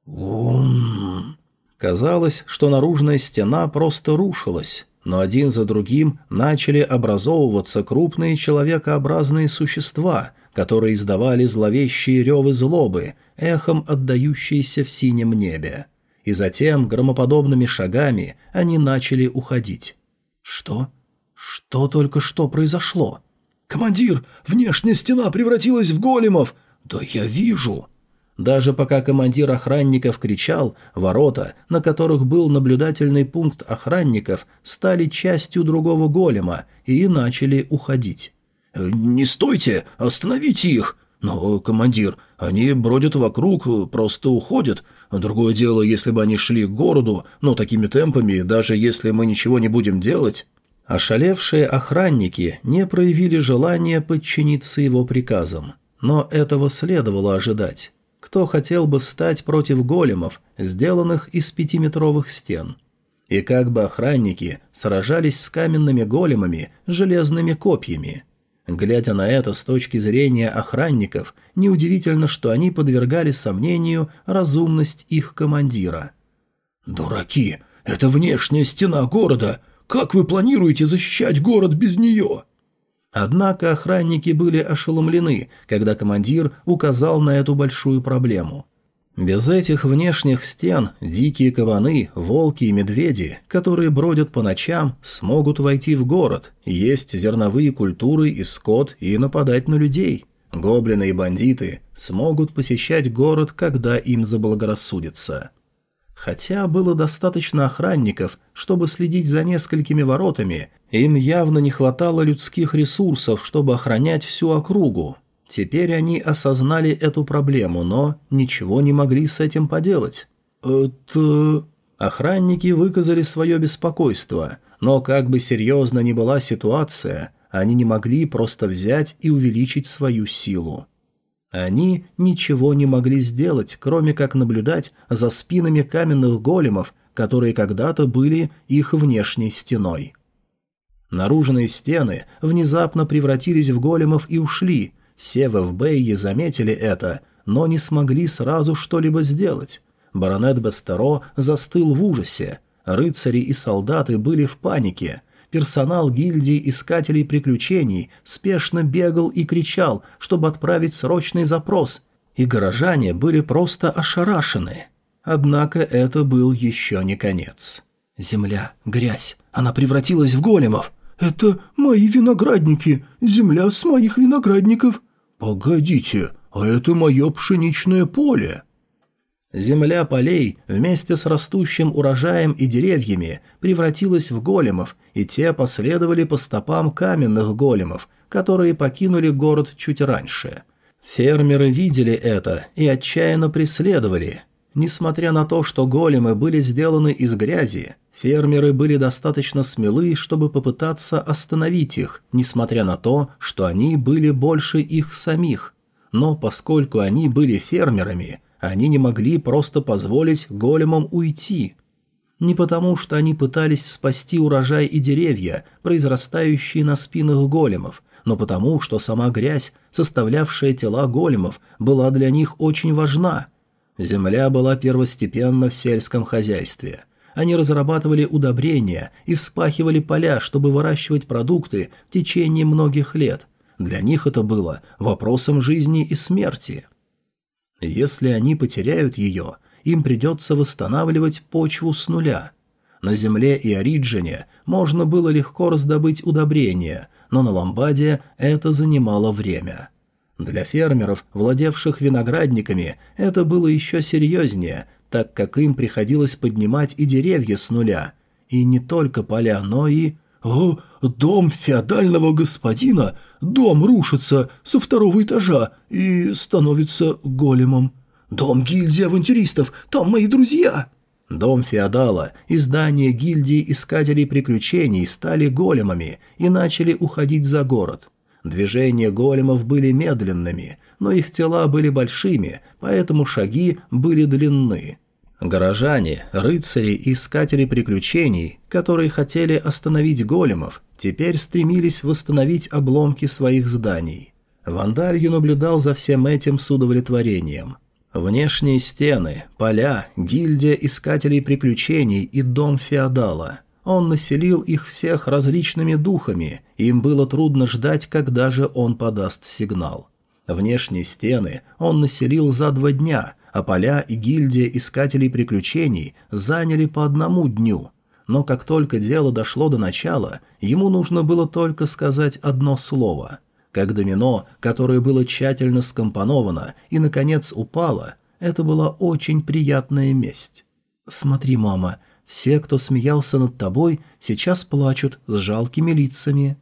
[SPEAKER 1] Вум! Казалось, что наружная стена просто рушилась, но один за другим начали образовываться крупные человекообразные существа, которые издавали зловещие ревы злобы, эхом отдающиеся в синем небе. И затем, громоподобными шагами, они начали уходить. Что? Что только что произошло? «Командир, внешняя стена превратилась в големов!» «Да я вижу!» Даже пока командир охранников кричал, ворота, на которых был наблюдательный пункт охранников, стали частью другого голема и начали уходить. «Не стойте! Остановите их!» «Но, командир, они бродят вокруг, просто уходят. Другое дело, если бы они шли к городу, но такими темпами, даже если мы ничего не будем делать...» Ошалевшие охранники не проявили желания подчиниться его приказам. Но этого следовало ожидать. Кто хотел бы встать против големов, сделанных из пятиметровых стен? И как бы охранники сражались с каменными големами железными копьями – Глядя на это с точки зрения охранников, неудивительно, что они подвергали сомнению разумность их командира. «Дураки! Это внешняя стена города! Как вы планируете защищать город без нее?» Однако охранники были ошеломлены, когда командир указал на эту большую проблему. Без этих внешних стен дикие кабаны, волки и медведи, которые бродят по ночам, смогут войти в город, есть зерновые культуры и скот и нападать на людей. Гоблины и бандиты смогут посещать город, когда им заблагорассудится. Хотя было достаточно охранников, чтобы следить за несколькими воротами, им явно не хватало людских ресурсов, чтобы охранять всю округу, Теперь они осознали эту проблему, но ничего не могли с этим поделать. «Это...» Охранники выказали свое беспокойство, но как бы серьезно ни была ситуация, они не могли просто взять и увеличить свою силу. Они ничего не могли сделать, кроме как наблюдать за спинами каменных големов, которые когда-то были их внешней стеной. Наружные стены внезапно превратились в големов и ушли, все в Эвбейе заметили это, но не смогли сразу что-либо сделать. Баронет Бестеро застыл в ужасе. Рыцари и солдаты были в панике. Персонал гильдии искателей приключений спешно бегал и кричал, чтобы отправить срочный запрос, и горожане были просто ошарашены. Однако это был еще не конец. Земля, грязь, она превратилась в големов. «Это мои виноградники, земля с моих виноградников», «Погодите, а это мое пшеничное поле!» Земля полей вместе с растущим урожаем и деревьями превратилась в големов, и те последовали по стопам каменных големов, которые покинули город чуть раньше. Фермеры видели это и отчаянно преследовали. Несмотря на то, что големы были сделаны из грязи, Фермеры были достаточно смелы, чтобы попытаться остановить их, несмотря на то, что они были больше их самих. Но поскольку они были фермерами, они не могли просто позволить големам уйти. Не потому, что они пытались спасти урожай и деревья, произрастающие на спинах големов, но потому, что сама грязь, составлявшая тела големов, была для них очень важна. Земля была первостепенна в сельском хозяйстве – они разрабатывали удобрения и вспахивали поля, чтобы выращивать продукты в течение многих лет. Для них это было вопросом жизни и смерти. Если они потеряют ее, им придется восстанавливать почву с нуля. На земле и Ориджине можно было легко раздобыть удобрения, но на Ламбаде это занимало время. Для фермеров, владевших виноградниками, это было еще серьезнее, так как им приходилось поднимать и деревья с нуля. И не только поля, но и... «О, дом феодального господина! Дом рушится со второго этажа и становится големом. Дом гильдии авантюристов, там мои друзья!» Дом феодала и здание гильдии искателей приключений стали големами и начали уходить за город. Движения големов были медленными, но их тела были большими, поэтому шаги были длинны. Горожане, рыцари и искатели приключений, которые хотели остановить големов, теперь стремились восстановить обломки своих зданий. Вандалью наблюдал за всем этим с удовлетворением. Внешние стены, поля, гильдия искателей приключений и дом феодала. Он населил их всех различными духами, им было трудно ждать, когда же он подаст сигнал. Внешние стены он населил за два дня, а поля и гильдия искателей приключений заняли по одному дню. Но как только дело дошло до начала, ему нужно было только сказать одно слово. Как домино, которое было тщательно скомпоновано и, наконец, упало, это была очень приятная месть. «Смотри, мама, все, кто смеялся над тобой, сейчас плачут с жалкими лицами».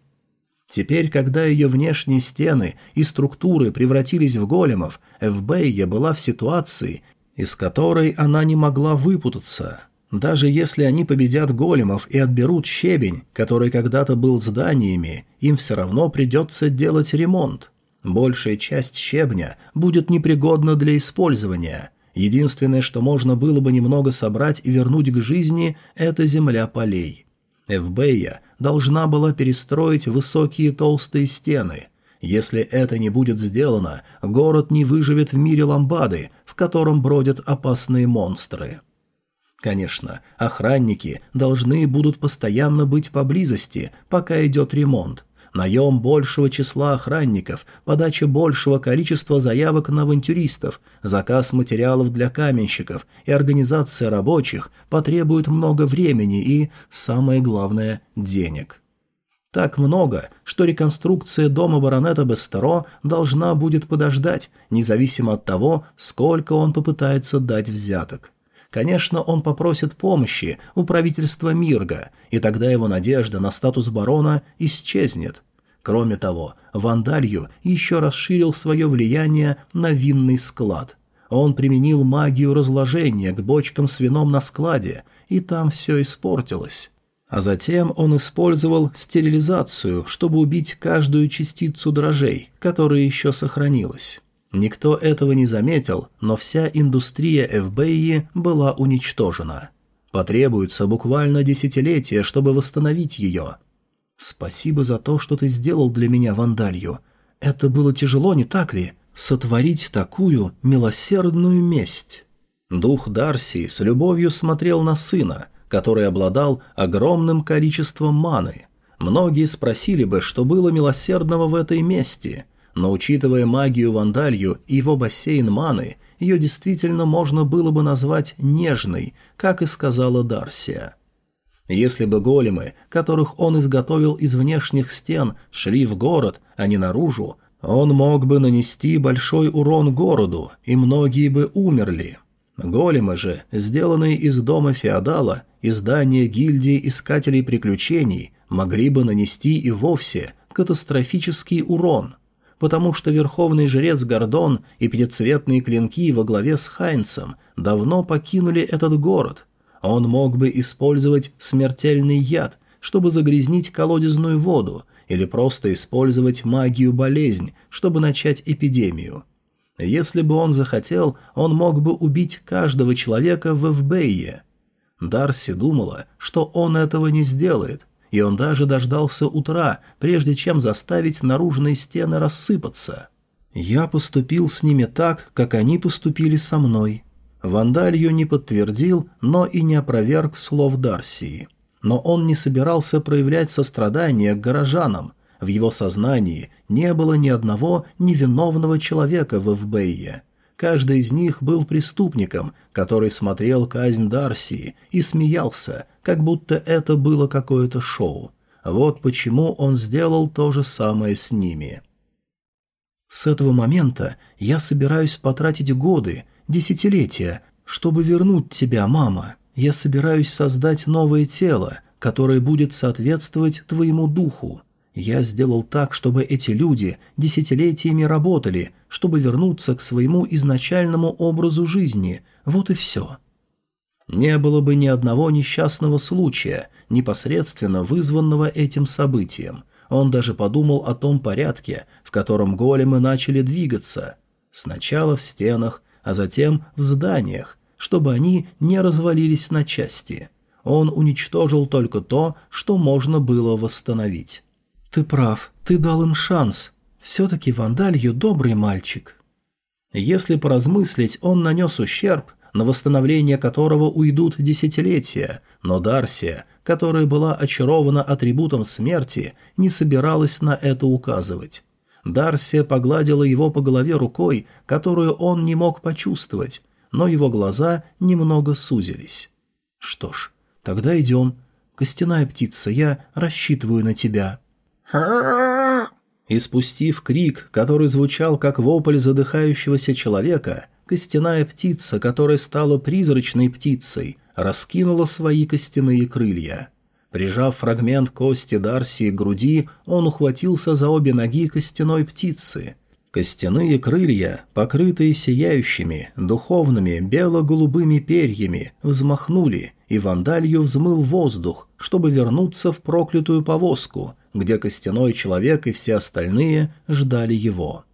[SPEAKER 1] Теперь, когда ее внешние стены и структуры превратились в големов, Эвбейя была в ситуации, из которой она не могла выпутаться. Даже если они победят големов и отберут щебень, который когда-то был зданиями, им все равно придется делать ремонт. Большая часть щебня будет непригодна для использования. Единственное, что можно было бы немного собрать и вернуть к жизни, это земля полей. Эвбея должна была перестроить высокие толстые стены. Если это не будет сделано, город не выживет в мире ламбады, в котором бродят опасные монстры. Конечно, охранники должны будут постоянно быть поблизости, пока идет ремонт, наем большего числа охранников, подача большего количества заявок на авантюристов, заказ материалов для каменщиков и организация рабочих потребуют много времени и, самое главное, денег. Так много, что реконструкция дома баронета Бестеро должна будет подождать, независимо от того, сколько он попытается дать взяток. Конечно, он попросит помощи у правительства Мирга, и тогда его надежда на статус барона исчезнет. Кроме того, Вандалью еще расширил свое влияние на винный склад. Он применил магию разложения к бочкам с вином на складе, и там все испортилось. А затем он использовал стерилизацию, чтобы убить каждую частицу дрожжей, которая еще сохранилась. Никто этого не заметил, но вся индустрия Эвбеи была уничтожена. Потребуется буквально десятилетие, чтобы восстановить ее. «Спасибо за то, что ты сделал для меня, Вандалью. Это было тяжело, не так ли? Сотворить такую милосердную месть». Дух Дарси с любовью смотрел на сына, который обладал огромным количеством маны. Многие спросили бы, что было милосердного в этой мести – но учитывая магию Вандалью и его бассейн маны, ее действительно можно было бы назвать нежной, как и сказала Дарсия. Если бы големы, которых он изготовил из внешних стен, шли в город, а не наружу, он мог бы нанести большой урон городу, и многие бы умерли. Големы же, сделанные из дома феодала, из здания гильдии искателей приключений, могли бы нанести и вовсе катастрофический урон – потому что верховный жрец Гордон и пятицветные клинки во главе с Хайнцем давно покинули этот город. Он мог бы использовать смертельный яд, чтобы загрязнить колодезную воду, или просто использовать магию болезнь, чтобы начать эпидемию. Если бы он захотел, он мог бы убить каждого человека в Эвбейе. Дарси думала, что он этого не сделает, и он даже дождался утра, прежде чем заставить наружные стены рассыпаться. Я поступил с ними так, как они поступили со мной. Вандалью не подтвердил, но и не опроверг слов Дарсии. Но он не собирался проявлять сострадание к горожанам. В его сознании не было ни одного невиновного человека в Эвбейе. Каждый из них был преступником, который смотрел казнь Дарси и смеялся, как будто это было какое-то шоу. Вот почему он сделал то же самое с ними. С этого момента я собираюсь потратить годы, десятилетия, чтобы вернуть тебя, мама. Я собираюсь создать новое тело, которое будет соответствовать твоему духу. Я сделал так, чтобы эти люди десятилетиями работали, чтобы вернуться к своему изначальному образу жизни. Вот и все. Не было бы ни одного несчастного случая, непосредственно вызванного этим событием. Он даже подумал о том порядке, в котором големы начали двигаться. Сначала в стенах, а затем в зданиях. чтобы они не развалились на части. Он уничтожил только то, что можно было восстановить. «Ты прав, ты дал им шанс. Все-таки Вандалью добрый мальчик». Если поразмыслить, он нанес ущерб, на восстановление которого уйдут десятилетия, но Дарсия, которая была очарована атрибутом смерти, не собиралась на это указывать. Дарсия погладила его по голове рукой, которую он не мог почувствовать, но его глаза немного сузились. «Что ж, тогда идем. Костяная птица, я рассчитываю на тебя». И спустив крик, который звучал как вопль задыхающегося человека, костяная птица, которая стала призрачной птицей, раскинула свои костяные крылья. Прижав фрагмент кости Дарси к груди, он ухватился за обе ноги костяной птицы. Костяные крылья, покрытые сияющими, духовными, бело-голубыми перьями, взмахнули, и вандалью взмыл воздух, чтобы вернуться в проклятую повозку, где костяной человек и все остальные ждали его.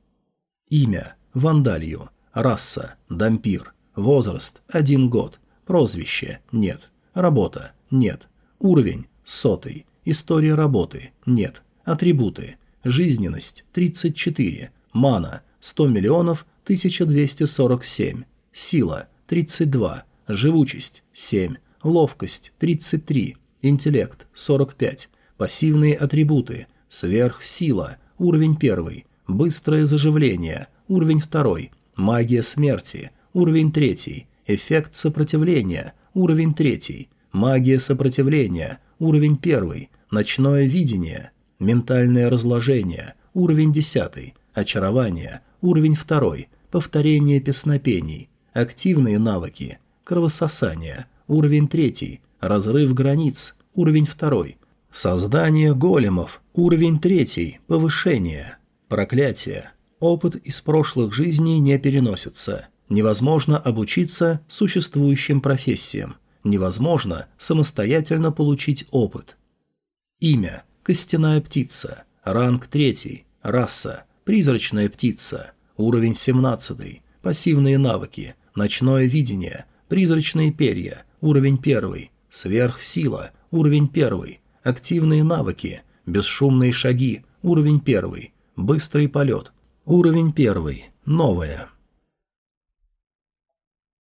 [SPEAKER 1] Имя – Вандалью. Раса – Дампир. Возраст – один год. Прозвище – нет. Работа – нет. Уровень – сотый. История работы – нет. Атрибуты. Жизненность – 34. Мана – 100 миллионов 1247. Сила – 32. Живучесть – 7. Ловкость – 33. Интеллект – 45. Пассивные атрибуты. Сверхсила. Уровень 1. Быстрое заживление. Уровень 2. Магия смерти. Уровень 3. Эффект сопротивления. Уровень 3. Магия сопротивления. Уровень 1. Ночное видение. Ментальное разложение. Уровень 10. Очарование. Уровень 2. Повторение песнопений. Активные навыки. Кровососание. Уровень 3. Разрыв границ. Уровень 2. Создание големов. Уровень 3. Повышение. Проклятие. Опыт из прошлых жизней не переносится. Невозможно обучиться существующим профессиям. Невозможно самостоятельно получить опыт. Имя. Костяная птица. Ранг 3. Раса. Призрачная птица. Уровень 17. Пассивные навыки. Ночное видение. Призрачные перья. Уровень 1. Сверхсила. Уровень 1. Активные навыки. Бесшумные шаги. Уровень 1. Быстрый полет. Уровень 1. Новое.